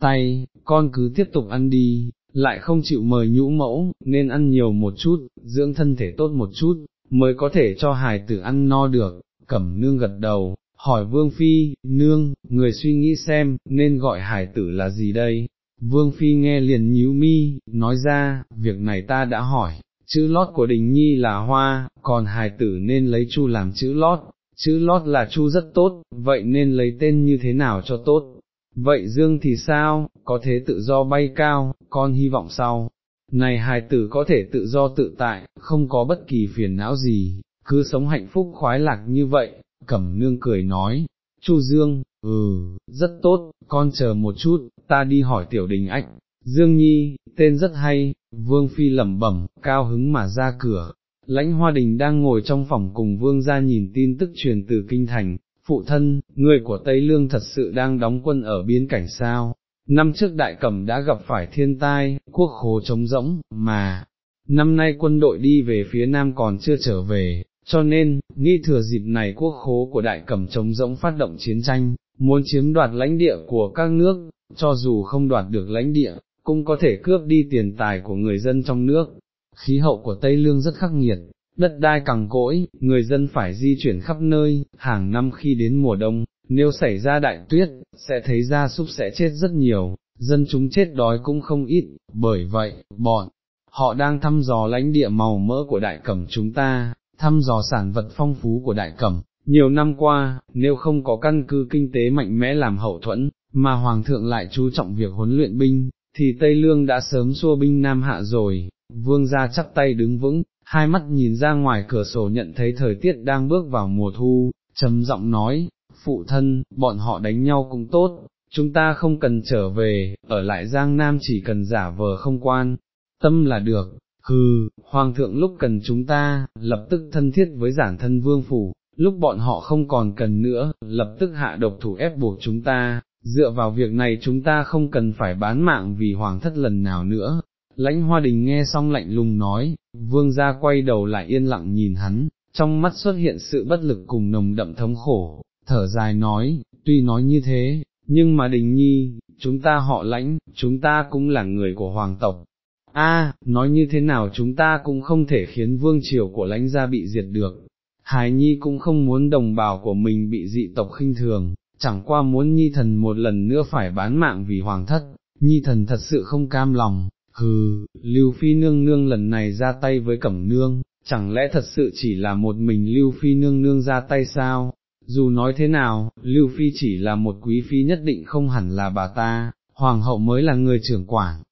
A: tay, con cứ tiếp tục ăn đi, lại không chịu mời nhũ mẫu, nên ăn nhiều một chút, dưỡng thân thể tốt một chút, mới có thể cho hài tử ăn no được, cẩm nương gật đầu, hỏi Vương Phi, nương, người suy nghĩ xem, nên gọi hài tử là gì đây? Vương Phi nghe liền nhíu mi, nói ra, việc này ta đã hỏi, chữ lót của Đình Nhi là hoa, còn hài tử nên lấy chu làm chữ lót, chữ lót là chu rất tốt, vậy nên lấy tên như thế nào cho tốt. Vậy Dương thì sao, có thế tự do bay cao, con hy vọng sau, này hài tử có thể tự do tự tại, không có bất kỳ phiền não gì, cứ sống hạnh phúc khoái lạc như vậy, cẩm nương cười nói, Chu Dương, ừ, rất tốt, con chờ một chút, ta đi hỏi tiểu đình ách, Dương Nhi, tên rất hay, Vương Phi lẩm bẩm, cao hứng mà ra cửa, lãnh hoa đình đang ngồi trong phòng cùng Vương ra nhìn tin tức truyền từ Kinh Thành, phụ thân, người của Tây Lương thật sự đang đóng quân ở biên cảnh sao, năm trước đại cẩm đã gặp phải thiên tai, quốc khố trống rỗng, mà, năm nay quân đội đi về phía nam còn chưa trở về, cho nên, nghi thừa dịp này quốc khố của đại cẩm trống rỗng phát động chiến tranh, muốn chiếm đoạt lãnh địa của các nước, cho dù không đoạt được lãnh địa, cũng có thể cướp đi tiền tài của người dân trong nước. Khí hậu của Tây Lương rất khắc nghiệt, đất đai cằn cỗi, người dân phải di chuyển khắp nơi, hàng năm khi đến mùa đông, nếu xảy ra đại tuyết, sẽ thấy gia súc sẽ chết rất nhiều, dân chúng chết đói cũng không ít, bởi vậy, bọn, họ đang thăm dò lãnh địa màu mỡ của đại cẩm chúng ta, thăm dò sản vật phong phú của đại cẩm. Nhiều năm qua, nếu không có căn cứ kinh tế mạnh mẽ làm hậu thuẫn, mà Hoàng thượng lại chú trọng việc huấn luyện binh, thì Tây Lương đã sớm xua binh Nam Hạ rồi, vương gia chắp tay đứng vững, hai mắt nhìn ra ngoài cửa sổ nhận thấy thời tiết đang bước vào mùa thu, trầm giọng nói, phụ thân, bọn họ đánh nhau cũng tốt, chúng ta không cần trở về, ở lại Giang Nam chỉ cần giả vờ không quan, tâm là được, hừ, Hoàng thượng lúc cần chúng ta, lập tức thân thiết với giản thân vương phủ, lúc bọn họ không còn cần nữa, lập tức hạ độc thủ ép buộc chúng ta, dựa vào việc này chúng ta không cần phải bán mạng vì hoàng thất lần nào nữa. Lãnh hoa đình nghe xong lạnh lùng nói, vương gia quay đầu lại yên lặng nhìn hắn, trong mắt xuất hiện sự bất lực cùng nồng đậm thống khổ, thở dài nói, tuy nói như thế, nhưng mà đình nhi, chúng ta họ lãnh, chúng ta cũng là người của hoàng tộc. A, nói như thế nào chúng ta cũng không thể khiến vương triều của lãnh gia bị diệt được. Hải Nhi cũng không muốn đồng bào của mình bị dị tộc khinh thường, chẳng qua muốn nhi thần một lần nữa phải bán mạng vì hoàng thất, nhi thần thật sự không cam lòng, hừ, Lưu Phi nương nương lần này ra tay với Cẩm nương, chẳng lẽ thật sự chỉ là một mình Lưu Phi nương nương ra tay sao? Dù nói thế nào, Lưu Phi chỉ là một quý phi nhất định không hẳn là bà ta, hoàng hậu mới là người trưởng quản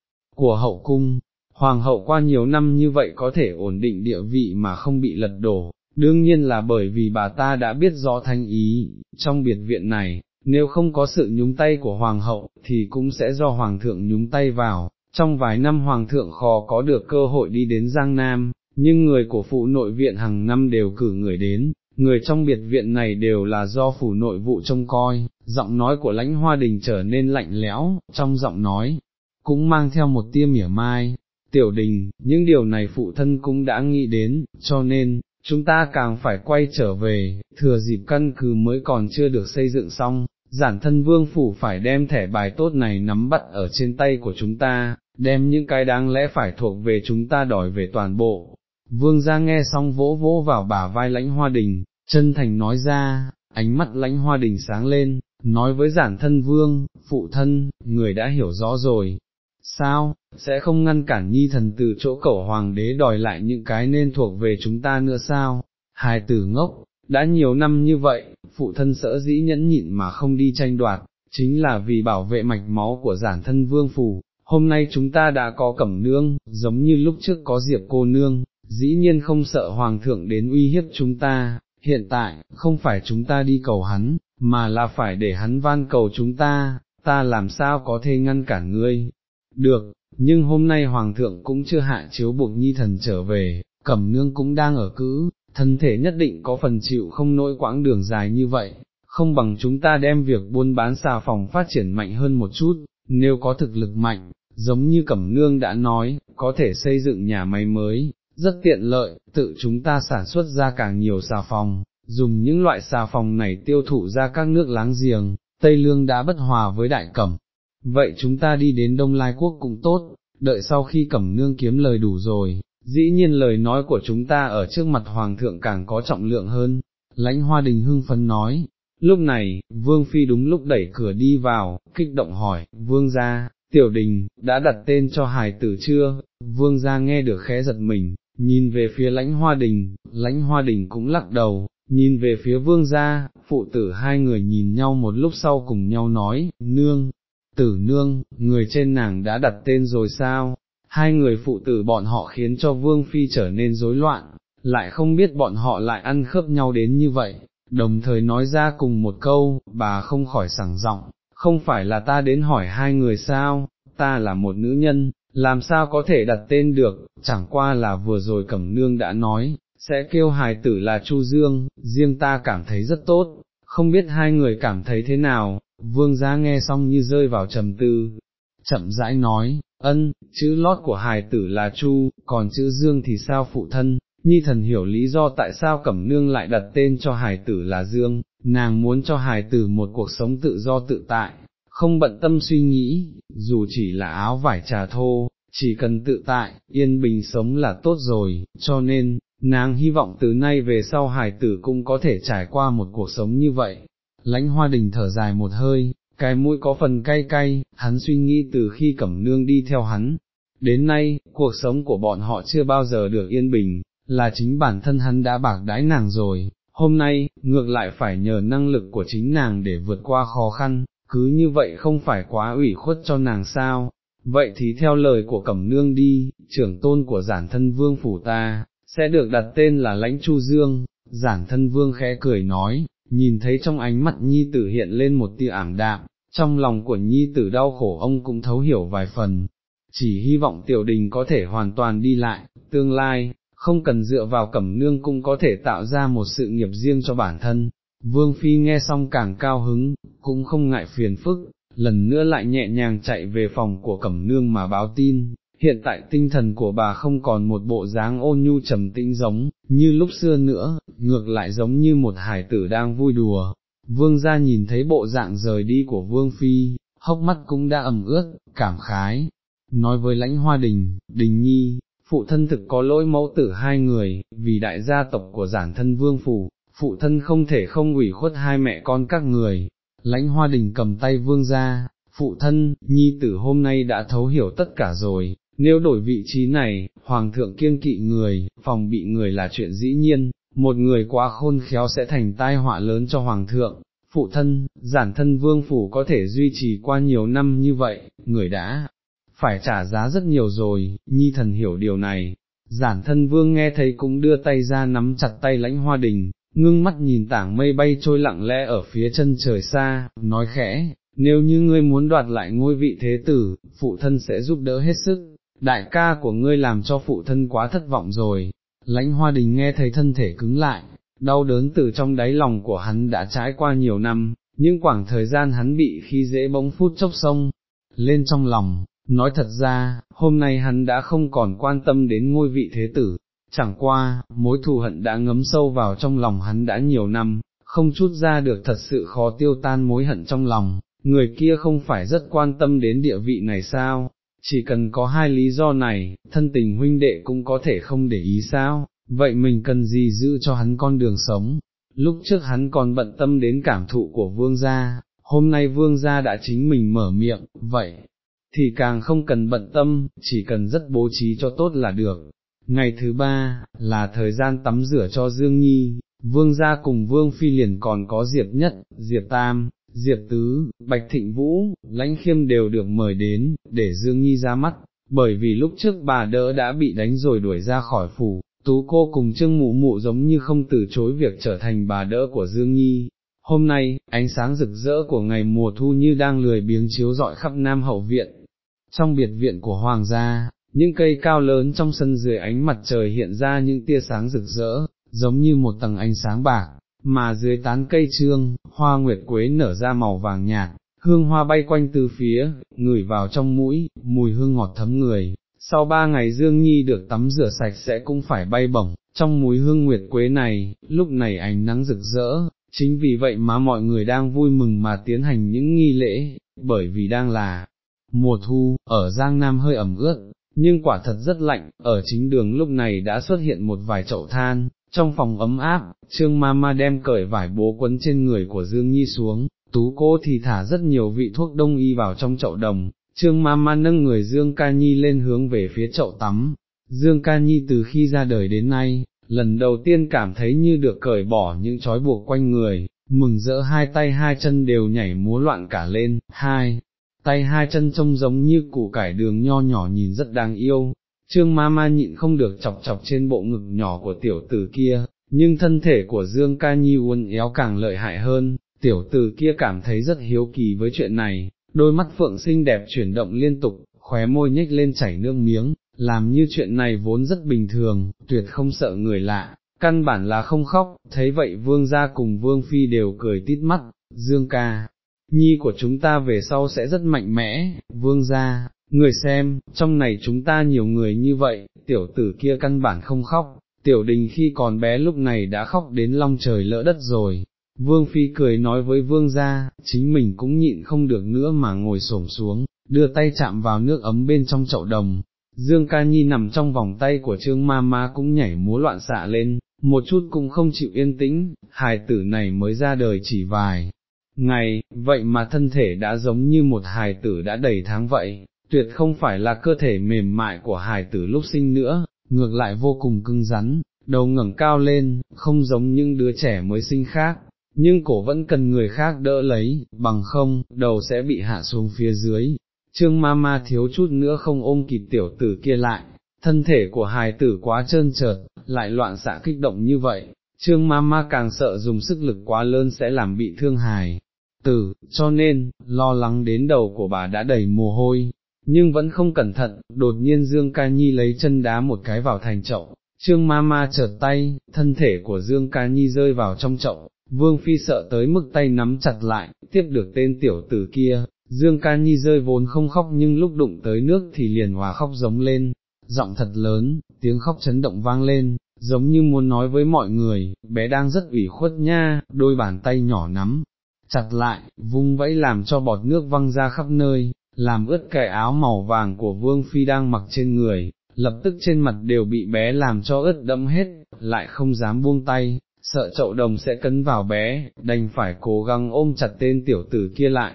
A: của hậu cung. Hoàng hậu qua nhiều năm như vậy có thể ổn định địa vị mà không bị lật đổ, đương nhiên là bởi vì bà ta đã biết rõ thanh ý, trong biệt viện này, nếu không có sự nhúng tay của hoàng hậu, thì cũng sẽ do hoàng thượng nhúng tay vào, trong vài năm hoàng thượng khó có được cơ hội đi đến Giang Nam, nhưng người của phụ nội viện hàng năm đều cử người đến, người trong biệt viện này đều là do phủ nội vụ trông coi, giọng nói của lãnh hoa đình trở nên lạnh lẽo, trong giọng nói, cũng mang theo một tia mỉa mai, tiểu đình, những điều này phụ thân cũng đã nghĩ đến, cho nên, chúng ta càng phải quay trở về, thừa dịp căn cứ mới còn chưa được xây dựng xong, giản thân vương phủ phải đem thẻ bài tốt này nắm bắt ở trên tay của chúng ta, đem những cái đáng lẽ phải thuộc về chúng ta đòi về toàn bộ. Vương ra nghe xong vỗ vỗ vào bả vai lãnh hoa đình, chân thành nói ra, ánh mắt lãnh hoa đình sáng lên, nói với giản thân vương, phụ thân, người đã hiểu rõ rồi, sao, sẽ không ngăn cản nhi thần từ chỗ cẩu hoàng đế đòi lại những cái nên thuộc về chúng ta nữa sao, hài tử ngốc, đã nhiều năm như vậy, phụ thân sở dĩ nhẫn nhịn mà không đi tranh đoạt, chính là vì bảo vệ mạch máu của giản thân vương phủ, hôm nay chúng ta đã có cẩm nương, giống như lúc trước có diệp cô nương, dĩ nhiên không sợ hoàng thượng đến uy hiếp chúng ta, hiện tại, không phải chúng ta đi cầu hắn, mà là phải để hắn van cầu chúng ta, ta làm sao có thể ngăn cản ngươi, được, nhưng hôm nay Hoàng thượng cũng chưa hạ chiếu buộc nhi thần trở về, cẩm nương cũng đang ở cữ, thân thể nhất định có phần chịu không nỗi quãng đường dài như vậy, không bằng chúng ta đem việc buôn bán xà phòng phát triển mạnh hơn một chút, nếu có thực lực mạnh, giống như Cẩm Nương đã nói, có thể xây dựng nhà máy mới, rất tiện lợi, tự chúng ta sản xuất ra càng nhiều xà phòng, dùng những loại xà phòng này tiêu thụ ra các nước láng giềng, Tây Lương đã bất hòa với Đại Cẩm, vậy chúng ta đi đến Đông Lai Quốc cũng tốt, đợi sau khi cẩm nương kiếm lời đủ rồi, dĩ nhiên lời nói của chúng ta ở trước mặt Hoàng thượng càng có trọng lượng hơn, lãnh hoa đình hưng phấn nói. Lúc này, Vương Phi đúng lúc đẩy cửa đi vào, kích động hỏi, Vương gia, tiểu đình, đã đặt tên cho hài tử chưa? Vương gia nghe được khẽ giật mình, nhìn về phía lãnh hoa đình, lãnh hoa đình cũng lắc đầu, nhìn về phía vương gia, phụ tử hai người nhìn nhau một lúc sau cùng nhau nói, nương, tử nương, người trên nàng đã đặt tên rồi sao, hai người phụ tử bọn họ khiến cho vương phi trở nên rối loạn, lại không biết bọn họ lại ăn khớp nhau đến như vậy, đồng thời nói ra cùng một câu, bà không khỏi sảng giọng, không phải là ta đến hỏi hai người sao, ta là một nữ nhân, làm sao có thể đặt tên được, chẳng qua là vừa rồi Cẩm Nương đã nói, sẽ kêu hài tử là Chu Dương, riêng ta cảm thấy rất tốt, không biết hai người cảm thấy thế nào, vương gia nghe xong như rơi vào trầm tư, chậm rãi nói, ân, chữ lót của hài tử là Chu, còn chữ Dương thì sao phụ thân, Nhi thần hiểu lý do tại sao Cẩm Nương lại đặt tên cho hài tử là Dương, nàng muốn cho hài tử một cuộc sống tự do tự tại, không bận tâm suy nghĩ, dù chỉ là áo vải trà thô, chỉ cần tự tại, yên bình sống là tốt rồi, cho nên, nàng hy vọng từ nay về sau hài tử cũng có thể trải qua một cuộc sống như vậy. Lãnh hoa đình thở dài một hơi, cái mũi có phần cay cay, hắn suy nghĩ từ khi cẩm nương đi theo hắn. Đến nay, cuộc sống của bọn họ chưa bao giờ được yên bình, là chính bản thân hắn đã bạc đái nàng rồi, hôm nay, ngược lại phải nhờ năng lực của chính nàng để vượt qua khó khăn, cứ như vậy không phải quá ủy khuất cho nàng sao, vậy thì theo lời của Cẩm Nương đi, trưởng tôn của giản thân vương phủ ta, sẽ được đặt tên là lãnh Chu Dương, giản thân vương khẽ cười nói, nhìn thấy trong ánh mắt nhi tử hiện lên một tia ảm đạm, trong lòng của nhi tử đau khổ ông cũng thấu hiểu vài phần, chỉ hy vọng tiểu đình có thể hoàn toàn đi lại, tương lai, không cần dựa vào cẩm nương cũng có thể tạo ra một sự nghiệp riêng cho bản thân. Vương Phi nghe xong càng cao hứng, cũng không ngại phiền phức, lần nữa lại nhẹ nhàng chạy về phòng của cẩm nương mà báo tin, hiện tại tinh thần của bà không còn một bộ dáng ôn nhu trầm tĩnh giống, như lúc xưa nữa, ngược lại giống như một hải tử đang vui đùa. Vương gia nhìn thấy bộ dạng rời đi của Vương Phi, hốc mắt cũng đã ẩm ướt, cảm khái, nói với lãnh hoa đình, đình nhi, phụ thân thực có lỗi mẫu tử hai người, vì đại gia tộc của giản thân Vương Phủ, phụ thân không thể không ủy khuất hai mẹ con các người. Lãnh hoa đình cầm tay vương ra, phụ thân, nhi tử hôm nay đã thấu hiểu tất cả rồi, nếu đổi vị trí này, hoàng thượng kiêng kỵ người, phòng bị người là chuyện dĩ nhiên, một người quá khôn khéo sẽ thành tai họa lớn cho hoàng thượng, phụ thân, giản thân vương phủ có thể duy trì qua nhiều năm như vậy, người đã phải trả giá rất nhiều rồi, nhi thần hiểu điều này. Giản thân vương nghe thấy cũng đưa tay ra nắm chặt tay lãnh hoa đình, ngưng mắt nhìn tảng mây bay trôi lặng lẽ ở phía chân trời xa, nói khẽ, nếu như ngươi muốn đoạt lại ngôi vị thế tử, phụ thân sẽ giúp đỡ hết sức, đại ca của ngươi làm cho phụ thân quá thất vọng rồi, lãnh hoa đình nghe thấy thân thể cứng lại, đau đớn từ trong đáy lòng của hắn đã trải qua nhiều năm, nhưng khoảng thời gian hắn bị khi dễ bỗng phút chốc sông, lên trong lòng, nói thật ra, hôm nay hắn đã không còn quan tâm đến ngôi vị thế tử, chẳng qua, mối thù hận đã ngấm sâu vào trong lòng hắn đã nhiều năm, không chút ra được thật sự khó tiêu tan mối hận trong lòng, người kia không phải rất quan tâm đến địa vị này sao, chỉ cần có hai lý do này, thân tình huynh đệ cũng có thể không để ý sao, vậy mình cần gì giữ cho hắn con đường sống, lúc trước hắn còn bận tâm đến cảm thụ của vương gia, hôm nay vương gia đã chính mình mở miệng, vậy, thì càng không cần bận tâm, chỉ cần rất bố trí cho tốt là được. Ngày thứ ba, là thời gian tắm rửa cho Dương Nhi, vương gia cùng vương phi liền còn có Diệp Nhất, Diệp Tam, Diệp Tứ, Bạch Thịnh Vũ, Lãnh Khiêm đều được mời đến, để Dương Nhi ra mắt, bởi vì lúc trước bà đỡ đã bị đánh rồi đuổi ra khỏi phủ, Tú cô cùng Trương Mụ Mụ giống như không từ chối việc trở thành bà đỡ của Dương Nhi. Hôm nay, ánh sáng rực rỡ của ngày mùa thu như đang lười biếng chiếu rọi khắp Nam Hậu Viện. Trong biệt viện của Hoàng gia, những cây cao lớn trong sân dưới ánh mặt trời hiện ra những tia sáng rực rỡ, giống như một tầng ánh sáng bạc, mà dưới tán cây trương, hoa nguyệt quế nở ra màu vàng nhạt, hương hoa bay quanh từ phía, ngửi vào trong mũi, mùi hương ngọt thấm người. Sau ba ngày Dương Nhi được tắm rửa sạch sẽ cũng phải bay bổng, trong mùi hương nguyệt quế này, lúc này ánh nắng rực rỡ, chính vì vậy mà mọi người đang vui mừng mà tiến hành những nghi lễ, bởi vì đang là mùa thu, ở Giang Nam hơi ẩm ướt, nhưng quả thật rất lạnh, ở chính đường lúc này đã xuất hiện một vài chậu than, trong phòng ấm áp, trương mama đem cởi vải bố quấn trên người của Dương Nhi xuống, tú cô thì thả rất nhiều vị thuốc đông y vào trong chậu đồng, trương mama nâng người Dương Ca Nhi lên hướng về phía chậu tắm, Dương Ca Nhi từ khi ra đời đến nay, lần đầu tiên cảm thấy như được cởi bỏ những trói buộc quanh người, mừng rỡ hai tay hai chân đều nhảy múa loạn cả lên, hai, tay hai chân trông giống như củ cải đường nho nhỏ nhìn rất đáng yêu, trương ma ma nhịn không được chọc chọc trên bộ ngực nhỏ của tiểu tử kia, nhưng thân thể của Dương Ca Nhi uốn éo càng lợi hại hơn, tiểu tử kia cảm thấy rất hiếu kỳ với chuyện này, đôi mắt phượng xinh đẹp chuyển động liên tục, khóe môi nhếch lên chảy nước miếng, làm như chuyện này vốn rất bình thường, tuyệt không sợ người lạ, căn bản là không khóc, thấy vậy vương gia cùng vương phi đều cười tít mắt, Dương ca, nhi của chúng ta về sau sẽ rất mạnh mẽ, vương gia, người xem, trong này chúng ta nhiều người như vậy, tiểu tử kia căn bản không khóc, tiểu đình khi còn bé lúc này đã khóc đến long trời lỡ đất rồi. Vương Phi cười nói với vương gia, chính mình cũng nhịn không được nữa mà ngồi xổm xuống, đưa tay chạm vào nước ấm bên trong chậu đồng. Dương Ca Nhi nằm trong vòng tay của Trương Ma Ma cũng nhảy múa loạn xạ lên, một chút cũng không chịu yên tĩnh, hài tử này mới ra đời chỉ vài ngày, vậy mà thân thể đã giống như một hài tử đã đầy tháng vậy, tuyệt không phải là cơ thể mềm mại của hài tử lúc sinh nữa, ngược lại vô cùng cứng rắn, đầu ngẩng cao lên, không giống những đứa trẻ mới sinh khác, nhưng cổ vẫn cần người khác đỡ lấy, bằng không, đầu sẽ bị hạ xuống phía dưới. Trương Mama thiếu chút nữa không ôm kịp tiểu tử kia lại, thân thể của hài tử quá trơn trượt, lại loạn xạ kích động như vậy, trương Mama càng sợ dùng sức lực quá lớn sẽ làm bị thương hài tử, cho nên, lo lắng đến đầu của bà đã đầy mồ hôi, nhưng vẫn không cẩn thận, đột nhiên Dương Ca Nhi lấy chân đá một cái vào thành chậu, trương ma ma chợt tay, thân thể của Dương Ca Nhi rơi vào trong chậu, Vương Phi sợ tới mức tay nắm chặt lại, tiếp được tên tiểu tử kia, Dương Ca Nhi rơi vốn không khóc nhưng lúc đụng tới nước thì liền hòa khóc giống lên, giọng thật lớn, tiếng khóc chấn động vang lên, giống như muốn nói với mọi người, bé đang rất ủy khuất nha, đôi bàn tay nhỏ nắm, chặt lại, vung vẫy làm cho bọt nước văng ra khắp nơi, làm ướt cái áo màu vàng của Vương Phi đang mặc trên người, lập tức trên mặt đều bị bé làm cho ướt đẫm hết, lại không dám buông tay, sợ chậu đồng sẽ cấn vào bé, đành phải cố gắng ôm chặt tên tiểu tử kia lại.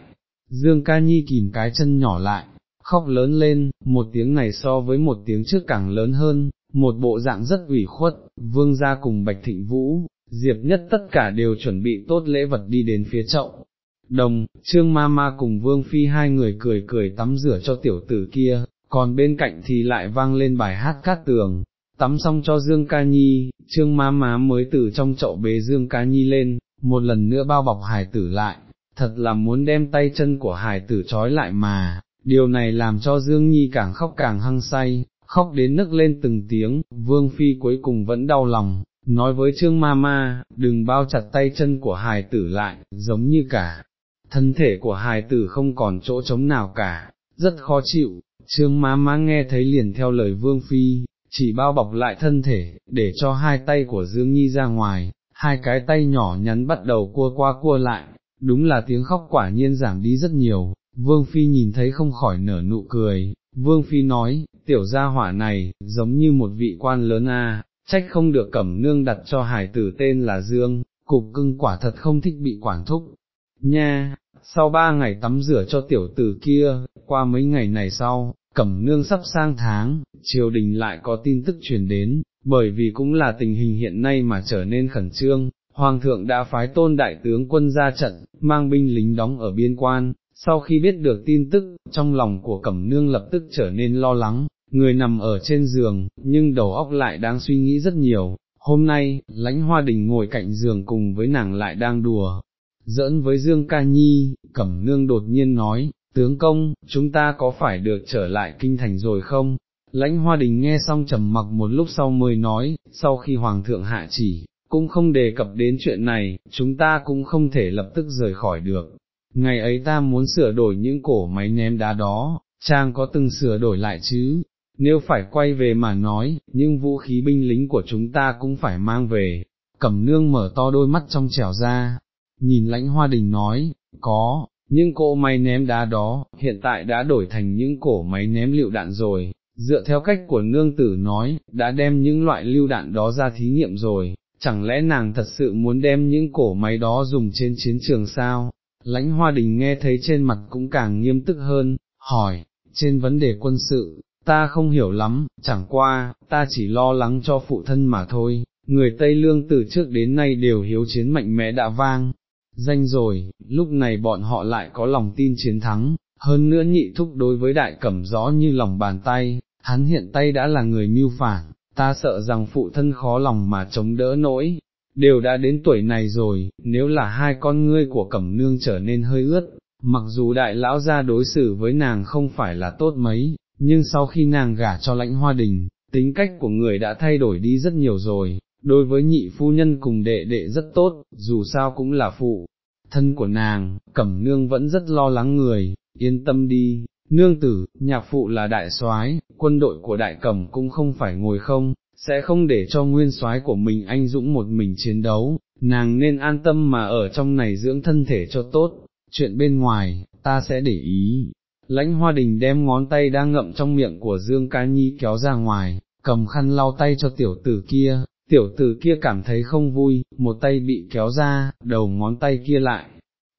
A: Dương ca nhi kìm cái chân nhỏ lại, khóc lớn lên, một tiếng này so với một tiếng trước càng lớn hơn, một bộ dạng rất ủy khuất, vương gia cùng Bạch Thịnh Vũ, Diệp nhất tất cả đều chuẩn bị tốt lễ vật đi đến phía chậu. Đồng, Trương Ma Ma cùng Vương Phi hai người cười cười tắm rửa cho tiểu tử kia, còn bên cạnh thì lại vang lên bài hát cát tường, tắm xong cho Dương Ca Nhi, Trương Ma Ma mới từ trong chậu bế Dương Ca Nhi lên, một lần nữa bao bọc hải tử lại, thật là muốn đem tay chân của hải tử trói lại mà, điều này làm cho Dương Nhi càng khóc càng hăng say, khóc đến nức lên từng tiếng, Vương Phi cuối cùng vẫn đau lòng, nói với Trương Ma Ma, đừng bao chặt tay chân của hài tử lại, giống như cả, thân thể của hài tử không còn chỗ trống nào cả, rất khó chịu, Trương má má nghe thấy liền theo lời Vương Phi, chỉ bao bọc lại thân thể, để cho hai tay của Dương Nhi ra ngoài, hai cái tay nhỏ nhắn bắt đầu cua qua cua lại, đúng là tiếng khóc quả nhiên giảm đi rất nhiều, Vương Phi nhìn thấy không khỏi nở nụ cười, Vương Phi nói, tiểu gia hỏa này, giống như một vị quan lớn a, trách không được cẩm nương đặt cho hải tử tên là Dương, cục cưng quả thật không thích bị quản thúc. Nha, sau ba ngày tắm rửa cho tiểu tử kia, qua mấy ngày này sau, cẩm nương sắp sang tháng, triều đình lại có tin tức truyền đến, bởi vì cũng là tình hình hiện nay mà trở nên khẩn trương, Hoàng thượng đã phái tôn đại tướng quân ra trận, mang binh lính đóng ở biên quan, sau khi biết được tin tức, trong lòng của Cẩm Nương lập tức trở nên lo lắng, người nằm ở trên giường, nhưng đầu óc lại đang suy nghĩ rất nhiều, hôm nay, lãnh hoa đình ngồi cạnh giường cùng với nàng lại đang đùa, giỡn với Dương Ca Nhi, Cẩm Nương đột nhiên nói, tướng công, chúng ta có phải được trở lại kinh thành rồi không? Lãnh hoa đình nghe xong trầm mặc một lúc sau mới nói, sau khi Hoàng thượng hạ chỉ, cũng không đề cập đến chuyện này, chúng ta cũng không thể lập tức rời khỏi được. Ngày ấy ta muốn sửa đổi những cổ máy ném đá đó, Trang có từng sửa đổi lại chứ, nếu phải quay về mà nói, nhưng vũ khí binh lính của chúng ta cũng phải mang về. Cẩm nương mở to đôi mắt trong trèo ra, nhìn lãnh hoa đình nói, có, nhưng cỗ máy ném đá đó, hiện tại đã đổi thành những cổ máy ném lựu đạn rồi, dựa theo cách của nương tử nói, đã đem những loại lưu đạn đó ra thí nghiệm rồi, chẳng lẽ nàng thật sự muốn đem những cổ máy đó dùng trên chiến trường sao? Lãnh hoa đình nghe thấy trên mặt cũng càng nghiêm túc hơn, hỏi, trên vấn đề quân sự, ta không hiểu lắm, chẳng qua, ta chỉ lo lắng cho phụ thân mà thôi, người Tây Lương từ trước đến nay đều hiếu chiến mạnh mẽ đã vang, danh rồi, lúc này bọn họ lại có lòng tin chiến thắng, hơn nữa nhị thúc đối với đại cẩm gió như lòng bàn tay, hắn hiện tay đã là người mưu phản, ta sợ rằng phụ thân khó lòng mà chống đỡ nỗi, đều đã đến tuổi này rồi, nếu là hai con ngươi của cẩm nương trở nên hơi ướt, mặc dù đại lão ra đối xử với nàng không phải là tốt mấy, nhưng sau khi nàng gả cho lãnh hoa đình, tính cách của người đã thay đổi đi rất nhiều rồi, đối với nhị phu nhân cùng đệ đệ rất tốt, dù sao cũng là phụ. Thân của nàng, cẩm nương vẫn rất lo lắng người, yên tâm đi, nương tử, nhạc phụ là đại soái, quân đội của đại cẩm cũng không phải ngồi không, sẽ không để cho nguyên soái của mình anh dũng một mình chiến đấu, nàng nên an tâm mà ở trong này dưỡng thân thể cho tốt, chuyện bên ngoài, ta sẽ để ý. Lãnh hoa đình đem ngón tay đang ngậm trong miệng của Dương Ca Nhi kéo ra ngoài, cầm khăn lau tay cho tiểu tử kia, tiểu tử kia cảm thấy không vui, một tay bị kéo ra, đầu ngón tay kia lại,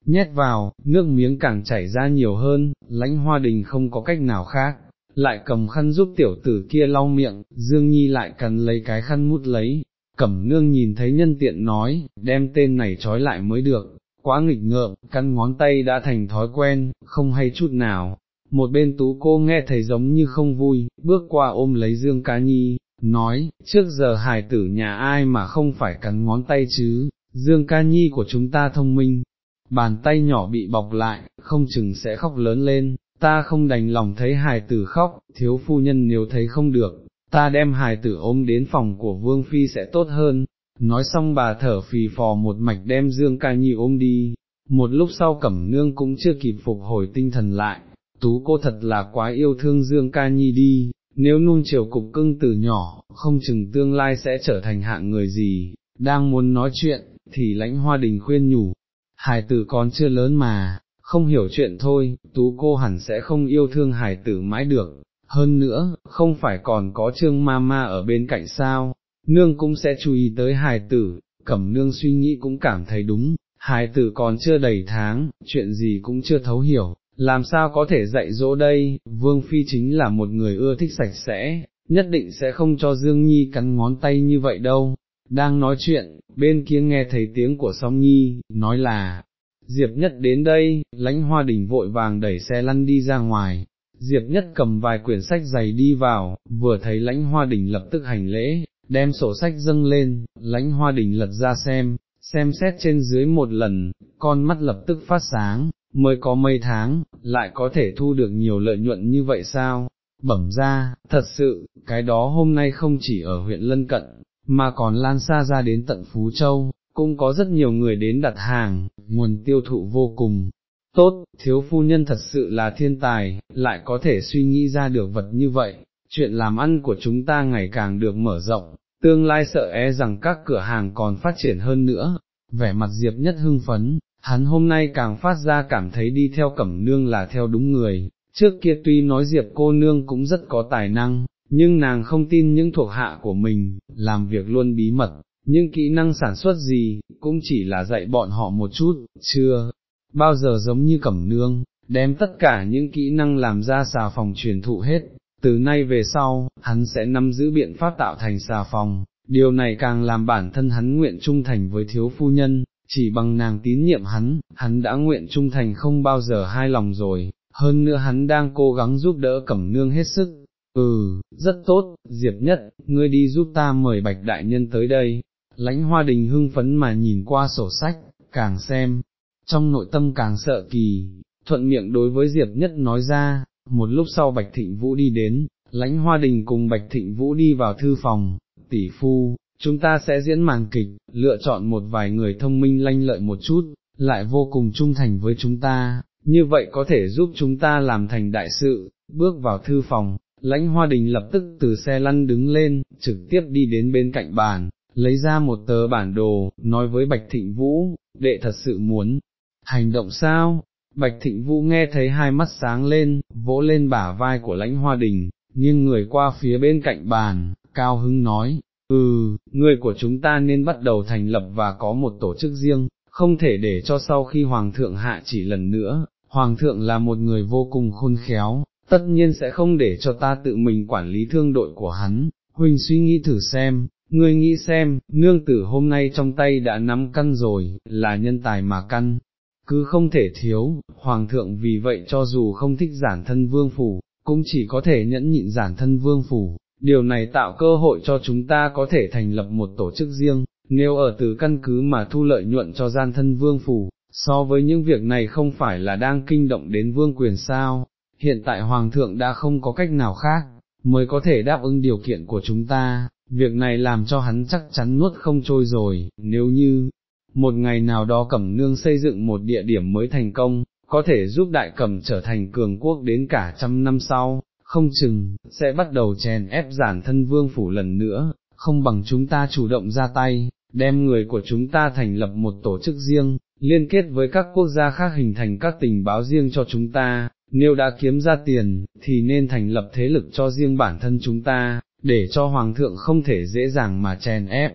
A: nhét vào, nước miếng càng chảy ra nhiều hơn, lãnh hoa đình không có cách nào khác, lại cầm khăn giúp tiểu tử kia lau miệng, Dương Nhi lại cần lấy cái khăn mút lấy, cẩm nương nhìn thấy nhân tiện nói, đem tên này trói lại mới được, quá nghịch ngợm, căn ngón tay đã thành thói quen, không hay chút nào. Một bên tú cô nghe thấy giống như không vui, bước qua ôm lấy Dương Cá Nhi, nói, trước giờ hài tử nhà ai mà không phải cắn ngón tay chứ, Dương Ca Nhi của chúng ta thông minh, bàn tay nhỏ bị bọc lại, không chừng sẽ khóc lớn lên, ta không đành lòng thấy hài tử khóc, thiếu phu nhân nếu thấy không được, ta đem hài tử ôm đến phòng của Vương Phi sẽ tốt hơn. Nói xong bà thở phì phò một mạch đem Dương Ca Nhi ôm đi, một lúc sau Cẩm Nương cũng chưa kịp phục hồi tinh thần lại, tú cô thật là quá yêu thương Dương Ca Nhi đi, nếu nuông chiều cục cưng từ nhỏ, không chừng tương lai sẽ trở thành hạng người gì, đang muốn nói chuyện, thì lãnh hoa đình khuyên nhủ, hải tử còn chưa lớn mà, không hiểu chuyện thôi, tú cô hẳn sẽ không yêu thương hải tử mãi được, hơn nữa, không phải còn có trương ma ma ở bên cạnh sao, nương cũng sẽ chú ý tới hải tử, cẩm nương suy nghĩ cũng cảm thấy đúng, hải tử còn chưa đầy tháng, chuyện gì cũng chưa thấu hiểu, làm sao có thể dạy dỗ đây, vương phi chính là một người ưa thích sạch sẽ, nhất định sẽ không cho Dương Nhi cắn ngón tay như vậy đâu. Đang nói chuyện, bên kia nghe thấy tiếng của song nhi, nói là, Diệp Nhất đến đây, lãnh hoa đình vội vàng đẩy xe lăn đi ra ngoài, Diệp Nhất cầm vài quyển sách dày đi vào, vừa thấy lãnh hoa đình lập tức hành lễ, đem sổ sách dâng lên, lãnh hoa đình lật ra xem, xem xét trên dưới một lần, con mắt lập tức phát sáng, mới có mấy tháng, lại có thể thu được nhiều lợi nhuận như vậy sao? Bẩm ra, thật sự, cái đó hôm nay không chỉ ở huyện Lân Cận, mà còn lan xa ra đến tận Phú Châu, cũng có rất nhiều người đến đặt hàng, nguồn tiêu thụ vô cùng. Tốt, thiếu phu nhân thật sự là thiên tài, lại có thể suy nghĩ ra được vật như vậy, chuyện làm ăn của chúng ta ngày càng được mở rộng, tương lai sợ e rằng các cửa hàng còn phát triển hơn nữa, vẻ mặt Diệp nhất hưng phấn, hắn hôm nay càng phát ra cảm thấy đi theo cẩm nương là theo đúng người, trước kia tuy nói Diệp cô nương cũng rất có tài năng, nhưng nàng không tin những thuộc hạ của mình, làm việc luôn bí mật, nhưng kỹ năng sản xuất gì, cũng chỉ là dạy bọn họ một chút, chưa, bao giờ giống như cẩm nương, đem tất cả những kỹ năng làm ra xà phòng truyền thụ hết, từ nay về sau, hắn sẽ nắm giữ biện pháp tạo thành xà phòng, điều này càng làm bản thân hắn nguyện trung thành với thiếu phu nhân, chỉ bằng nàng tín nhiệm hắn, hắn đã nguyện trung thành không bao giờ hai lòng rồi, hơn nữa hắn đang cố gắng giúp đỡ cẩm nương hết sức. Ừ, rất tốt, Diệp Nhất, ngươi đi giúp ta mời Bạch Đại Nhân tới đây. Lãnh hoa đình hưng phấn mà nhìn qua sổ sách, càng xem, trong nội tâm càng sợ kỳ, thuận miệng đối với Diệp Nhất nói ra, một lúc sau Bạch Thịnh Vũ đi đến, lãnh hoa đình cùng Bạch Thịnh Vũ đi vào thư phòng, tỷ phu, chúng ta sẽ diễn màn kịch, lựa chọn một vài người thông minh lanh lợi một chút, lại vô cùng trung thành với chúng ta, như vậy có thể giúp chúng ta làm thành đại sự, bước vào thư phòng, lãnh hoa đình lập tức từ xe lăn đứng lên, trực tiếp đi đến bên cạnh bàn, lấy ra một tờ bản đồ, nói với Bạch Thịnh Vũ, đệ thật sự muốn, hành động sao? Bạch Thịnh Vũ nghe thấy hai mắt sáng lên, vỗ lên bả vai của lãnh hoa đình, nghiêng người qua phía bên cạnh bàn, cao hứng nói, ừ, người của chúng ta nên bắt đầu thành lập và có một tổ chức riêng, không thể để cho sau khi Hoàng thượng hạ chỉ lần nữa, Hoàng thượng là một người vô cùng khôn khéo, tất nhiên sẽ không để cho ta tự mình quản lý thương đội của hắn, Huỳnh suy nghĩ thử xem, ngươi nghĩ xem, nương tử hôm nay trong tay đã nắm căn rồi, là nhân tài mà căn, cứ không thể thiếu, Hoàng thượng vì vậy cho dù không thích giản thân vương phủ, cũng chỉ có thể nhẫn nhịn giản thân vương phủ, điều này tạo cơ hội cho chúng ta có thể thành lập một tổ chức riêng, nếu ở từ căn cứ mà thu lợi nhuận cho gian thân vương phủ, so với những việc này không phải là đang kinh động đến vương quyền sao, hiện tại Hoàng thượng đã không có cách nào khác, mới có thể đáp ứng điều kiện của chúng ta, việc này làm cho hắn chắc chắn nuốt không trôi rồi, nếu như, một ngày nào đó Cẩm Nương xây dựng một địa điểm mới thành công, có thể giúp Đại Cẩm trở thành cường quốc đến cả trăm năm sau, không chừng, sẽ bắt đầu chèn ép giản thân vương phủ lần nữa, không bằng chúng ta chủ động ra tay, đem người của chúng ta thành lập một tổ chức riêng, liên kết với các quốc gia khác hình thành các tình báo riêng cho chúng ta, nếu đã kiếm ra tiền, thì nên thành lập thế lực cho riêng bản thân chúng ta, để cho Hoàng thượng không thể dễ dàng mà chèn ép.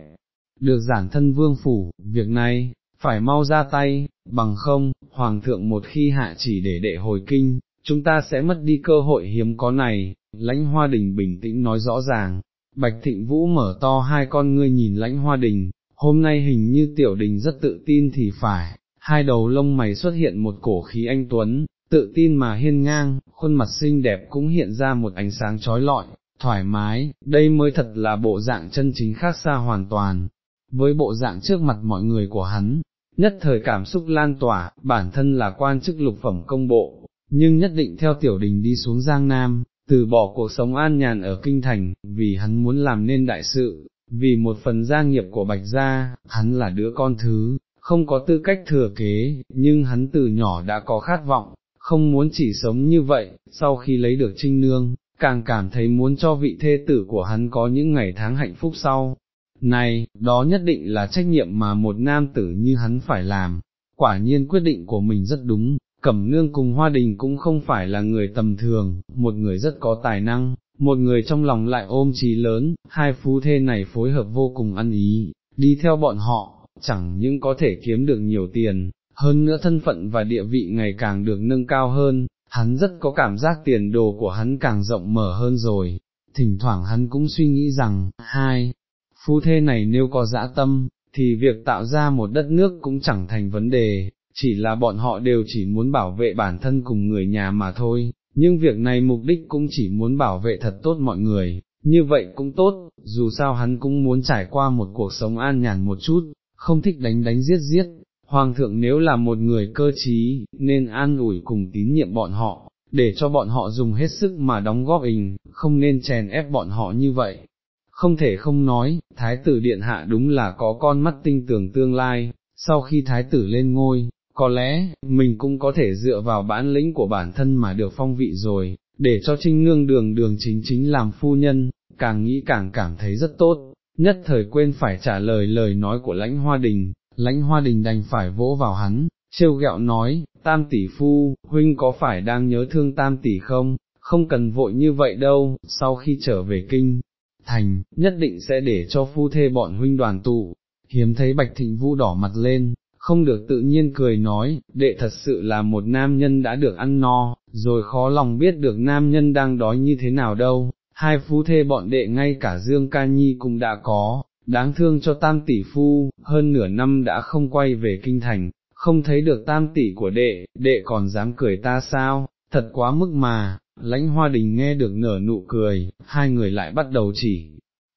A: Được giản thân vương phủ, việc này, phải mau ra tay, bằng không, Hoàng thượng một khi hạ chỉ để đệ hồi kinh, chúng ta sẽ mất đi cơ hội hiếm có này, lãnh hoa đình bình tĩnh nói rõ ràng. Bạch Thịnh Vũ mở to hai con ngươi nhìn lãnh hoa đình, hôm nay hình như tiểu đình rất tự tin thì phải, hai đầu lông mày xuất hiện một cổ khí anh Tuấn, tự tin mà hiên ngang, khuôn mặt xinh đẹp cũng hiện ra một ánh sáng trói lọi, thoải mái, đây mới thật là bộ dạng chân chính khác xa hoàn toàn, với bộ dạng trước mặt mọi người của hắn, nhất thời cảm xúc lan tỏa, bản thân là quan chức lục phẩm công bộ, nhưng nhất định theo tiểu đình đi xuống Giang Nam, từ bỏ cuộc sống an nhàn ở Kinh Thành, vì hắn muốn làm nên đại sự, vì một phần gia nghiệp của Bạch Gia, hắn là đứa con thứ, không có tư cách thừa kế, nhưng hắn từ nhỏ đã có khát vọng, không muốn chỉ sống như vậy, sau khi lấy được trinh nương, càng cảm thấy muốn cho vị thê tử của hắn có những ngày tháng hạnh phúc sau. Này, đó nhất định là trách nhiệm mà một nam tử như hắn phải làm, quả nhiên quyết định của mình rất đúng, Cẩm Nương cùng Hoa Đình cũng không phải là người tầm thường, một người rất có tài năng, một người trong lòng lại ôm trí lớn, hai phú thê này phối hợp vô cùng ăn ý, đi theo bọn họ, chẳng những có thể kiếm được nhiều tiền, hơn nữa thân phận và địa vị ngày càng được nâng cao hơn, hắn rất có cảm giác tiền đồ của hắn càng rộng mở hơn rồi, thỉnh thoảng hắn cũng suy nghĩ rằng, hai, phú thê này nếu có dã tâm, thì việc tạo ra một đất nước cũng chẳng thành vấn đề, chỉ là bọn họ đều chỉ muốn bảo vệ bản thân cùng người nhà mà thôi, nhưng việc này mục đích cũng chỉ muốn bảo vệ thật tốt mọi người, như vậy cũng tốt, dù sao hắn cũng muốn trải qua một cuộc sống an nhàn một chút, không thích đánh đánh giết giết, Hoàng thượng nếu là một người cơ trí, nên an ủi cùng tín nhiệm bọn họ, để cho bọn họ dùng hết sức mà đóng góp hình, không nên chèn ép bọn họ như vậy. Không thể không nói, Thái tử Điện Hạ đúng là có con mắt tinh tường tương lai, sau khi Thái tử lên ngôi, có lẽ, mình cũng có thể dựa vào bản lĩnh của bản thân mà được phong vị rồi, để cho Trinh Nương đường đường chính chính làm phu nhân, càng nghĩ càng cảm thấy rất tốt, nhất thời quên phải trả lời lời nói của lãnh hoa đình, lãnh hoa đình đành phải vỗ vào hắn, trêu ghẹo nói, tam tỷ phu, huynh có phải đang nhớ thương tam tỷ không, không cần vội như vậy đâu, sau khi trở về kinh, thành, nhất định sẽ để cho phu thê bọn huynh đoàn tụ, hiếm thấy bạch thịnh vũ đỏ mặt lên, không được tự nhiên cười nói, đệ thật sự là một nam nhân đã được ăn no, rồi khó lòng biết được nam nhân đang đói như thế nào đâu, hai phu thê bọn đệ ngay cả Dương Ca Nhi cũng đã có, đáng thương cho tam tỷ phu, hơn nửa năm đã không quay về kinh thành, không thấy được tam tỷ của đệ, đệ còn dám cười ta sao, thật quá mức mà, lãnh hoa đình nghe được nở nụ cười, hai người lại bắt đầu chỉ.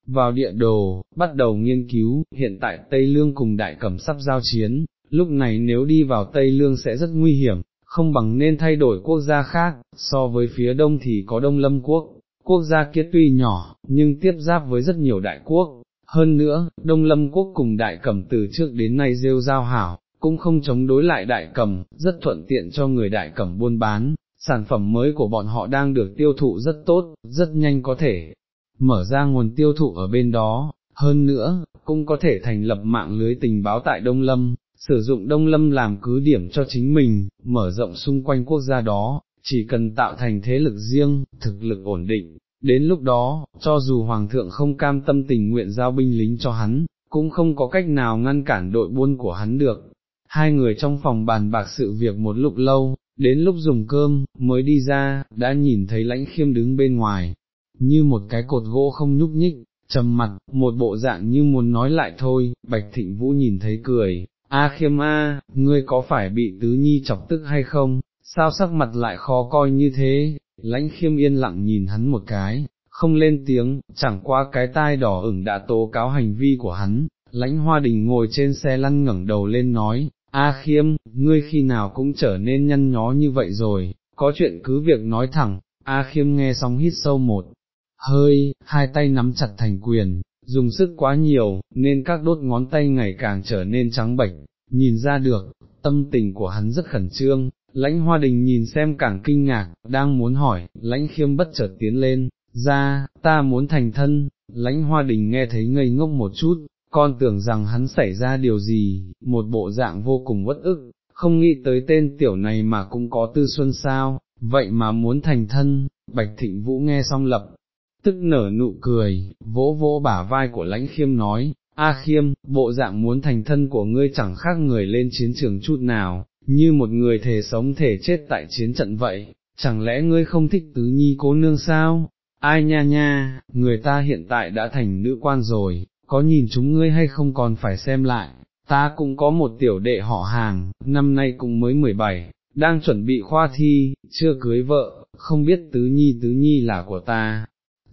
A: Vào địa đồ, bắt đầu nghiên cứu, hiện tại Tây Lương cùng Đại Cẩm sắp giao chiến, lúc này nếu đi vào Tây Lương sẽ rất nguy hiểm, không bằng nên thay đổi quốc gia khác, so với phía đông thì có Đông Lâm Quốc, quốc gia kia tuy nhỏ, nhưng tiếp giáp với rất nhiều đại quốc, hơn nữa, Đông Lâm Quốc cùng đại cẩm từ trước đến nay rêu giao hảo, cũng không chống đối lại đại cẩm, rất thuận tiện cho người đại cẩm buôn bán, sản phẩm mới của bọn họ đang được tiêu thụ rất tốt, rất nhanh có thể mở ra nguồn tiêu thụ ở bên đó, hơn nữa, cũng có thể thành lập mạng lưới tình báo tại Đông Lâm, sử dụng Đông Lâm làm cứ điểm cho chính mình, mở rộng xung quanh quốc gia đó, chỉ cần tạo thành thế lực riêng, thực lực ổn định, đến lúc đó, cho dù Hoàng thượng không cam tâm tình nguyện giao binh lính cho hắn, cũng không có cách nào ngăn cản đội buôn của hắn được. Hai người trong phòng bàn bạc sự việc một lúc lâu, đến lúc dùng cơm, mới đi ra, đã nhìn thấy lãnh khiêm đứng bên ngoài, như một cái cột gỗ không nhúc nhích, trầm mặt, một bộ dạng như muốn nói lại thôi, Bạch Thịnh Vũ nhìn thấy cười, A khiêm A, ngươi có phải bị tứ nhi chọc tức hay không, sao sắc mặt lại khó coi như thế, lãnh khiêm yên lặng nhìn hắn một cái, không lên tiếng, chẳng qua cái tai đỏ ửng đã tố cáo hành vi của hắn, lãnh hoa đình ngồi trên xe lăn ngẩng đầu lên nói, A khiêm, ngươi khi nào cũng trở nên nhăn nhó như vậy rồi, có chuyện cứ việc nói thẳng, A khiêm nghe xong hít sâu một hơi, hai tay nắm chặt thành quyền, dùng sức quá nhiều, nên các đốt ngón tay ngày càng trở nên trắng bệch, nhìn ra được, tâm tình của hắn rất khẩn trương, lãnh hoa đình nhìn xem càng kinh ngạc, đang muốn hỏi, lãnh khiêm bất chợt tiến lên, ra, ta muốn thành thân, lãnh hoa đình nghe thấy ngây ngốc một chút, con tưởng rằng hắn xảy ra điều gì, một bộ dạng vô cùng bất ức, không nghĩ tới tên tiểu này mà cũng có tư xuân sao, vậy mà muốn thành thân, bạch thịnh vũ nghe xong lập, tức nở nụ cười, vỗ vỗ bả vai của lãnh khiêm nói, A khiêm, bộ dạng muốn thành thân của ngươi chẳng khác người lên chiến trường chút nào, như một người thể sống thể chết tại chiến trận vậy, chẳng lẽ ngươi không thích tứ nhi cố nương sao? Ai nha nha, người ta hiện tại đã thành nữ quan rồi, có nhìn chúng ngươi hay không còn phải xem lại, ta cũng có một tiểu đệ họ hàng, năm nay cũng mới 17, đang chuẩn bị khoa thi, chưa cưới vợ, không biết tứ nhi tứ nhi là của ta.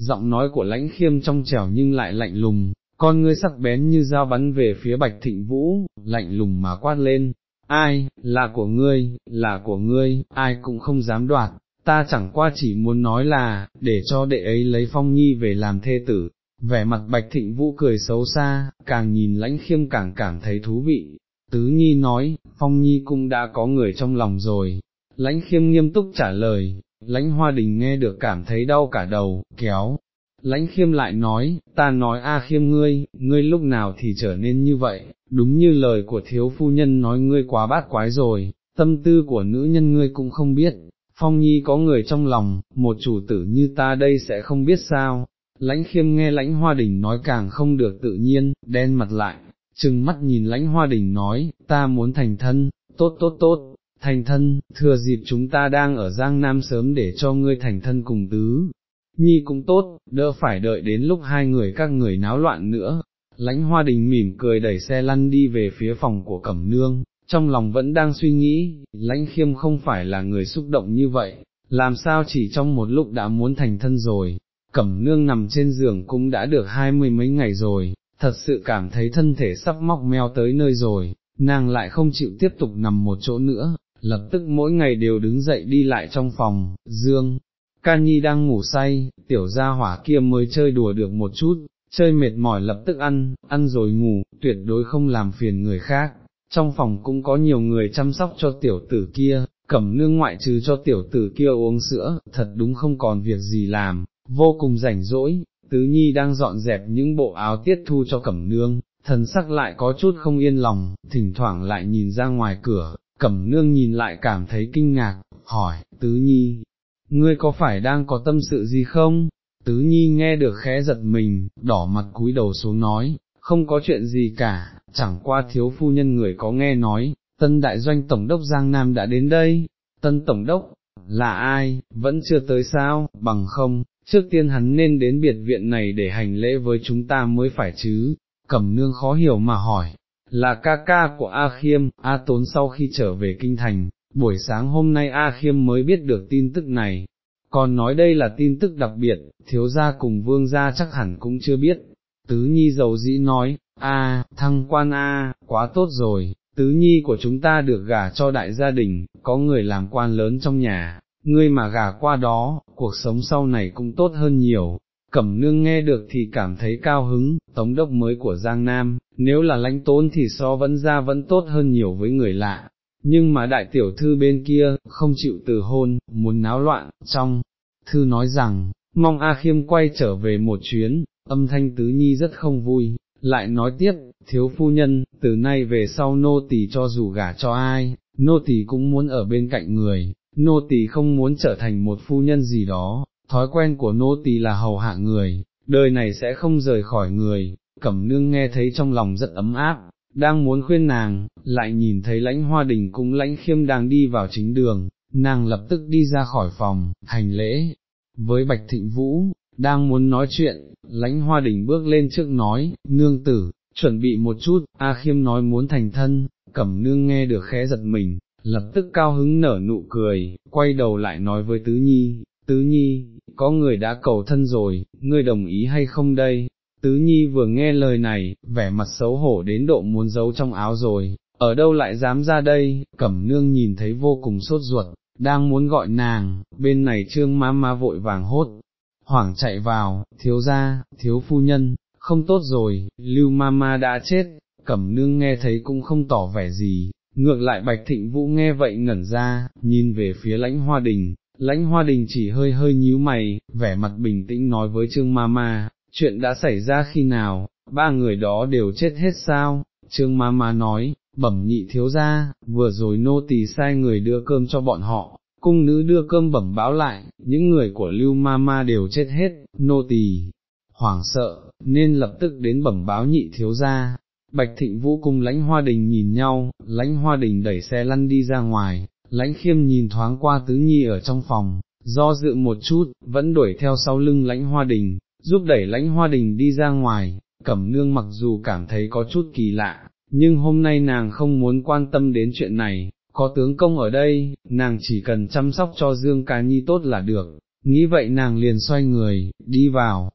A: Giọng nói của lãnh khiêm trong trẻo nhưng lại lạnh lùng, con ngươi sắc bén như dao bắn về phía bạch thịnh vũ, lạnh lùng mà quát lên, ai, là của ngươi, là của ngươi, ai cũng không dám đoạt, ta chẳng qua chỉ muốn nói là, để cho đệ ấy lấy phong nhi về làm thê tử, vẻ mặt bạch thịnh vũ cười xấu xa, càng nhìn lãnh khiêm càng cảm thấy thú vị, tứ nhi nói, phong nhi cũng đã có người trong lòng rồi, lãnh khiêm nghiêm túc trả lời, lãnh hoa đình nghe được cảm thấy đau cả đầu, kéo. Lãnh khiêm lại nói, ta nói a khiêm ngươi, ngươi lúc nào thì trở nên như vậy, đúng như lời của thiếu phu nhân nói ngươi quá bát quái rồi, tâm tư của nữ nhân ngươi cũng không biết, phong nhi có người trong lòng, một chủ tử như ta đây sẽ không biết sao, lãnh khiêm nghe lãnh hoa đình nói càng không được tự nhiên, đen mặt lại, trừng mắt nhìn lãnh hoa đình nói, ta muốn thành thân, tốt tốt tốt, thành thân, thừa dịp chúng ta đang ở Giang Nam sớm để cho ngươi thành thân cùng tứ. Nhi cũng tốt, đỡ phải đợi đến lúc hai người các người náo loạn nữa, lãnh hoa đình mỉm cười đẩy xe lăn đi về phía phòng của Cẩm Nương, trong lòng vẫn đang suy nghĩ, lãnh khiêm không phải là người xúc động như vậy, làm sao chỉ trong một lúc đã muốn thành thân rồi, Cẩm Nương nằm trên giường cũng đã được hai mươi mấy ngày rồi, thật sự cảm thấy thân thể sắp móc meo tới nơi rồi, nàng lại không chịu tiếp tục nằm một chỗ nữa, lập tức mỗi ngày đều đứng dậy đi lại trong phòng, dương. Can Nhi đang ngủ say, tiểu gia hỏa kia mới chơi đùa được một chút, chơi mệt mỏi lập tức ăn, ăn rồi ngủ, tuyệt đối không làm phiền người khác. Trong phòng cũng có nhiều người chăm sóc cho tiểu tử kia, cẩm nương ngoại trừ cho tiểu tử kia uống sữa, thật đúng không còn việc gì làm, vô cùng rảnh rỗi, tứ nhi đang dọn dẹp những bộ áo tiết thu cho cẩm nương, thần sắc lại có chút không yên lòng, thỉnh thoảng lại nhìn ra ngoài cửa, cẩm nương nhìn lại cảm thấy kinh ngạc, hỏi, tứ nhi, ngươi có phải đang có tâm sự gì không? Tứ nhi nghe được khẽ giật mình, đỏ mặt cúi đầu xuống nói, không có chuyện gì cả, chẳng qua thiếu phu nhân người có nghe nói, tân đại doanh tổng đốc Giang Nam đã đến đây, tân tổng đốc, là ai, vẫn chưa tới sao, bằng không, trước tiên hắn nên đến biệt viện này để hành lễ với chúng ta mới phải chứ, cẩm nương khó hiểu mà hỏi, là ca ca của A Khiêm, A Tốn sau khi trở về kinh thành, buổi sáng hôm nay A Khiêm mới biết được tin tức này, còn nói đây là tin tức đặc biệt, thiếu gia cùng vương gia chắc hẳn cũng chưa biết, tứ nhi dầu dĩ nói, a thăng quan a quá tốt rồi, tứ nhi của chúng ta được gả cho đại gia đình, có người làm quan lớn trong nhà, ngươi mà gả qua đó, cuộc sống sau này cũng tốt hơn nhiều. Cẩm nương nghe được thì cảm thấy cao hứng, tống đốc mới của Giang Nam, nếu là lãnh tốn thì so vẫn ra vẫn tốt hơn nhiều với người lạ, nhưng mà đại tiểu thư bên kia, không chịu từ hôn, muốn náo loạn, trong, thư nói rằng, mong A Khiêm quay trở về một chuyến, âm thanh tứ nhi rất không vui, lại nói tiếp, thiếu phu nhân, từ nay về sau nô tỳ cho dù gả cho ai, nô tỳ cũng muốn ở bên cạnh người, nô tỳ không muốn trở thành một phu nhân gì đó, thói quen của nô tỳ là hầu hạ người, đời này sẽ không rời khỏi người, cẩm nương nghe thấy trong lòng rất ấm áp, đang muốn khuyên nàng, lại nhìn thấy lãnh hoa đình cũng lãnh khiêm đang đi vào chính đường, nàng lập tức đi ra khỏi phòng, hành lễ, với Bạch Thịnh Vũ, đang muốn nói chuyện, lãnh hoa đình bước lên trước nói, nương tử, chuẩn bị một chút, A Khiêm nói muốn thành thân, cẩm nương nghe được khẽ giật mình, lập tức cao hứng nở nụ cười, quay đầu lại nói với Tứ Nhi, tứ nhi, có người đã cầu thân rồi, ngươi đồng ý hay không đây? Tứ nhi vừa nghe lời này, vẻ mặt xấu hổ đến độ muốn giấu trong áo rồi, ở đâu lại dám ra đây, cẩm nương nhìn thấy vô cùng sốt ruột, đang muốn gọi nàng, bên này trương má má vội vàng hốt, hoảng chạy vào, thiếu gia, thiếu phu nhân, không tốt rồi, lưu ma ma đã chết, cẩm nương nghe thấy cũng không tỏ vẻ gì, ngược lại bạch thịnh vũ nghe vậy ngẩn ra, nhìn về phía lãnh hoa đình, lãnh hoa đình chỉ hơi hơi nhíu mày, vẻ mặt bình tĩnh nói với trương ma ma, chuyện đã xảy ra khi nào, ba người đó đều chết hết sao, trương ma ma nói, bẩm nhị thiếu gia, vừa rồi nô tỳ sai người đưa cơm cho bọn họ, cung nữ đưa cơm bẩm báo lại, những người của lưu ma ma đều chết hết, nô tỳ. Hoảng sợ, nên lập tức đến bẩm báo nhị thiếu gia. Bạch Thịnh Vũ cùng lãnh hoa đình nhìn nhau, lãnh hoa đình đẩy xe lăn đi ra ngoài, lãnh khiêm nhìn thoáng qua tứ nhi ở trong phòng, do dự một chút, vẫn đuổi theo sau lưng lãnh hoa đình, giúp đẩy lãnh hoa đình đi ra ngoài, cẩm nương mặc dù cảm thấy có chút kỳ lạ, nhưng hôm nay nàng không muốn quan tâm đến chuyện này, có tướng công ở đây, nàng chỉ cần chăm sóc cho Dương Cá Nhi tốt là được, nghĩ vậy nàng liền xoay người, đi vào.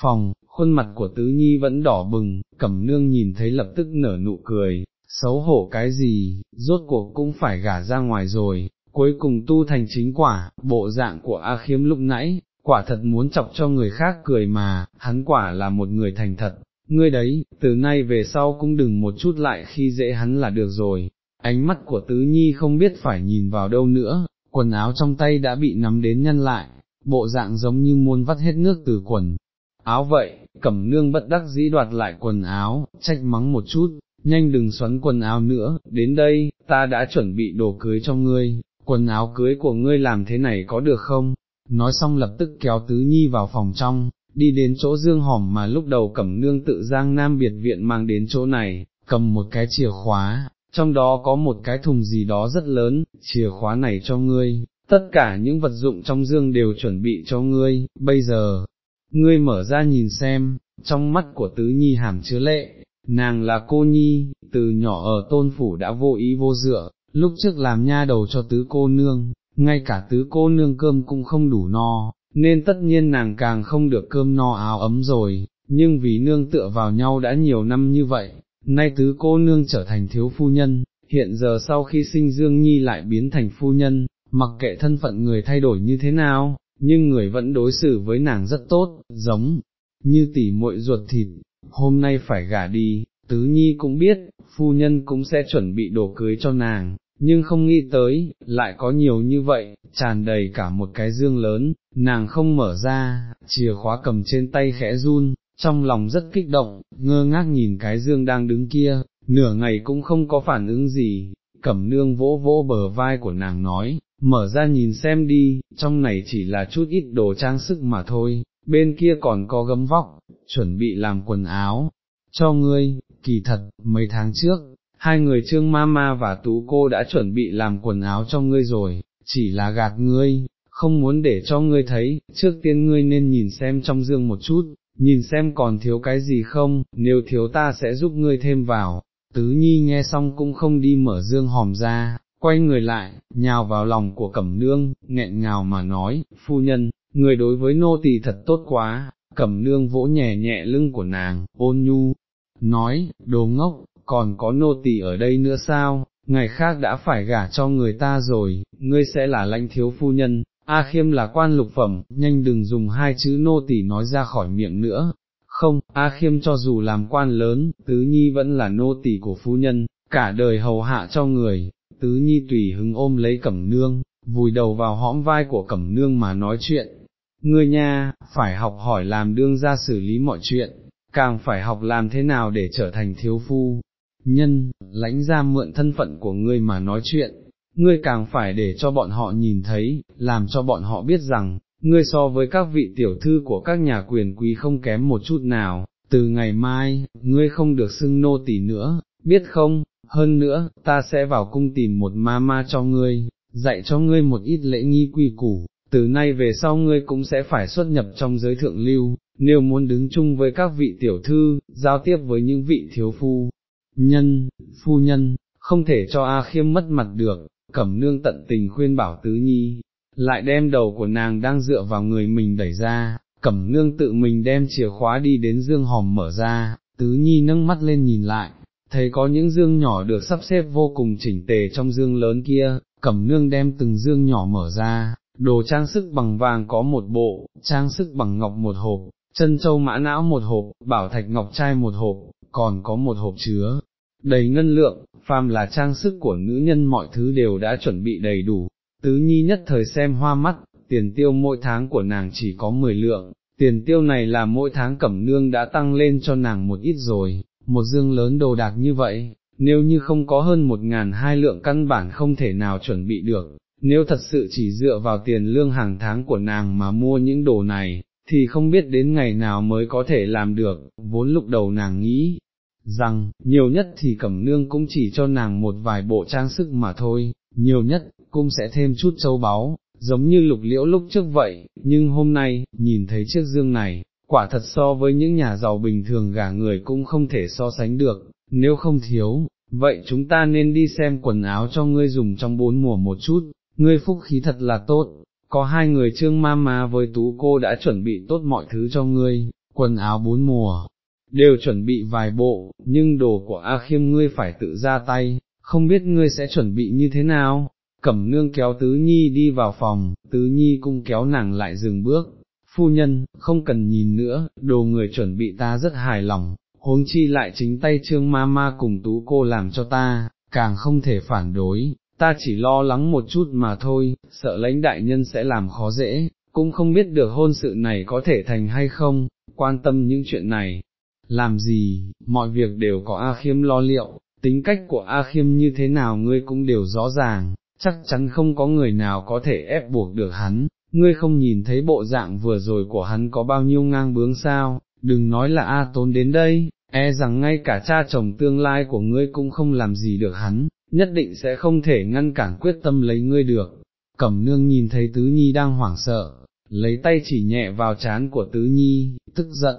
A: Phòng, khuôn mặt của Tứ Nhi vẫn đỏ bừng, cẩm nương nhìn thấy lập tức nở nụ cười, xấu hổ cái gì, rốt cuộc cũng phải gả ra ngoài rồi, cuối cùng tu thành chính quả, bộ dạng của A khiếm lúc nãy, quả thật muốn chọc cho người khác cười mà, hắn quả là một người thành thật, ngươi đấy, từ nay về sau cũng đừng một chút lại khi dễ hắn là được rồi, ánh mắt của tứ nhi không biết phải nhìn vào đâu nữa, quần áo trong tay đã bị nắm đến nhân lại, bộ dạng giống như muốn vắt hết nước từ quần. Áo vậy, cẩm nương bất đắc dĩ đoạt lại quần áo, trách mắng một chút, nhanh đừng xoắn quần áo nữa, đến đây, ta đã chuẩn bị đồ cưới cho ngươi, quần áo cưới của ngươi làm thế này có được không? Nói xong lập tức kéo tứ nhi vào phòng trong, đi đến chỗ dương hòm mà lúc đầu cẩm nương tự giang nam biệt viện mang đến chỗ này, cầm một cái chìa khóa, trong đó có một cái thùng gì đó rất lớn, chìa khóa này cho ngươi, tất cả những vật dụng trong dương đều chuẩn bị cho ngươi, bây giờ, ngươi mở ra nhìn xem, trong mắt của tứ nhi hàm chứa lệ, nàng là cô nhi, từ nhỏ ở tôn phủ đã vô ý vô dựa, lúc trước làm nha đầu cho tứ cô nương, ngay cả tứ cô nương cơm cũng không đủ no, nên tất nhiên nàng càng không được cơm no áo ấm rồi, nhưng vì nương tựa vào nhau đã nhiều năm như vậy, nay tứ cô nương trở thành thiếu phu nhân, hiện giờ sau khi sinh Dương Nhi lại biến thành phu nhân, mặc kệ thân phận người thay đổi như thế nào, nhưng người vẫn đối xử với nàng rất tốt, giống như tỉ muội ruột thịt, hôm nay phải gả đi, tứ nhi cũng biết, phu nhân cũng sẽ chuẩn bị đồ cưới cho nàng, nhưng không nghĩ tới, lại có nhiều như vậy, tràn đầy cả một cái dương lớn, nàng không mở ra, chìa khóa cầm trên tay khẽ run, trong lòng rất kích động, ngơ ngác nhìn cái dương đang đứng kia, nửa ngày cũng không có phản ứng gì, cẩm nương vỗ vỗ bờ vai của nàng nói, mở ra nhìn xem đi, trong này chỉ là chút ít đồ trang sức mà thôi, bên kia còn có gấm vóc, chuẩn bị làm quần áo, cho ngươi, kỳ thật, mấy tháng trước, hai người trương mama và tú cô đã chuẩn bị làm quần áo cho ngươi rồi, chỉ là gạt ngươi, không muốn để cho ngươi thấy, trước tiên ngươi nên nhìn xem trong dương một chút, nhìn xem còn thiếu cái gì không, nếu thiếu ta sẽ giúp ngươi thêm vào. Tứ Nhi nghe xong cũng không đi mở dương hòm ra, quay người lại, nhào vào lòng của Cẩm Nương, nghẹn ngào mà nói, phu nhân, người đối với nô tỳ thật tốt quá, Cẩm Nương vỗ nhẹ nhẹ lưng của nàng, ôn nhu, nói, đồ ngốc, còn có nô tỳ ở đây nữa sao, ngày khác đã phải gả cho người ta rồi, ngươi sẽ là lãnh thiếu phu nhân, A Khiêm là quan lục phẩm, nhanh đừng dùng hai chữ nô tỳ nói ra khỏi miệng nữa. Không, A Khiêm cho dù làm quan lớn, Tứ Nhi vẫn là nô tỳ của phu nhân, cả đời hầu hạ cho người, Tứ Nhi tùy hứng ôm lấy Cẩm Nương, vùi đầu vào hõm vai của Cẩm Nương mà nói chuyện. Ngươi nha, phải học hỏi làm đương ra xử lý mọi chuyện, càng phải học làm thế nào để trở thành thiếu phu. Nhân, lãnh ra mượn thân phận của ngươi mà nói chuyện, ngươi càng phải để cho bọn họ nhìn thấy, làm cho bọn họ biết rằng, ngươi so với các vị tiểu thư của các nhà quyền quý không kém một chút nào, từ ngày mai, ngươi không được xưng nô tỳ nữa, biết không, hơn nữa, ta sẽ vào cung tìm một ma ma cho ngươi, dạy cho ngươi một ít lễ nghi quy củ, từ nay về sau ngươi cũng sẽ phải xuất nhập trong giới thượng lưu, nếu muốn đứng chung với các vị tiểu thư, giao tiếp với những vị thiếu phu, nhân, phu nhân, không thể cho A khiêm mất mặt được, cẩm nương tận tình khuyên bảo tứ nhi, lại đem đầu của nàng đang dựa vào người mình đẩy ra, cẩm nương tự mình đem chìa khóa đi đến dương hòm mở ra, tứ nhi nâng mắt lên nhìn lại, thấy có những dương nhỏ được sắp xếp vô cùng chỉnh tề trong dương lớn kia, cẩm nương đem từng dương nhỏ mở ra, đồ trang sức bằng vàng có một bộ, trang sức bằng ngọc một hộp, chân châu mã não một hộp, bảo thạch ngọc trai một hộp, còn có một hộp chứa, đầy ngân lượng, phàm là trang sức của nữ nhân mọi thứ đều đã chuẩn bị đầy đủ, tứ nhi nhất thời xem hoa mắt, tiền tiêu mỗi tháng của nàng chỉ có 10 lượng, tiền tiêu này là mỗi tháng cẩm nương đã tăng lên cho nàng một ít rồi, một dương lớn đồ đạc như vậy, nếu như không có hơn một ngàn hai lượng căn bản không thể nào chuẩn bị được, nếu thật sự chỉ dựa vào tiền lương hàng tháng của nàng mà mua những đồ này, thì không biết đến ngày nào mới có thể làm được, vốn lúc đầu nàng nghĩ, rằng, nhiều nhất thì cẩm nương cũng chỉ cho nàng một vài bộ trang sức mà thôi, nhiều nhất, cũng sẽ thêm chút châu báu, giống như lục liễu lúc trước vậy, nhưng hôm nay, nhìn thấy chiếc dương này, quả thật so với những nhà giàu bình thường gả người cũng không thể so sánh được, nếu không thiếu, vậy chúng ta nên đi xem quần áo cho ngươi dùng trong bốn mùa một chút, ngươi phúc khí thật là tốt, có hai người trương ma ma với tú cô đã chuẩn bị tốt mọi thứ cho ngươi, quần áo bốn mùa, đều chuẩn bị vài bộ, nhưng đồ của A Khiêm ngươi phải tự ra tay, không biết ngươi sẽ chuẩn bị như thế nào, cẩm nương kéo tứ nhi đi vào phòng, tứ nhi cũng kéo nàng lại dừng bước, phu nhân, không cần nhìn nữa, đồ người chuẩn bị ta rất hài lòng, huống chi lại chính tay trương ma ma cùng tú cô làm cho ta, càng không thể phản đối, ta chỉ lo lắng một chút mà thôi, sợ lãnh đại nhân sẽ làm khó dễ, cũng không biết được hôn sự này có thể thành hay không, quan tâm những chuyện này. Làm gì, mọi việc đều có A Khiêm lo liệu, tính cách của A Khiêm như thế nào ngươi cũng đều rõ ràng, chắc chắn không có người nào có thể ép buộc được hắn, ngươi không nhìn thấy bộ dạng vừa rồi của hắn có bao nhiêu ngang bướng sao, đừng nói là A tốn đến đây, e rằng ngay cả cha chồng tương lai của ngươi cũng không làm gì được hắn, nhất định sẽ không thể ngăn cản quyết tâm lấy ngươi được. Cẩm nương nhìn thấy tứ nhi đang hoảng sợ, lấy tay chỉ nhẹ vào trán của tứ nhi, tức giận,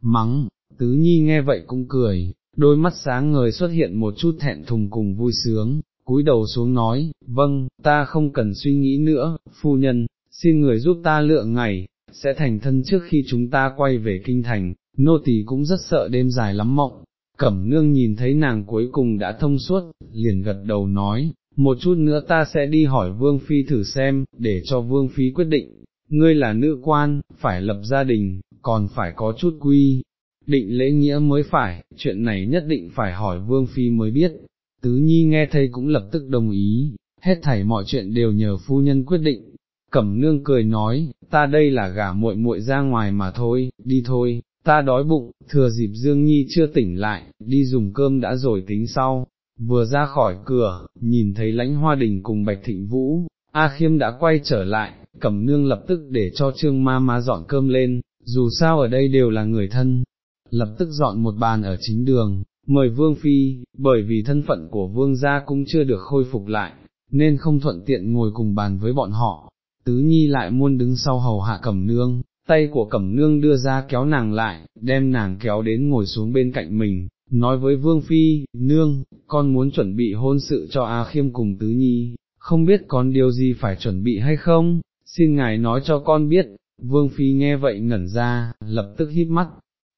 A: mắng, tứ nhi nghe vậy cũng cười, đôi mắt sáng ngời xuất hiện một chút thẹn thùng cùng vui sướng, cúi đầu xuống nói, vâng, ta không cần suy nghĩ nữa, phu nhân, xin người giúp ta lựa ngày, sẽ thành thân trước khi chúng ta quay về kinh thành, nô tỳ cũng rất sợ đêm dài lắm mộng. Cẩm nương nhìn thấy nàng cuối cùng đã thông suốt, liền gật đầu nói, một chút nữa ta sẽ đi hỏi vương phi thử xem, để cho vương phi quyết định, ngươi là nữ quan, phải lập gia đình, còn phải có chút quy, định lễ nghĩa mới phải, chuyện này nhất định phải hỏi vương phi mới biết, tứ nhi nghe thấy cũng lập tức đồng ý, hết thảy mọi chuyện đều nhờ phu nhân quyết định, cẩm nương cười nói, ta đây là gả muội muội ra ngoài mà thôi, đi thôi, ta đói bụng, thừa dịp Dương Nhi chưa tỉnh lại, đi dùng cơm đã rồi tính sau, vừa ra khỏi cửa, nhìn thấy lãnh hoa đình cùng Bạch Thịnh Vũ, A Khiêm đã quay trở lại, cẩm nương lập tức để cho trương ma ma dọn cơm lên, dù sao ở đây đều là người thân, lập tức dọn một bàn ở chính đường, mời Vương Phi, bởi vì thân phận của Vương gia cũng chưa được khôi phục lại, nên không thuận tiện ngồi cùng bàn với bọn họ, tứ nhi lại muôn đứng sau hầu hạ cẩm nương, tay của cẩm nương đưa ra kéo nàng lại, đem nàng kéo đến ngồi xuống bên cạnh mình, nói với Vương Phi, nương, con muốn chuẩn bị hôn sự cho A Khiêm cùng tứ nhi, không biết con điều gì phải chuẩn bị hay không, xin ngài nói cho con biết, Vương Phi nghe vậy ngẩn ra, lập tức hít mắt,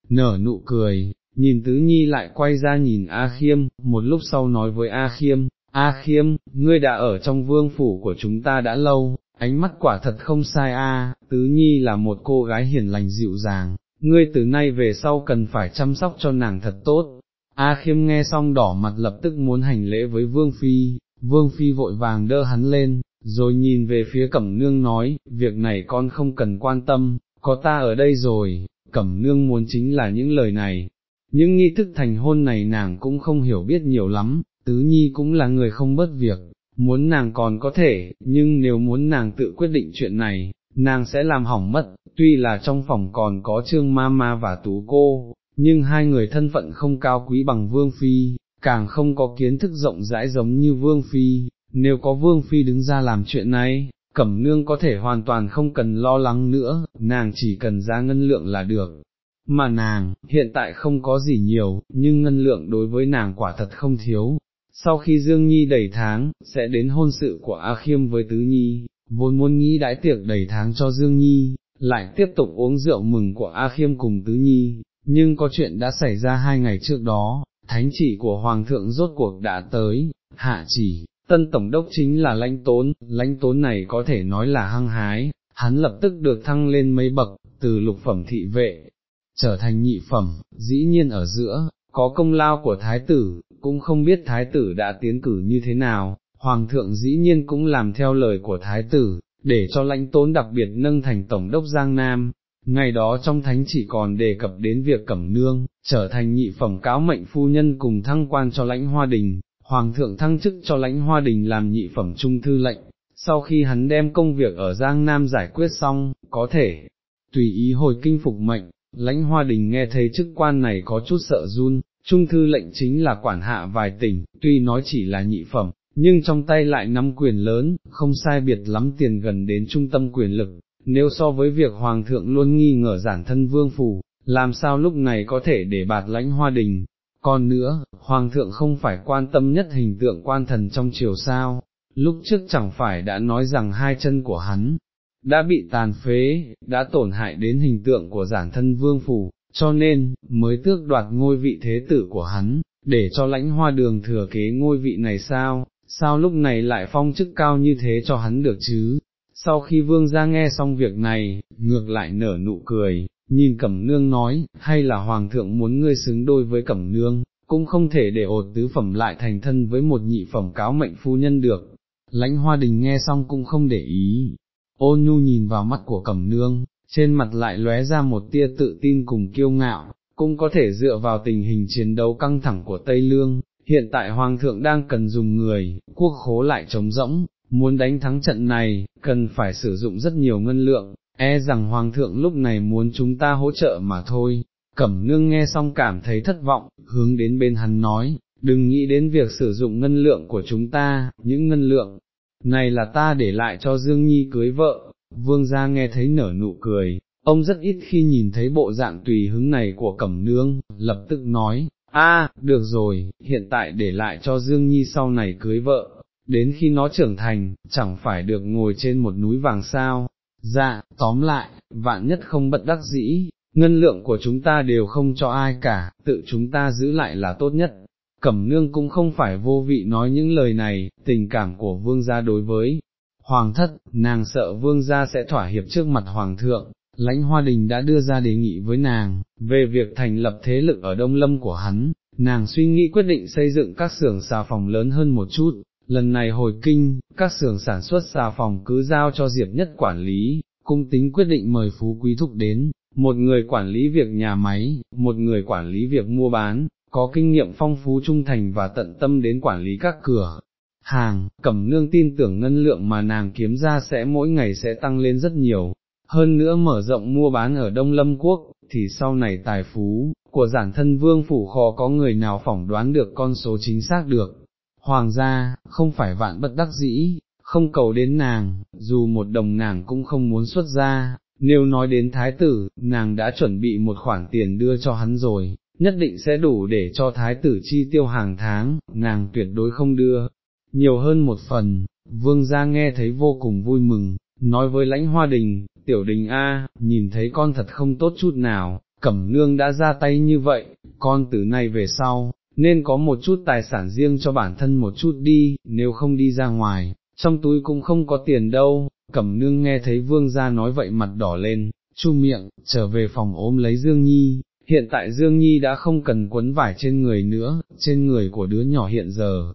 A: nở nụ cười, nhìn tứ nhi lại quay ra nhìn A Khiêm, một lúc sau nói với A Khiêm, A Khiêm, ngươi đã ở trong vương phủ của chúng ta đã lâu, ánh mắt quả thật không sai a, tứ nhi là một cô gái hiền lành dịu dàng, ngươi từ nay về sau cần phải chăm sóc cho nàng thật tốt. A khiêm nghe xong đỏ mặt lập tức muốn hành lễ với Vương Phi, Vương Phi vội vàng đỡ hắn lên, rồi nhìn về phía Cẩm Nương nói, việc này con không cần quan tâm, có ta ở đây rồi, Cẩm Nương muốn chính là những lời này. Những nghi thức thành hôn này nàng cũng không hiểu biết nhiều lắm, Tứ Nhi cũng là người không bất việc, muốn nàng còn có thể, nhưng nếu muốn nàng tự quyết định chuyện này, nàng sẽ làm hỏng mất, tuy là trong phòng còn có trương ma ma và tú cô, nhưng hai người thân phận không cao quý bằng vương phi, càng không có kiến thức rộng rãi giống như vương phi, nếu có vương phi đứng ra làm chuyện này, cẩm nương có thể hoàn toàn không cần lo lắng nữa, nàng chỉ cần ra ngân lượng là được. Mà nàng, hiện tại không có gì nhiều, nhưng ngân lượng đối với nàng quả thật không thiếu, sau khi Dương Nhi đầy tháng, sẽ đến hôn sự của A Khiêm với Tứ Nhi, vốn muốn nghĩ đãi tiệc đầy tháng cho Dương Nhi, lại tiếp tục uống rượu mừng của A Khiêm cùng Tứ Nhi, nhưng có chuyện đã xảy ra hai ngày trước đó, thánh chỉ của Hoàng thượng rốt cuộc đã tới, hạ chỉ, tân tổng đốc chính là lãnh tốn, lãnh tốn này có thể nói là hăng hái, hắn lập tức được thăng lên mấy bậc, từ lục phẩm thị vệ, trở thành nhị phẩm, dĩ nhiên ở giữa, có công lao của thái tử, cũng không biết thái tử đã tiến cử như thế nào, hoàng thượng dĩ nhiên cũng làm theo lời của thái tử, để cho lãnh tốn đặc biệt nâng thành tổng đốc Giang Nam. Ngày đó trong thánh chỉ còn đề cập đến việc cẩm nương, trở thành nhị phẩm cáo mệnh phu nhân cùng thăng quan cho lãnh hoa đình, hoàng thượng thăng chức cho lãnh hoa đình làm nhị phẩm trung thư lệnh, sau khi hắn đem công việc ở Giang Nam giải quyết xong, có thể, tùy ý hồi kinh phục mệnh, lãnh hoa đình nghe thấy chức quan này có chút sợ run, trung thư lệnh chính là quản hạ vài tỉnh, tuy nói chỉ là nhị phẩm, nhưng trong tay lại nắm quyền lớn, không sai biệt lắm tiền gần đến trung tâm quyền lực, nếu so với việc hoàng thượng luôn nghi ngờ giản thân vương phủ, làm sao lúc này có thể để bạt lãnh hoa đình. Còn nữa, hoàng thượng không phải quan tâm nhất hình tượng quan thần trong triều sao, lúc trước chẳng phải đã nói rằng hai chân của hắn, đã bị tàn phế, đã tổn hại đến hình tượng của giản thân vương phủ, cho nên, mới tước đoạt ngôi vị thế tử của hắn, để cho lãnh hoa đường thừa kế ngôi vị này sao, sao lúc này lại phong chức cao như thế cho hắn được chứ? Sau khi vương gia nghe xong việc này, ngược lại nở nụ cười, nhìn cẩm nương nói, hay là hoàng thượng muốn ngươi xứng đôi với cẩm nương, cũng không thể để ột tứ phẩm lại thành thân với một nhị phẩm cáo mệnh phu nhân được. Lãnh hoa đình nghe xong cũng không để ý, ôn nhu nhìn vào mắt của cẩm nương, trên mặt lại lóe ra một tia tự tin cùng kiêu ngạo, cũng có thể dựa vào tình hình chiến đấu căng thẳng của Tây Lương, hiện tại Hoàng thượng đang cần dùng người, quốc khố lại trống rỗng, muốn đánh thắng trận này, cần phải sử dụng rất nhiều ngân lượng, e rằng Hoàng thượng lúc này muốn chúng ta hỗ trợ mà thôi. Cẩm nương nghe xong cảm thấy thất vọng, hướng đến bên hắn nói, đừng nghĩ đến việc sử dụng ngân lượng của chúng ta, những ngân lượng này là ta để lại cho Dương Nhi cưới vợ, vương gia nghe thấy nở nụ cười, ông rất ít khi nhìn thấy bộ dạng tùy hứng này của Cẩm Nương, lập tức nói, a, được rồi, hiện tại để lại cho Dương Nhi sau này cưới vợ, đến khi nó trưởng thành, chẳng phải được ngồi trên một núi vàng sao, dạ, tóm lại, vạn nhất không bất đắc dĩ, ngân lượng của chúng ta đều không cho ai cả, tự chúng ta giữ lại là tốt nhất. Cẩm nương cũng không phải vô vị nói những lời này, tình cảm của vương gia đối với hoàng thất, nàng sợ vương gia sẽ thỏa hiệp trước mặt hoàng thượng, lãnh hoa đình đã đưa ra đề nghị với nàng, về việc thành lập thế lực ở Đông Lâm của hắn, nàng suy nghĩ quyết định xây dựng các xưởng xà phòng lớn hơn một chút, lần này hồi kinh, các xưởng sản xuất xà phòng cứ giao cho Diệp Nhất quản lý, cung tính quyết định mời Phú Quý Thúc đến, một người quản lý việc nhà máy, một người quản lý việc mua bán, có kinh nghiệm phong phú trung thành và tận tâm đến quản lý các cửa. Hàng, cẩm nương tin tưởng ngân lượng mà nàng kiếm ra sẽ mỗi ngày sẽ tăng lên rất nhiều, hơn nữa mở rộng mua bán ở Đông Lâm Quốc, thì sau này tài phú, của giản thân vương phủ khó có người nào phỏng đoán được con số chính xác được. Hoàng gia, không phải vạn bất đắc dĩ, không cầu đến nàng, dù một đồng nàng cũng không muốn xuất ra, nếu nói đến thái tử, nàng đã chuẩn bị một khoản tiền đưa cho hắn rồi, nhất định sẽ đủ để cho thái tử chi tiêu hàng tháng, nàng tuyệt đối không đưa, nhiều hơn một phần, vương gia nghe thấy vô cùng vui mừng, nói với lãnh hoa đình, tiểu đình A, nhìn thấy con thật không tốt chút nào, cẩm nương đã ra tay như vậy, con từ nay về sau, nên có một chút tài sản riêng cho bản thân một chút đi, nếu không đi ra ngoài, trong túi cũng không có tiền đâu, cẩm nương nghe thấy vương gia nói vậy mặt đỏ lên, chu miệng, trở về phòng ôm lấy Dương Nhi, hiện tại Dương Nhi đã không cần quấn vải trên người nữa, trên người của đứa nhỏ hiện giờ,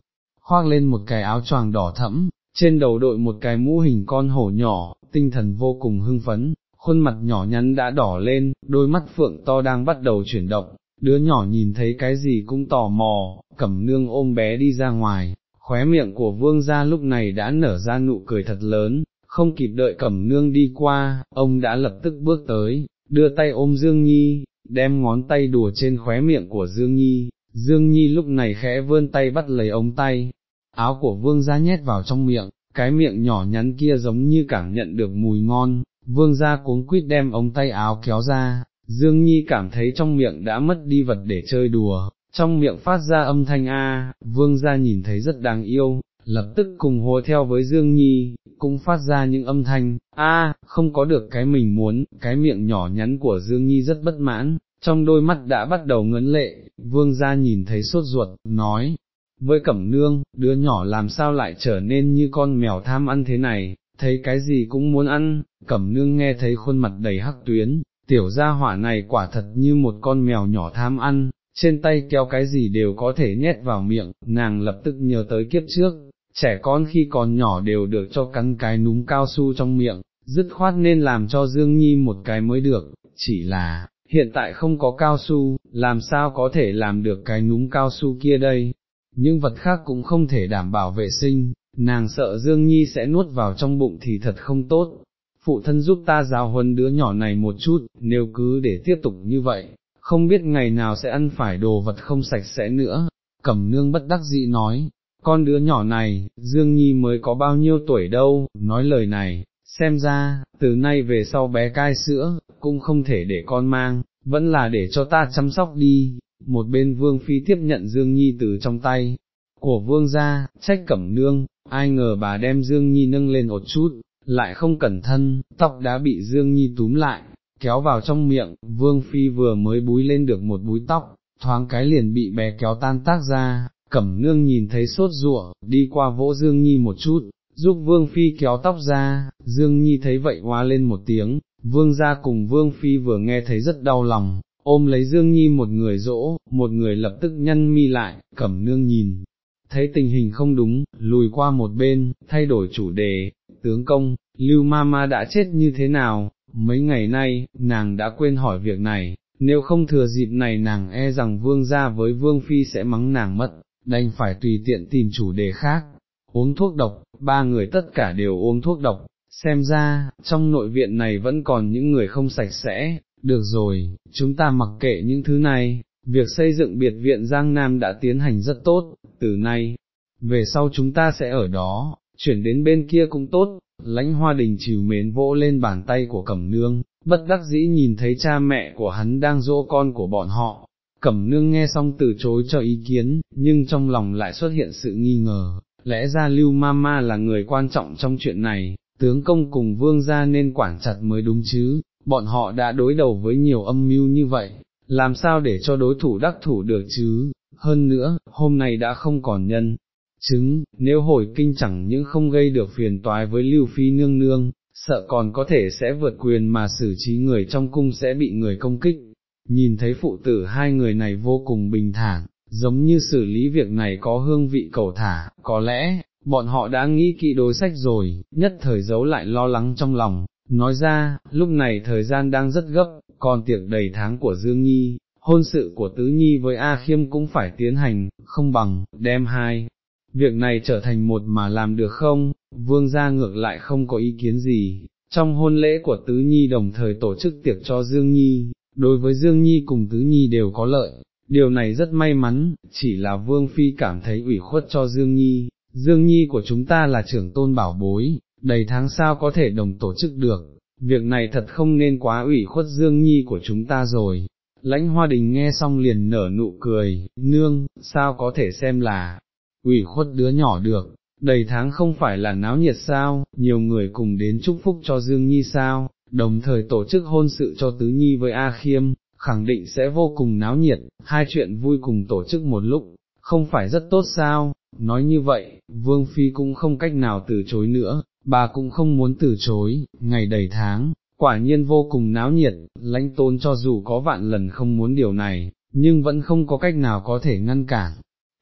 A: khoác lên một cái áo choàng đỏ thẫm, trên đầu đội một cái mũ hình con hổ nhỏ, tinh thần vô cùng hưng phấn, khuôn mặt nhỏ nhắn đã đỏ lên, đôi mắt phượng to đang bắt đầu chuyển động, đứa nhỏ nhìn thấy cái gì cũng tò mò, cẩm nương ôm bé đi ra ngoài, khóe miệng của vương gia lúc này đã nở ra nụ cười thật lớn, không kịp đợi cẩm nương đi qua, ông đã lập tức bước tới, đưa tay ôm Dương Nhi, đem ngón tay đùa trên khóe miệng của Dương Nhi, Dương Nhi lúc này khẽ vươn tay bắt lấy ống tay, áo của vương gia nhét vào trong miệng, cái miệng nhỏ nhắn kia giống như cảm nhận được mùi ngon, vương gia cuống quýt đem ống tay áo kéo ra, Dương Nhi cảm thấy trong miệng đã mất đi vật để chơi đùa, trong miệng phát ra âm thanh A, vương gia nhìn thấy rất đáng yêu, lập tức cùng hô theo với Dương Nhi, cũng phát ra những âm thanh, a không có được cái mình muốn, cái miệng nhỏ nhắn của Dương Nhi rất bất mãn, trong đôi mắt đã bắt đầu ngấn lệ, vương gia nhìn thấy sốt ruột, nói, với cẩm nương, đứa nhỏ làm sao lại trở nên như con mèo tham ăn thế này, thấy cái gì cũng muốn ăn, cẩm nương nghe thấy khuôn mặt đầy hắc tuyến, tiểu gia hỏa này quả thật như một con mèo nhỏ tham ăn, trên tay kéo cái gì đều có thể nhét vào miệng, nàng lập tức nhớ tới kiếp trước, trẻ con khi còn nhỏ đều được cho cắn cái núm cao su trong miệng, dứt khoát nên làm cho Dương Nhi một cái mới được, chỉ là, hiện tại không có cao su, làm sao có thể làm được cái núm cao su kia đây, nhưng vật khác cũng không thể đảm bảo vệ sinh, nàng sợ Dương Nhi sẽ nuốt vào trong bụng thì thật không tốt. Phụ thân giúp ta giáo huấn đứa nhỏ này một chút, nếu cứ để tiếp tục như vậy, không biết ngày nào sẽ ăn phải đồ vật không sạch sẽ nữa. Cẩm nương bất đắc dĩ nói, con đứa nhỏ này, Dương Nhi mới có bao nhiêu tuổi đâu, nói lời này, xem ra, từ nay về sau bé cai sữa, cũng không thể để con mang, vẫn là để cho ta chăm sóc đi, một bên vương phi tiếp nhận Dương Nhi từ trong tay, của vương gia, trách cẩm nương, ai ngờ bà đem Dương Nhi nâng lên một chút, lại không cẩn thân, tóc đã bị Dương Nhi túm lại, kéo vào trong miệng, vương phi vừa mới búi lên được một búi tóc, thoáng cái liền bị bé kéo tan tác ra, cẩm nương nhìn thấy sốt ruộng, đi qua vỗ Dương Nhi một chút, giúp vương phi kéo tóc ra, Dương Nhi thấy vậy hoa lên một tiếng, vương gia cùng vương phi vừa nghe thấy rất đau lòng, ôm lấy Dương Nhi một người dỗ, một người lập tức nhăn mi lại, cẩm nương nhìn, thấy tình hình không đúng, lùi qua một bên, thay đổi chủ đề, tướng công, Lưu Mama đã chết như thế nào, mấy ngày nay, nàng đã quên hỏi việc này, nếu không thừa dịp này nàng e rằng vương gia với vương phi sẽ mắng nàng mất, đành phải tùy tiện tìm chủ đề khác, uống thuốc độc, ba người tất cả đều uống thuốc độc, xem ra, trong nội viện này vẫn còn những người không sạch sẽ, được rồi, chúng ta mặc kệ những thứ này, việc xây dựng biệt viện Giang Nam đã tiến hành rất tốt, từ nay, về sau chúng ta sẽ ở đó, chuyển đến bên kia cũng tốt, lãnh hoa đình chiều mến vỗ lên bàn tay của cẩm nương, bất đắc dĩ nhìn thấy cha mẹ của hắn đang dỗ con của bọn họ. Cẩm nương nghe xong từ chối cho ý kiến, nhưng trong lòng lại xuất hiện sự nghi ngờ, lẽ ra lưu mama là người quan trọng trong chuyện này, tướng công cùng vương gia nên quản chặt mới đúng chứ, bọn họ đã đối đầu với nhiều âm mưu như vậy, làm sao để cho đối thủ đắc thủ được chứ, hơn nữa, hôm nay đã không còn nhân, chứng, nếu hồi kinh chẳng những không gây được phiền toái với lưu phi nương nương, sợ còn có thể sẽ vượt quyền mà xử trí người trong cung sẽ bị người công kích, nhìn thấy phụ tử hai người này vô cùng bình thản, giống như xử lý việc này có hương vị cầu thả, có lẽ, bọn họ đã nghĩ kỹ đối sách rồi, nhất thời giấu lại lo lắng trong lòng, nói ra, lúc này thời gian đang rất gấp, còn tiệc đầy tháng của Dương Nhi, hôn sự của Tứ Nhi với A Khiêm cũng phải tiến hành, không bằng, đem hai. Việc này trở thành một mà làm được không, vương gia ngược lại không có ý kiến gì, trong hôn lễ của Tứ Nhi đồng thời tổ chức tiệc cho Dương Nhi, đối với Dương Nhi cùng Tứ Nhi đều có lợi, điều này rất may mắn, chỉ là Vương Phi cảm thấy ủy khuất cho Dương Nhi, Dương Nhi của chúng ta là trưởng tôn bảo bối, đầy tháng sao có thể đồng tổ chức được, việc này thật không nên quá ủy khuất Dương Nhi của chúng ta rồi. Lãnh hoa đình nghe xong liền nở nụ cười, nương, sao có thể xem là, ủy khuất đứa nhỏ được, đầy tháng không phải là náo nhiệt sao, nhiều người cùng đến chúc phúc cho Dương Nhi sao, đồng thời tổ chức hôn sự cho Tứ Nhi với A Khiêm, khẳng định sẽ vô cùng náo nhiệt, hai chuyện vui cùng tổ chức một lúc, không phải rất tốt sao, nói như vậy, Vương Phi cũng không cách nào từ chối nữa, bà cũng không muốn từ chối, ngày đầy tháng, quả nhiên vô cùng náo nhiệt, lãnh tôn cho dù có vạn lần không muốn điều này, nhưng vẫn không có cách nào có thể ngăn cản.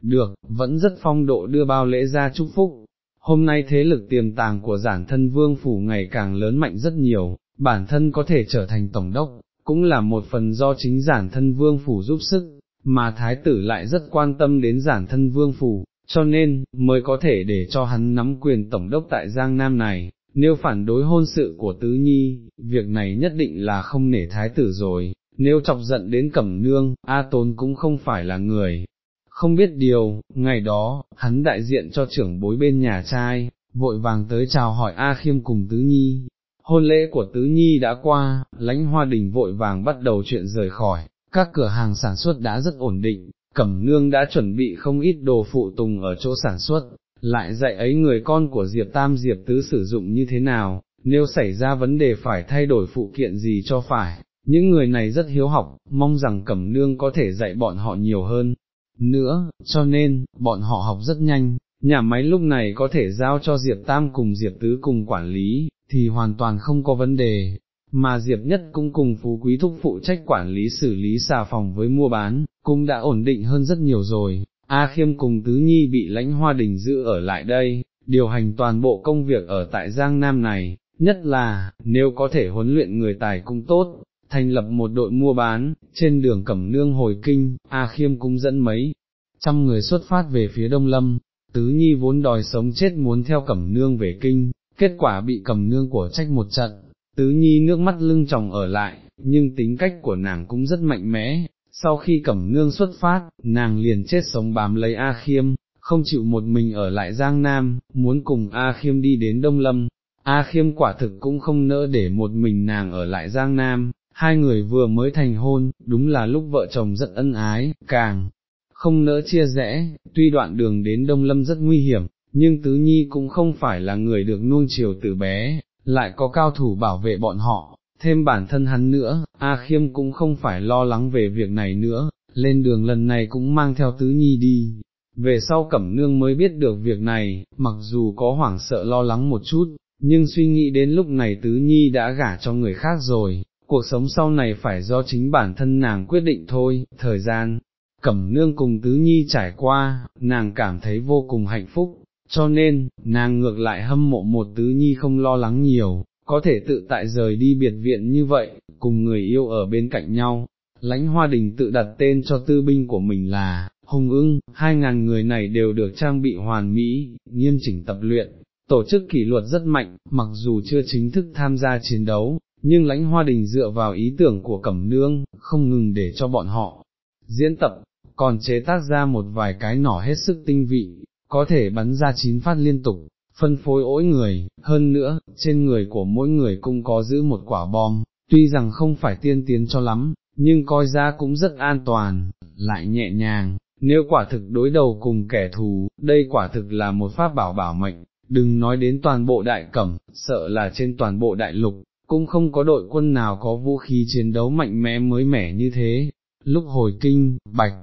A: Được, vẫn rất phong độ đưa bao lễ ra chúc phúc. Hôm nay thế lực tiềm tàng của giản thân vương phủ ngày càng lớn mạnh rất nhiều, bản thân có thể trở thành tổng đốc, cũng là một phần do chính giản thân vương phủ giúp sức, mà thái tử lại rất quan tâm đến giản thân vương phủ, cho nên, mới có thể để cho hắn nắm quyền tổng đốc tại Giang Nam này, nếu phản đối hôn sự của Tứ Nhi, việc này nhất định là không nể thái tử rồi, nếu chọc giận đến Cẩm Nương, A Tôn cũng không phải là người. Không biết điều, ngày đó, hắn đại diện cho trưởng bối bên nhà trai, vội vàng tới chào hỏi A Khiêm cùng Tứ Nhi. Hôn lễ của Tứ Nhi đã qua, lãnh hoa đình vội vàng bắt đầu chuyện rời khỏi, các cửa hàng sản xuất đã rất ổn định, Cẩm Nương đã chuẩn bị không ít đồ phụ tùng ở chỗ sản xuất, lại dạy ấy người con của Diệp Tam Diệp Tứ sử dụng như thế nào, nếu xảy ra vấn đề phải thay đổi phụ kiện gì cho phải, những người này rất hiếu học, mong rằng Cẩm Nương có thể dạy bọn họ nhiều hơn. Nữa, cho nên, bọn họ học rất nhanh, nhà máy lúc này có thể giao cho Diệp Tam cùng Diệp Tứ cùng quản lý, thì hoàn toàn không có vấn đề, mà Diệp Nhất cũng cùng Phú Quý Thúc phụ trách quản lý xử lý xà phòng với mua bán, cũng đã ổn định hơn rất nhiều rồi, A Khiêm cùng Tứ Nhi bị lãnh hoa đình giữ ở lại đây, điều hành toàn bộ công việc ở tại Giang Nam này, nhất là, nếu có thể huấn luyện người tài cũng tốt, thành lập một đội mua bán, trên đường Cẩm Nương hồi kinh, A Khiêm cũng dẫn mấy, trăm người xuất phát về phía Đông Lâm, Tứ Nhi vốn đòi sống chết muốn theo Cẩm Nương về kinh, kết quả bị Cẩm Nương của trách một trận, Tứ Nhi nước mắt lưng tròng ở lại, nhưng tính cách của nàng cũng rất mạnh mẽ, sau khi Cẩm Nương xuất phát, nàng liền chết sống bám lấy A Khiêm, không chịu một mình ở lại Giang Nam, muốn cùng A Khiêm đi đến Đông Lâm. A Khiêm quả thực cũng không nỡ để một mình nàng ở lại Giang Nam, hai người vừa mới thành hôn, đúng là lúc vợ chồng rất ân ái, càng không nỡ chia rẽ, tuy đoạn đường đến Đông Lâm rất nguy hiểm, nhưng Tứ Nhi cũng không phải là người được nuông chiều từ bé, lại có cao thủ bảo vệ bọn họ, thêm bản thân hắn nữa, A Khiêm cũng không phải lo lắng về việc này nữa, lên đường lần này cũng mang theo Tứ Nhi đi. Về sau Cẩm Nương mới biết được việc này, mặc dù có hoảng sợ lo lắng một chút, nhưng suy nghĩ đến lúc này Tứ Nhi đã gả cho người khác rồi, cuộc sống sau này phải do chính bản thân nàng quyết định thôi, thời gian, cẩm nương cùng tứ nhi trải qua, nàng cảm thấy vô cùng hạnh phúc, cho nên, nàng ngược lại hâm mộ một tứ nhi không lo lắng nhiều, có thể tự tại rời đi biệt viện như vậy, cùng người yêu ở bên cạnh nhau. Lãnh Hoa Đình tự đặt tên cho tư binh của mình là, Hùng ưng, hai ngàn người này đều được trang bị hoàn mỹ, nghiêm chỉnh tập luyện, tổ chức kỷ luật rất mạnh, mặc dù chưa chính thức tham gia chiến đấu, nhưng lãnh hoa đình dựa vào ý tưởng của Cẩm Nương, không ngừng để cho bọn họ diễn tập, còn chế tác ra một vài cái nỏ hết sức tinh vị, có thể bắn ra chín phát liên tục, phân phối ỗi người, hơn nữa, trên người của mỗi người cũng có giữ một quả bom, tuy rằng không phải tiên tiến cho lắm, nhưng coi ra cũng rất an toàn, lại nhẹ nhàng, nếu quả thực đối đầu cùng kẻ thù, đây quả thực là một pháp bảo bảo mệnh, đừng nói đến toàn bộ đại cẩm, sợ là trên toàn bộ đại lục, cũng không có đội quân nào có vũ khí chiến đấu mạnh mẽ mới mẻ như thế. Lúc hồi kinh, Bạch,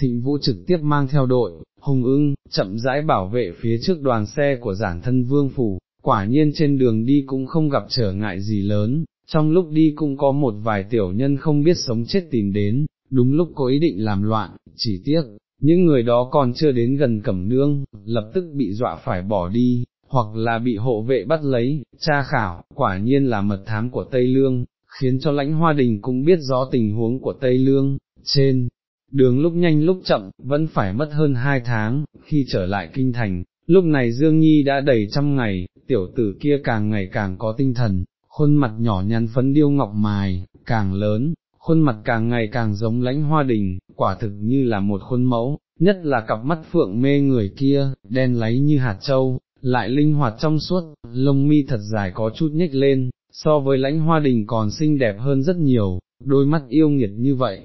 A: Thịnh Vũ trực tiếp mang theo đội, hùng ưng, chậm rãi bảo vệ phía trước đoàn xe của giản thân vương phủ, quả nhiên trên đường đi cũng không gặp trở ngại gì lớn, trong lúc đi cũng có một vài tiểu nhân không biết sống chết tìm đến, đúng lúc có ý định làm loạn, chỉ tiếc, những người đó còn chưa đến gần cẩm nương, lập tức bị dọa phải bỏ đi, hoặc là bị hộ vệ bắt lấy, tra khảo, quả nhiên là mật thám của Tây Lương, khiến cho lãnh hoa đình cũng biết rõ tình huống của Tây Lương, trên, đường lúc nhanh lúc chậm, vẫn phải mất hơn hai tháng, khi trở lại kinh thành, lúc này Dương Nhi đã đầy trăm ngày, tiểu tử kia càng ngày càng có tinh thần, khuôn mặt nhỏ nhắn phấn điêu ngọc mài, càng lớn, khuôn mặt càng ngày càng giống lãnh hoa đình, quả thực như là một khuôn mẫu, nhất là cặp mắt phượng mê người kia, đen láy như hạt châu, lại linh hoạt trong suốt, lông mi thật dài có chút nhếch lên, so với lãnh hoa đình còn xinh đẹp hơn rất nhiều, đôi mắt yêu nghiệt như vậy,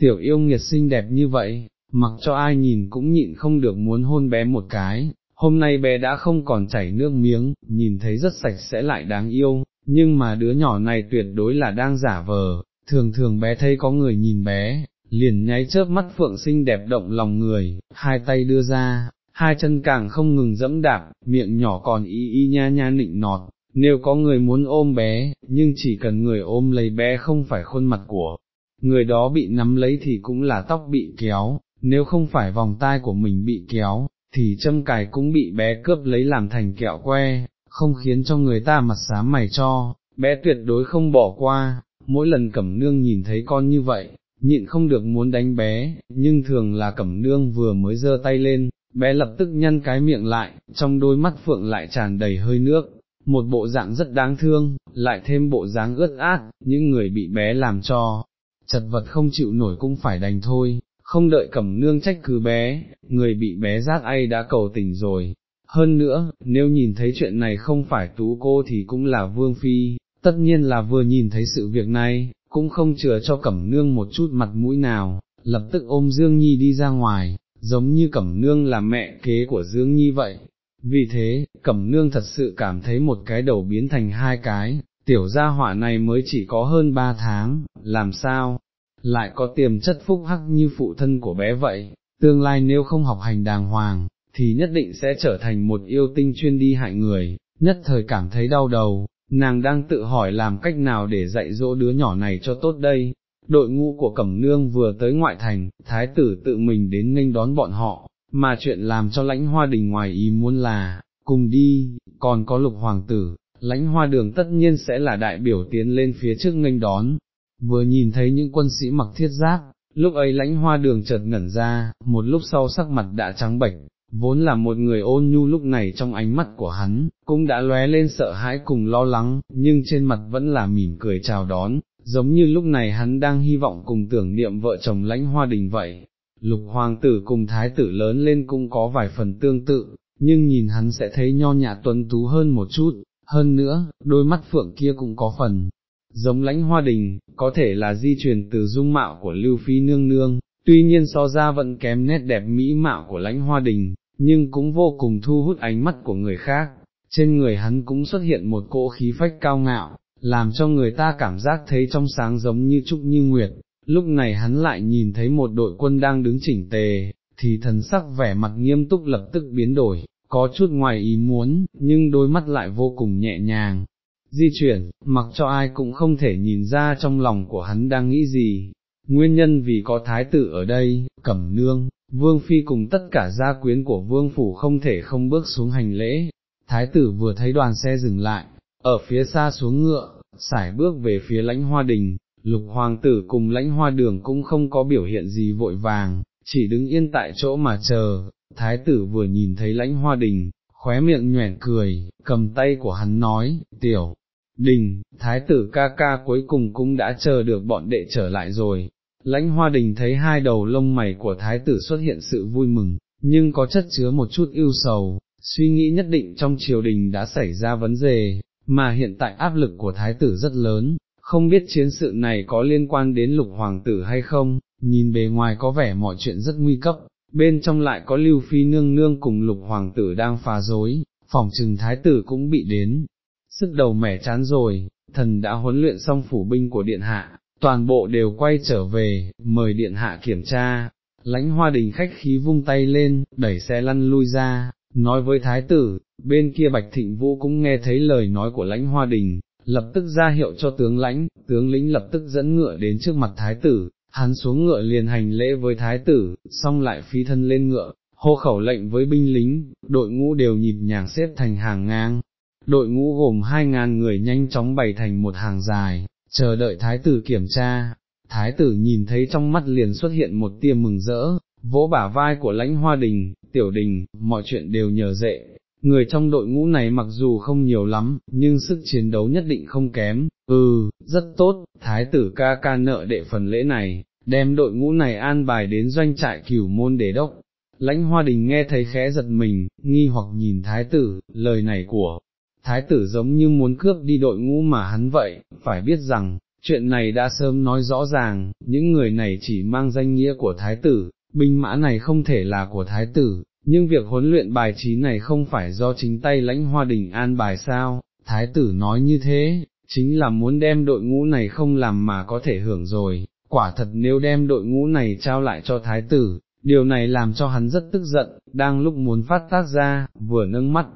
A: tiểu yêu nghiệt xinh đẹp như vậy, mặc cho ai nhìn cũng nhịn không được muốn hôn bé một cái, hôm nay bé đã không còn chảy nước miếng, nhìn thấy rất sạch sẽ lại đáng yêu, nhưng mà đứa nhỏ này tuyệt đối là đang giả vờ, thường thường bé thấy có người nhìn bé, liền nháy chớp mắt phượng xinh đẹp động lòng người, hai tay đưa ra, hai chân càng không ngừng dẫm đạp, miệng nhỏ còn y y nha nha nịnh nọt, nếu có người muốn ôm bé, nhưng chỉ cần người ôm lấy bé không phải khuôn mặt của, người đó bị nắm lấy thì cũng là tóc bị kéo, nếu không phải vòng tai của mình bị kéo, thì châm cài cũng bị bé cướp lấy làm thành kẹo que, không khiến cho người ta mặt xám mày cho, bé tuyệt đối không bỏ qua, mỗi lần cẩm nương nhìn thấy con như vậy, nhịn không được muốn đánh bé, nhưng thường là cẩm nương vừa mới giơ tay lên, bé lập tức nhăn cái miệng lại, trong đôi mắt phượng lại tràn đầy hơi nước, một bộ dạng rất đáng thương, lại thêm bộ dáng ướt át, những người bị bé làm cho, chật vật không chịu nổi cũng phải đành thôi, không đợi cẩm nương trách cứ bé, người bị bé giác ai đã cầu tình rồi. Hơn nữa, nếu nhìn thấy chuyện này không phải tú cô thì cũng là vương phi, tất nhiên là vừa nhìn thấy sự việc này, cũng không chừa cho cẩm nương một chút mặt mũi nào, lập tức ôm Dương Nhi đi ra ngoài, giống như Cẩm Nương là mẹ kế của Dương Nhi vậy. Vì thế, Cẩm Nương thật sự cảm thấy một cái đầu biến thành hai cái, tiểu gia hỏa này mới chỉ có hơn ba tháng, làm sao, lại có tiềm chất phúc hắc như phụ thân của bé vậy, tương lai nếu không học hành đàng hoàng, thì nhất định sẽ trở thành một yêu tinh chuyên đi hại người, nhất thời cảm thấy đau đầu, nàng đang tự hỏi làm cách nào để dạy dỗ đứa nhỏ này cho tốt đây. Đội ngũ của Cẩm Nương vừa tới ngoại thành, thái tử tự mình đến nghênh đón bọn họ, mà chuyện làm cho lãnh hoa đình ngoài ý muốn là, cùng đi, còn có lục hoàng tử, lãnh hoa đường tất nhiên sẽ là đại biểu tiến lên phía trước nghênh đón, vừa nhìn thấy những quân sĩ mặc thiết giáp, lúc ấy lãnh hoa đường chợt ngẩn ra, một lúc sau sắc mặt đã trắng bệch, vốn là một người ôn nhu lúc này trong ánh mắt của hắn, cũng đã lóe lên sợ hãi cùng lo lắng, nhưng trên mặt vẫn là mỉm cười chào đón, giống như lúc này hắn đang hy vọng cùng tưởng niệm vợ chồng lãnh hoa đình vậy. Lục hoàng tử cùng thái tử lớn lên cũng có vài phần tương tự, nhưng nhìn hắn sẽ thấy nho nhã tuấn tú hơn một chút, hơn nữa, đôi mắt phượng kia cũng có phần, giống lãnh hoa đình, có thể là di truyền từ dung mạo của Lưu Phi Nương Nương, tuy nhiên so ra vẫn kém nét đẹp mỹ mạo của lãnh hoa đình, nhưng cũng vô cùng thu hút ánh mắt của người khác, trên người hắn cũng xuất hiện một cỗ khí phách cao ngạo, làm cho người ta cảm giác thấy trong sáng giống như trúc như nguyệt, lúc này hắn lại nhìn thấy một đội quân đang đứng chỉnh tề, thì thần sắc vẻ mặt nghiêm túc lập tức biến đổi, có chút ngoài ý muốn, nhưng đôi mắt lại vô cùng nhẹ nhàng, di chuyển, mặc cho ai cũng không thể nhìn ra trong lòng của hắn đang nghĩ gì. Nguyên nhân vì có thái tử ở đây, cẩm nương, vương phi cùng tất cả gia quyến của vương phủ không thể không bước xuống hành lễ. Thái tử vừa thấy đoàn xe dừng lại, ở phía xa xuống ngựa, sải bước về phía lãnh hoa đình, lục hoàng tử cùng lãnh hoa đường cũng không có biểu hiện gì vội vàng, chỉ đứng yên tại chỗ mà chờ, thái tử vừa nhìn thấy lãnh hoa đình, khóe miệng nhoẻn cười, cầm tay của hắn nói, tiểu, đình, thái tử ca ca cuối cùng cũng đã chờ được bọn đệ trở lại rồi. Lãnh hoa đình thấy hai đầu lông mày của thái tử xuất hiện sự vui mừng, nhưng có chất chứa một chút ưu sầu, suy nghĩ nhất định trong triều đình đã xảy ra vấn đề, mà hiện tại áp lực của thái tử rất lớn, không biết chiến sự này có liên quan đến lục hoàng tử hay không, nhìn bề ngoài có vẻ mọi chuyện rất nguy cấp, bên trong lại có lưu phi nương nương cùng lục hoàng tử đang phá dối, phòng trừng thái tử cũng bị đến, sức đầu mẻ chán rồi, thần đã huấn luyện xong phủ binh của điện hạ, toàn bộ đều quay trở về, mời điện hạ kiểm tra, lãnh hoa đình khách khí vung tay lên, đẩy xe lăn lui ra, nói với thái tử, bên kia bạch thịnh vũ cũng nghe thấy lời nói của lãnh hoa đình, lập tức ra hiệu cho tướng lãnh, tướng lĩnh lập tức dẫn ngựa đến trước mặt thái tử, hắn xuống ngựa liền hành lễ với thái tử, xong lại phi thân lên ngựa, hô khẩu lệnh với binh lính, đội ngũ đều nhịp nhàng xếp thành hàng ngang, đội ngũ gồm hai ngàn người nhanh chóng bày thành một hàng dài, chờ đợi thái tử kiểm tra, thái tử nhìn thấy trong mắt liền xuất hiện một tia mừng rỡ, vỗ bả vai của lãnh hoa đình, tiểu đình, mọi chuyện đều nhờ dệ, người trong đội ngũ này mặc dù không nhiều lắm, nhưng sức chiến đấu nhất định không kém, ừ, rất tốt, thái tử ca ca nợ đệ phần lễ này, đem đội ngũ này an bài đến doanh trại cửu môn đế đốc. Lãnh hoa đình nghe thấy khẽ giật mình, nghi hoặc nhìn thái tử, lời này của thái tử giống như muốn cướp đi đội ngũ mà hắn vậy, phải biết rằng, chuyện này đã sớm nói rõ ràng, những người này chỉ mang danh nghĩa của thái tử, binh mã này không thể là của thái tử, nhưng việc huấn luyện bài trí này không phải do chính tay lãnh hoa đình an bài sao, thái tử nói như thế, chính là muốn đem đội ngũ này không làm mà có thể hưởng rồi, quả thật nếu đem đội ngũ này trao lại cho thái tử, điều này làm cho hắn rất tức giận, đang lúc muốn phát tác ra, vừa nâng mắt,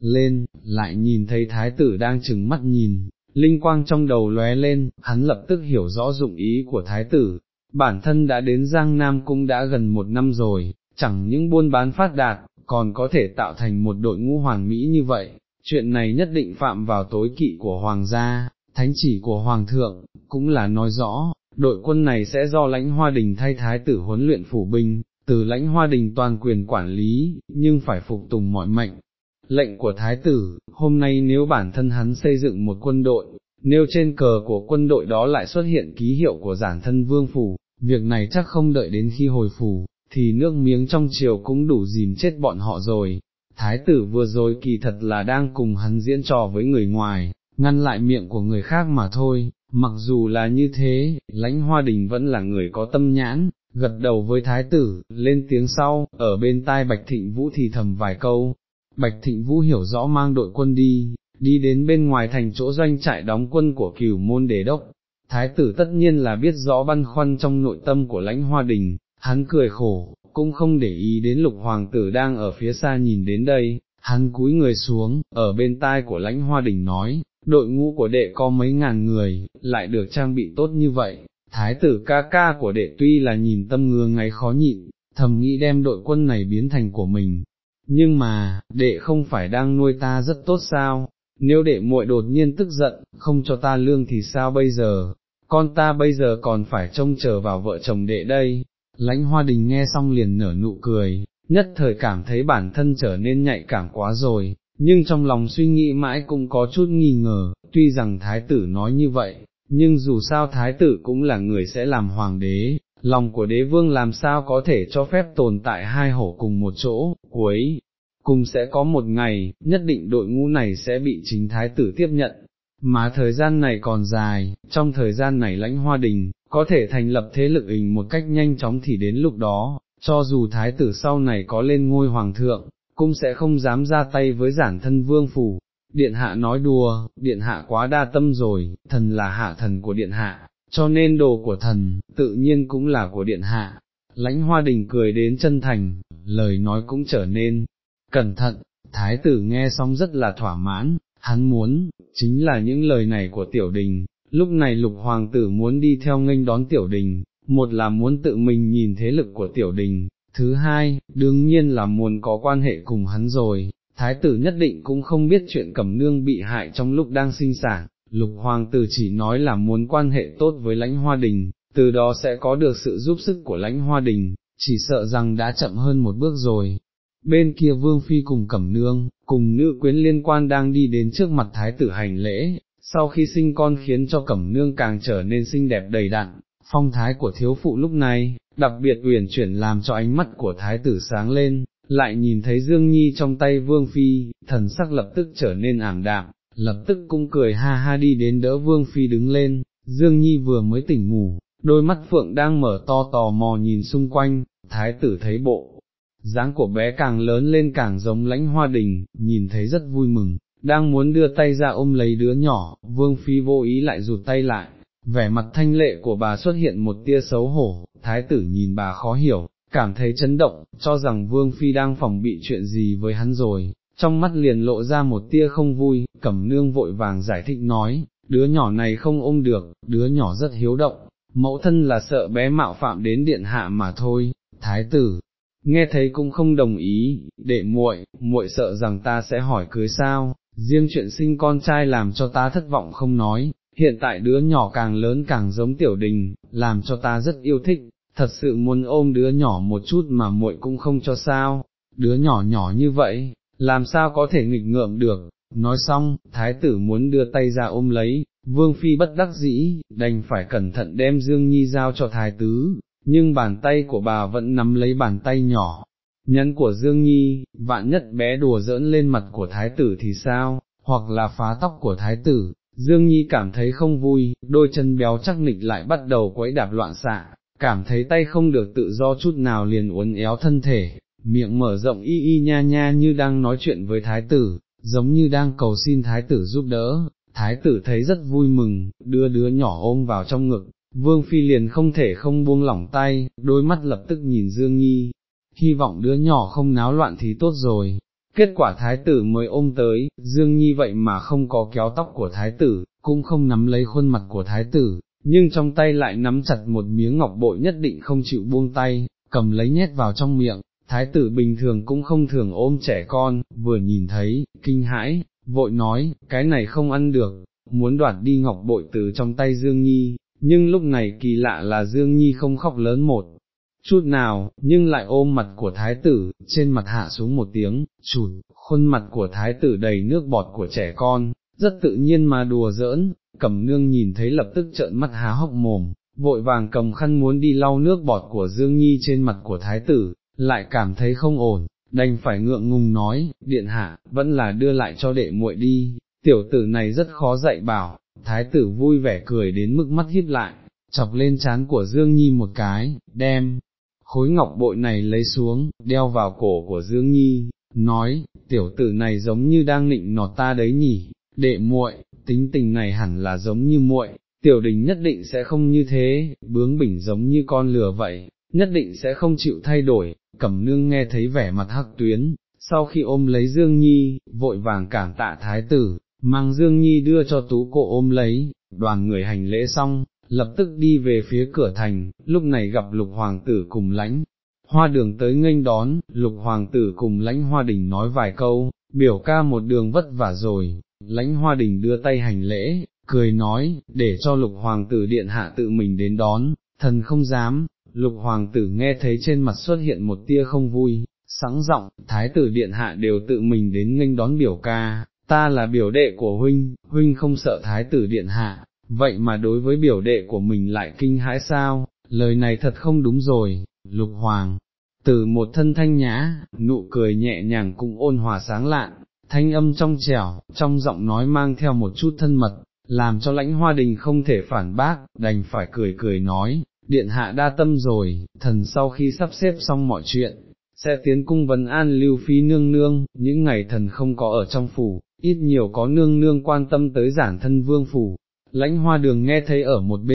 A: lên, lại nhìn thấy thái tử đang chừng mắt nhìn, linh quang trong đầu lóe lên, hắn lập tức hiểu rõ dụng ý của thái tử, bản thân đã đến Giang Nam cũng đã gần một năm rồi, chẳng những buôn bán phát đạt, còn có thể tạo thành một đội ngũ hoàn mỹ như vậy, chuyện này nhất định phạm vào tối kỵ của hoàng gia, thánh chỉ của hoàng thượng, cũng là nói rõ, đội quân này sẽ do lãnh hoa đình thay thái tử huấn luyện phủ binh, từ lãnh hoa đình toàn quyền quản lý, nhưng phải phục tùng mọi mệnh, lệnh của thái tử, hôm nay nếu bản thân hắn xây dựng một quân đội, nếu trên cờ của quân đội đó lại xuất hiện ký hiệu của giản thân vương phủ, việc này chắc không đợi đến khi hồi phủ, thì nước miếng trong triều cũng đủ dìm chết bọn họ rồi. Thái tử vừa rồi kỳ thật là đang cùng hắn diễn trò với người ngoài, ngăn lại miệng của người khác mà thôi, mặc dù là như thế, lãnh hoa đình vẫn là người có tâm nhãn, gật đầu với thái tử, lên tiếng sau, ở bên tai Bạch Thịnh Vũ thì thầm vài câu, Bạch Thịnh Vũ hiểu rõ mang đội quân đi, đi đến bên ngoài thành chỗ doanh trại đóng quân của cửu môn đế đốc. Thái tử tất nhiên là biết rõ băn khoăn trong nội tâm của lãnh hoa đình, hắn cười khổ, cũng không để ý đến lục hoàng tử đang ở phía xa nhìn đến đây, hắn cúi người xuống, ở bên tai của lãnh hoa đình nói, đội ngũ của đệ có mấy ngàn người, lại được trang bị tốt như vậy, thái tử ca ca của đệ tuy là nhìn tâm ngừa ngay khó nhịn, thầm nghĩ đem đội quân này biến thành của mình, nhưng mà, đệ không phải đang nuôi ta rất tốt sao, nếu đệ muội đột nhiên tức giận, không cho ta lương thì sao bây giờ, con ta bây giờ còn phải trông chờ vào vợ chồng đệ đây, lãnh hoa đình nghe xong liền nở nụ cười, nhất thời cảm thấy bản thân trở nên nhạy cảm quá rồi, nhưng trong lòng suy nghĩ mãi cũng có chút nghi ngờ, tuy rằng thái tử nói như vậy, nhưng dù sao thái tử cũng là người sẽ làm hoàng đế, lòng của đế vương làm sao có thể cho phép tồn tại hai hổ cùng một chỗ, cuối, cùng sẽ có một ngày, nhất định đội ngũ này sẽ bị chính thái tử tiếp nhận, mà thời gian này còn dài, trong thời gian này lãnh hoa đình, có thể thành lập thế lực hình một cách nhanh chóng thì đến lúc đó, cho dù thái tử sau này có lên ngôi hoàng thượng, cũng sẽ không dám ra tay với giản thân vương phủ. Điện hạ nói đùa, điện hạ quá đa tâm rồi, thần là hạ thần của điện hạ, cho nên đồ của thần, tự nhiên cũng là của điện hạ. Lãnh hoa đình cười đến chân thành, lời nói cũng trở nên cẩn thận, thái tử nghe xong rất là thỏa mãn, hắn muốn, chính là những lời này của tiểu đình, lúc này lục hoàng tử muốn đi theo nghênh đón tiểu đình, một là muốn tự mình nhìn thế lực của tiểu đình, thứ hai, đương nhiên là muốn có quan hệ cùng hắn rồi, thái tử nhất định cũng không biết chuyện cẩm nương bị hại trong lúc đang sinh sản, lục hoàng tử chỉ nói là muốn quan hệ tốt với lãnh hoa đình, từ đó sẽ có được sự giúp sức của lãnh hoa đình, chỉ sợ rằng đã chậm hơn một bước rồi. Bên kia vương phi cùng cẩm nương, cùng nữ quyến liên quan đang đi đến trước mặt thái tử hành lễ, sau khi sinh con khiến cho cẩm nương càng trở nên xinh đẹp đầy đặn, phong thái của thiếu phụ lúc này, đặc biệt uyển chuyển làm cho ánh mắt của thái tử sáng lên, lại nhìn thấy Dương Nhi trong tay Vương Phi, thần sắc lập tức trở nên ảm đạm, lập tức cũng cười ha ha đi đến đỡ Vương Phi đứng lên, Dương Nhi vừa mới tỉnh ngủ, đôi mắt phượng đang mở to tò mò nhìn xung quanh, thái tử thấy bộ, dáng của bé càng lớn lên càng giống lãnh hoa đình, nhìn thấy rất vui mừng, đang muốn đưa tay ra ôm lấy đứa nhỏ, Vương Phi vô ý lại rụt tay lại, vẻ mặt thanh lệ của bà xuất hiện một tia xấu hổ, thái tử nhìn bà khó hiểu, cảm thấy chấn động, cho rằng Vương Phi đang phòng bị chuyện gì với hắn rồi, trong mắt liền lộ ra một tia không vui, cẩm nương vội vàng giải thích nói, đứa nhỏ này không ôm được, đứa nhỏ rất hiếu động, mẫu thân là sợ bé mạo phạm đến điện hạ mà thôi, thái tử. Nghe thấy cũng không đồng ý, đệ muội, muội sợ rằng ta sẽ hỏi cưới sao, riêng chuyện sinh con trai làm cho ta thất vọng không nói, hiện tại đứa nhỏ càng lớn càng giống tiểu đình, làm cho ta rất yêu thích, thật sự muốn ôm đứa nhỏ một chút mà muội cũng không cho sao, đứa nhỏ nhỏ như vậy, làm sao có thể nghịch ngợm được, nói xong, thái tử muốn đưa tay ra ôm lấy, vương phi bất đắc dĩ, đành phải cẩn thận đem Dương Nhi giao cho thái tứ, nhưng bàn tay của bà vẫn nắm lấy bàn tay nhỏ. Nhẫn của Dương Nhi, vạn nhất bé đùa giỡn lên mặt của thái tử thì sao, hoặc là phá tóc của thái tử, Dương Nhi cảm thấy không vui, đôi chân béo chắc nịch lại bắt đầu quấy đạp loạn xạ, cảm thấy tay không được tự do chút nào liền uốn éo thân thể, miệng mở rộng y y nha nha như đang nói chuyện với thái tử, giống như đang cầu xin thái tử giúp đỡ, thái tử thấy rất vui mừng, đưa đứa nhỏ ôm vào trong ngực, vương phi liền không thể không buông lỏng tay, đôi mắt lập tức nhìn Dương Nhi, hy vọng đứa nhỏ không náo loạn thì tốt rồi, Kết quả thái tử mới ôm tới, Dương Nhi vậy mà không có kéo tóc của thái tử, cũng không nắm lấy khuôn mặt của thái tử, nhưng trong tay lại nắm chặt một miếng ngọc bội nhất định không chịu buông tay, cầm lấy nhét vào trong miệng, thái tử bình thường cũng không thường ôm trẻ con, vừa nhìn thấy, kinh hãi, vội nói, cái này không ăn được, muốn đoạt đi ngọc bội từ trong tay Dương Nhi, nhưng lúc này kỳ lạ là Dương Nhi không khóc lớn một chút nào, nhưng lại ôm mặt của thái tử, trên mặt hạ xuống một tiếng, chụt, khuôn mặt của thái tử đầy nước bọt của trẻ con, rất tự nhiên mà đùa giỡn, cầm nương nhìn thấy lập tức trợn mắt há hốc mồm, vội vàng cầm khăn muốn đi lau nước bọt của Dương Nhi trên mặt của thái tử, lại cảm thấy không ổn, đành phải ngượng ngùng nói, điện hạ, vẫn là đưa lại cho đệ muội đi, tiểu tử này rất khó dạy bảo, thái tử vui vẻ cười đến mức mắt híp lại, chọc lên chán của Dương Nhi một cái, đem, khối ngọc bội này lấy xuống, đeo vào cổ của Dương Nhi, nói, tiểu tử này giống như đang nịnh nọt ta đấy nhỉ, đệ muội, tính tình này hẳn là giống như muội, tiểu đình nhất định sẽ không như thế, bướng bỉnh giống như con lừa vậy, nhất định sẽ không chịu thay đổi, cẩm nương nghe thấy vẻ mặt hắc tuyến, sau khi ôm lấy Dương Nhi, vội vàng cảm tạ thái tử, mang Dương Nhi đưa cho tú cổ ôm lấy, đoàn người hành lễ xong, lập tức đi về phía cửa thành, lúc này gặp lục hoàng tử cùng lãnh. Hoa đường tới nghênh đón, lục hoàng tử cùng lãnh hoa đình nói vài câu, biểu ca một đường vất vả rồi, lãnh hoa đình đưa tay hành lễ, cười nói, để cho lục hoàng tử điện hạ tự mình đến đón, thần không dám, lục hoàng tử nghe thấy trên mặt xuất hiện một tia không vui, sẵn giọng, thái tử điện hạ đều tự mình đến nghênh đón biểu ca, ta là biểu đệ của huynh, huynh không sợ thái tử điện hạ, vậy mà đối với biểu đệ của mình lại kinh hãi sao, lời này thật không đúng rồi, lục hoàng, từ một thân thanh nhã, nụ cười nhẹ nhàng cũng ôn hòa sáng lạn, thanh âm trong trẻo, trong giọng nói mang theo một chút thân mật, làm cho lãnh hoa đình không thể phản bác, đành phải cười cười nói, điện hạ đa tâm rồi, thần sau khi sắp xếp xong mọi chuyện, sẽ tiến cung vấn an lưu phi nương nương, những ngày thần không có ở trong phủ, ít nhiều có nương nương quan tâm tới giản thân vương phủ, lãnh hoa đường nghe thấy ở một bên.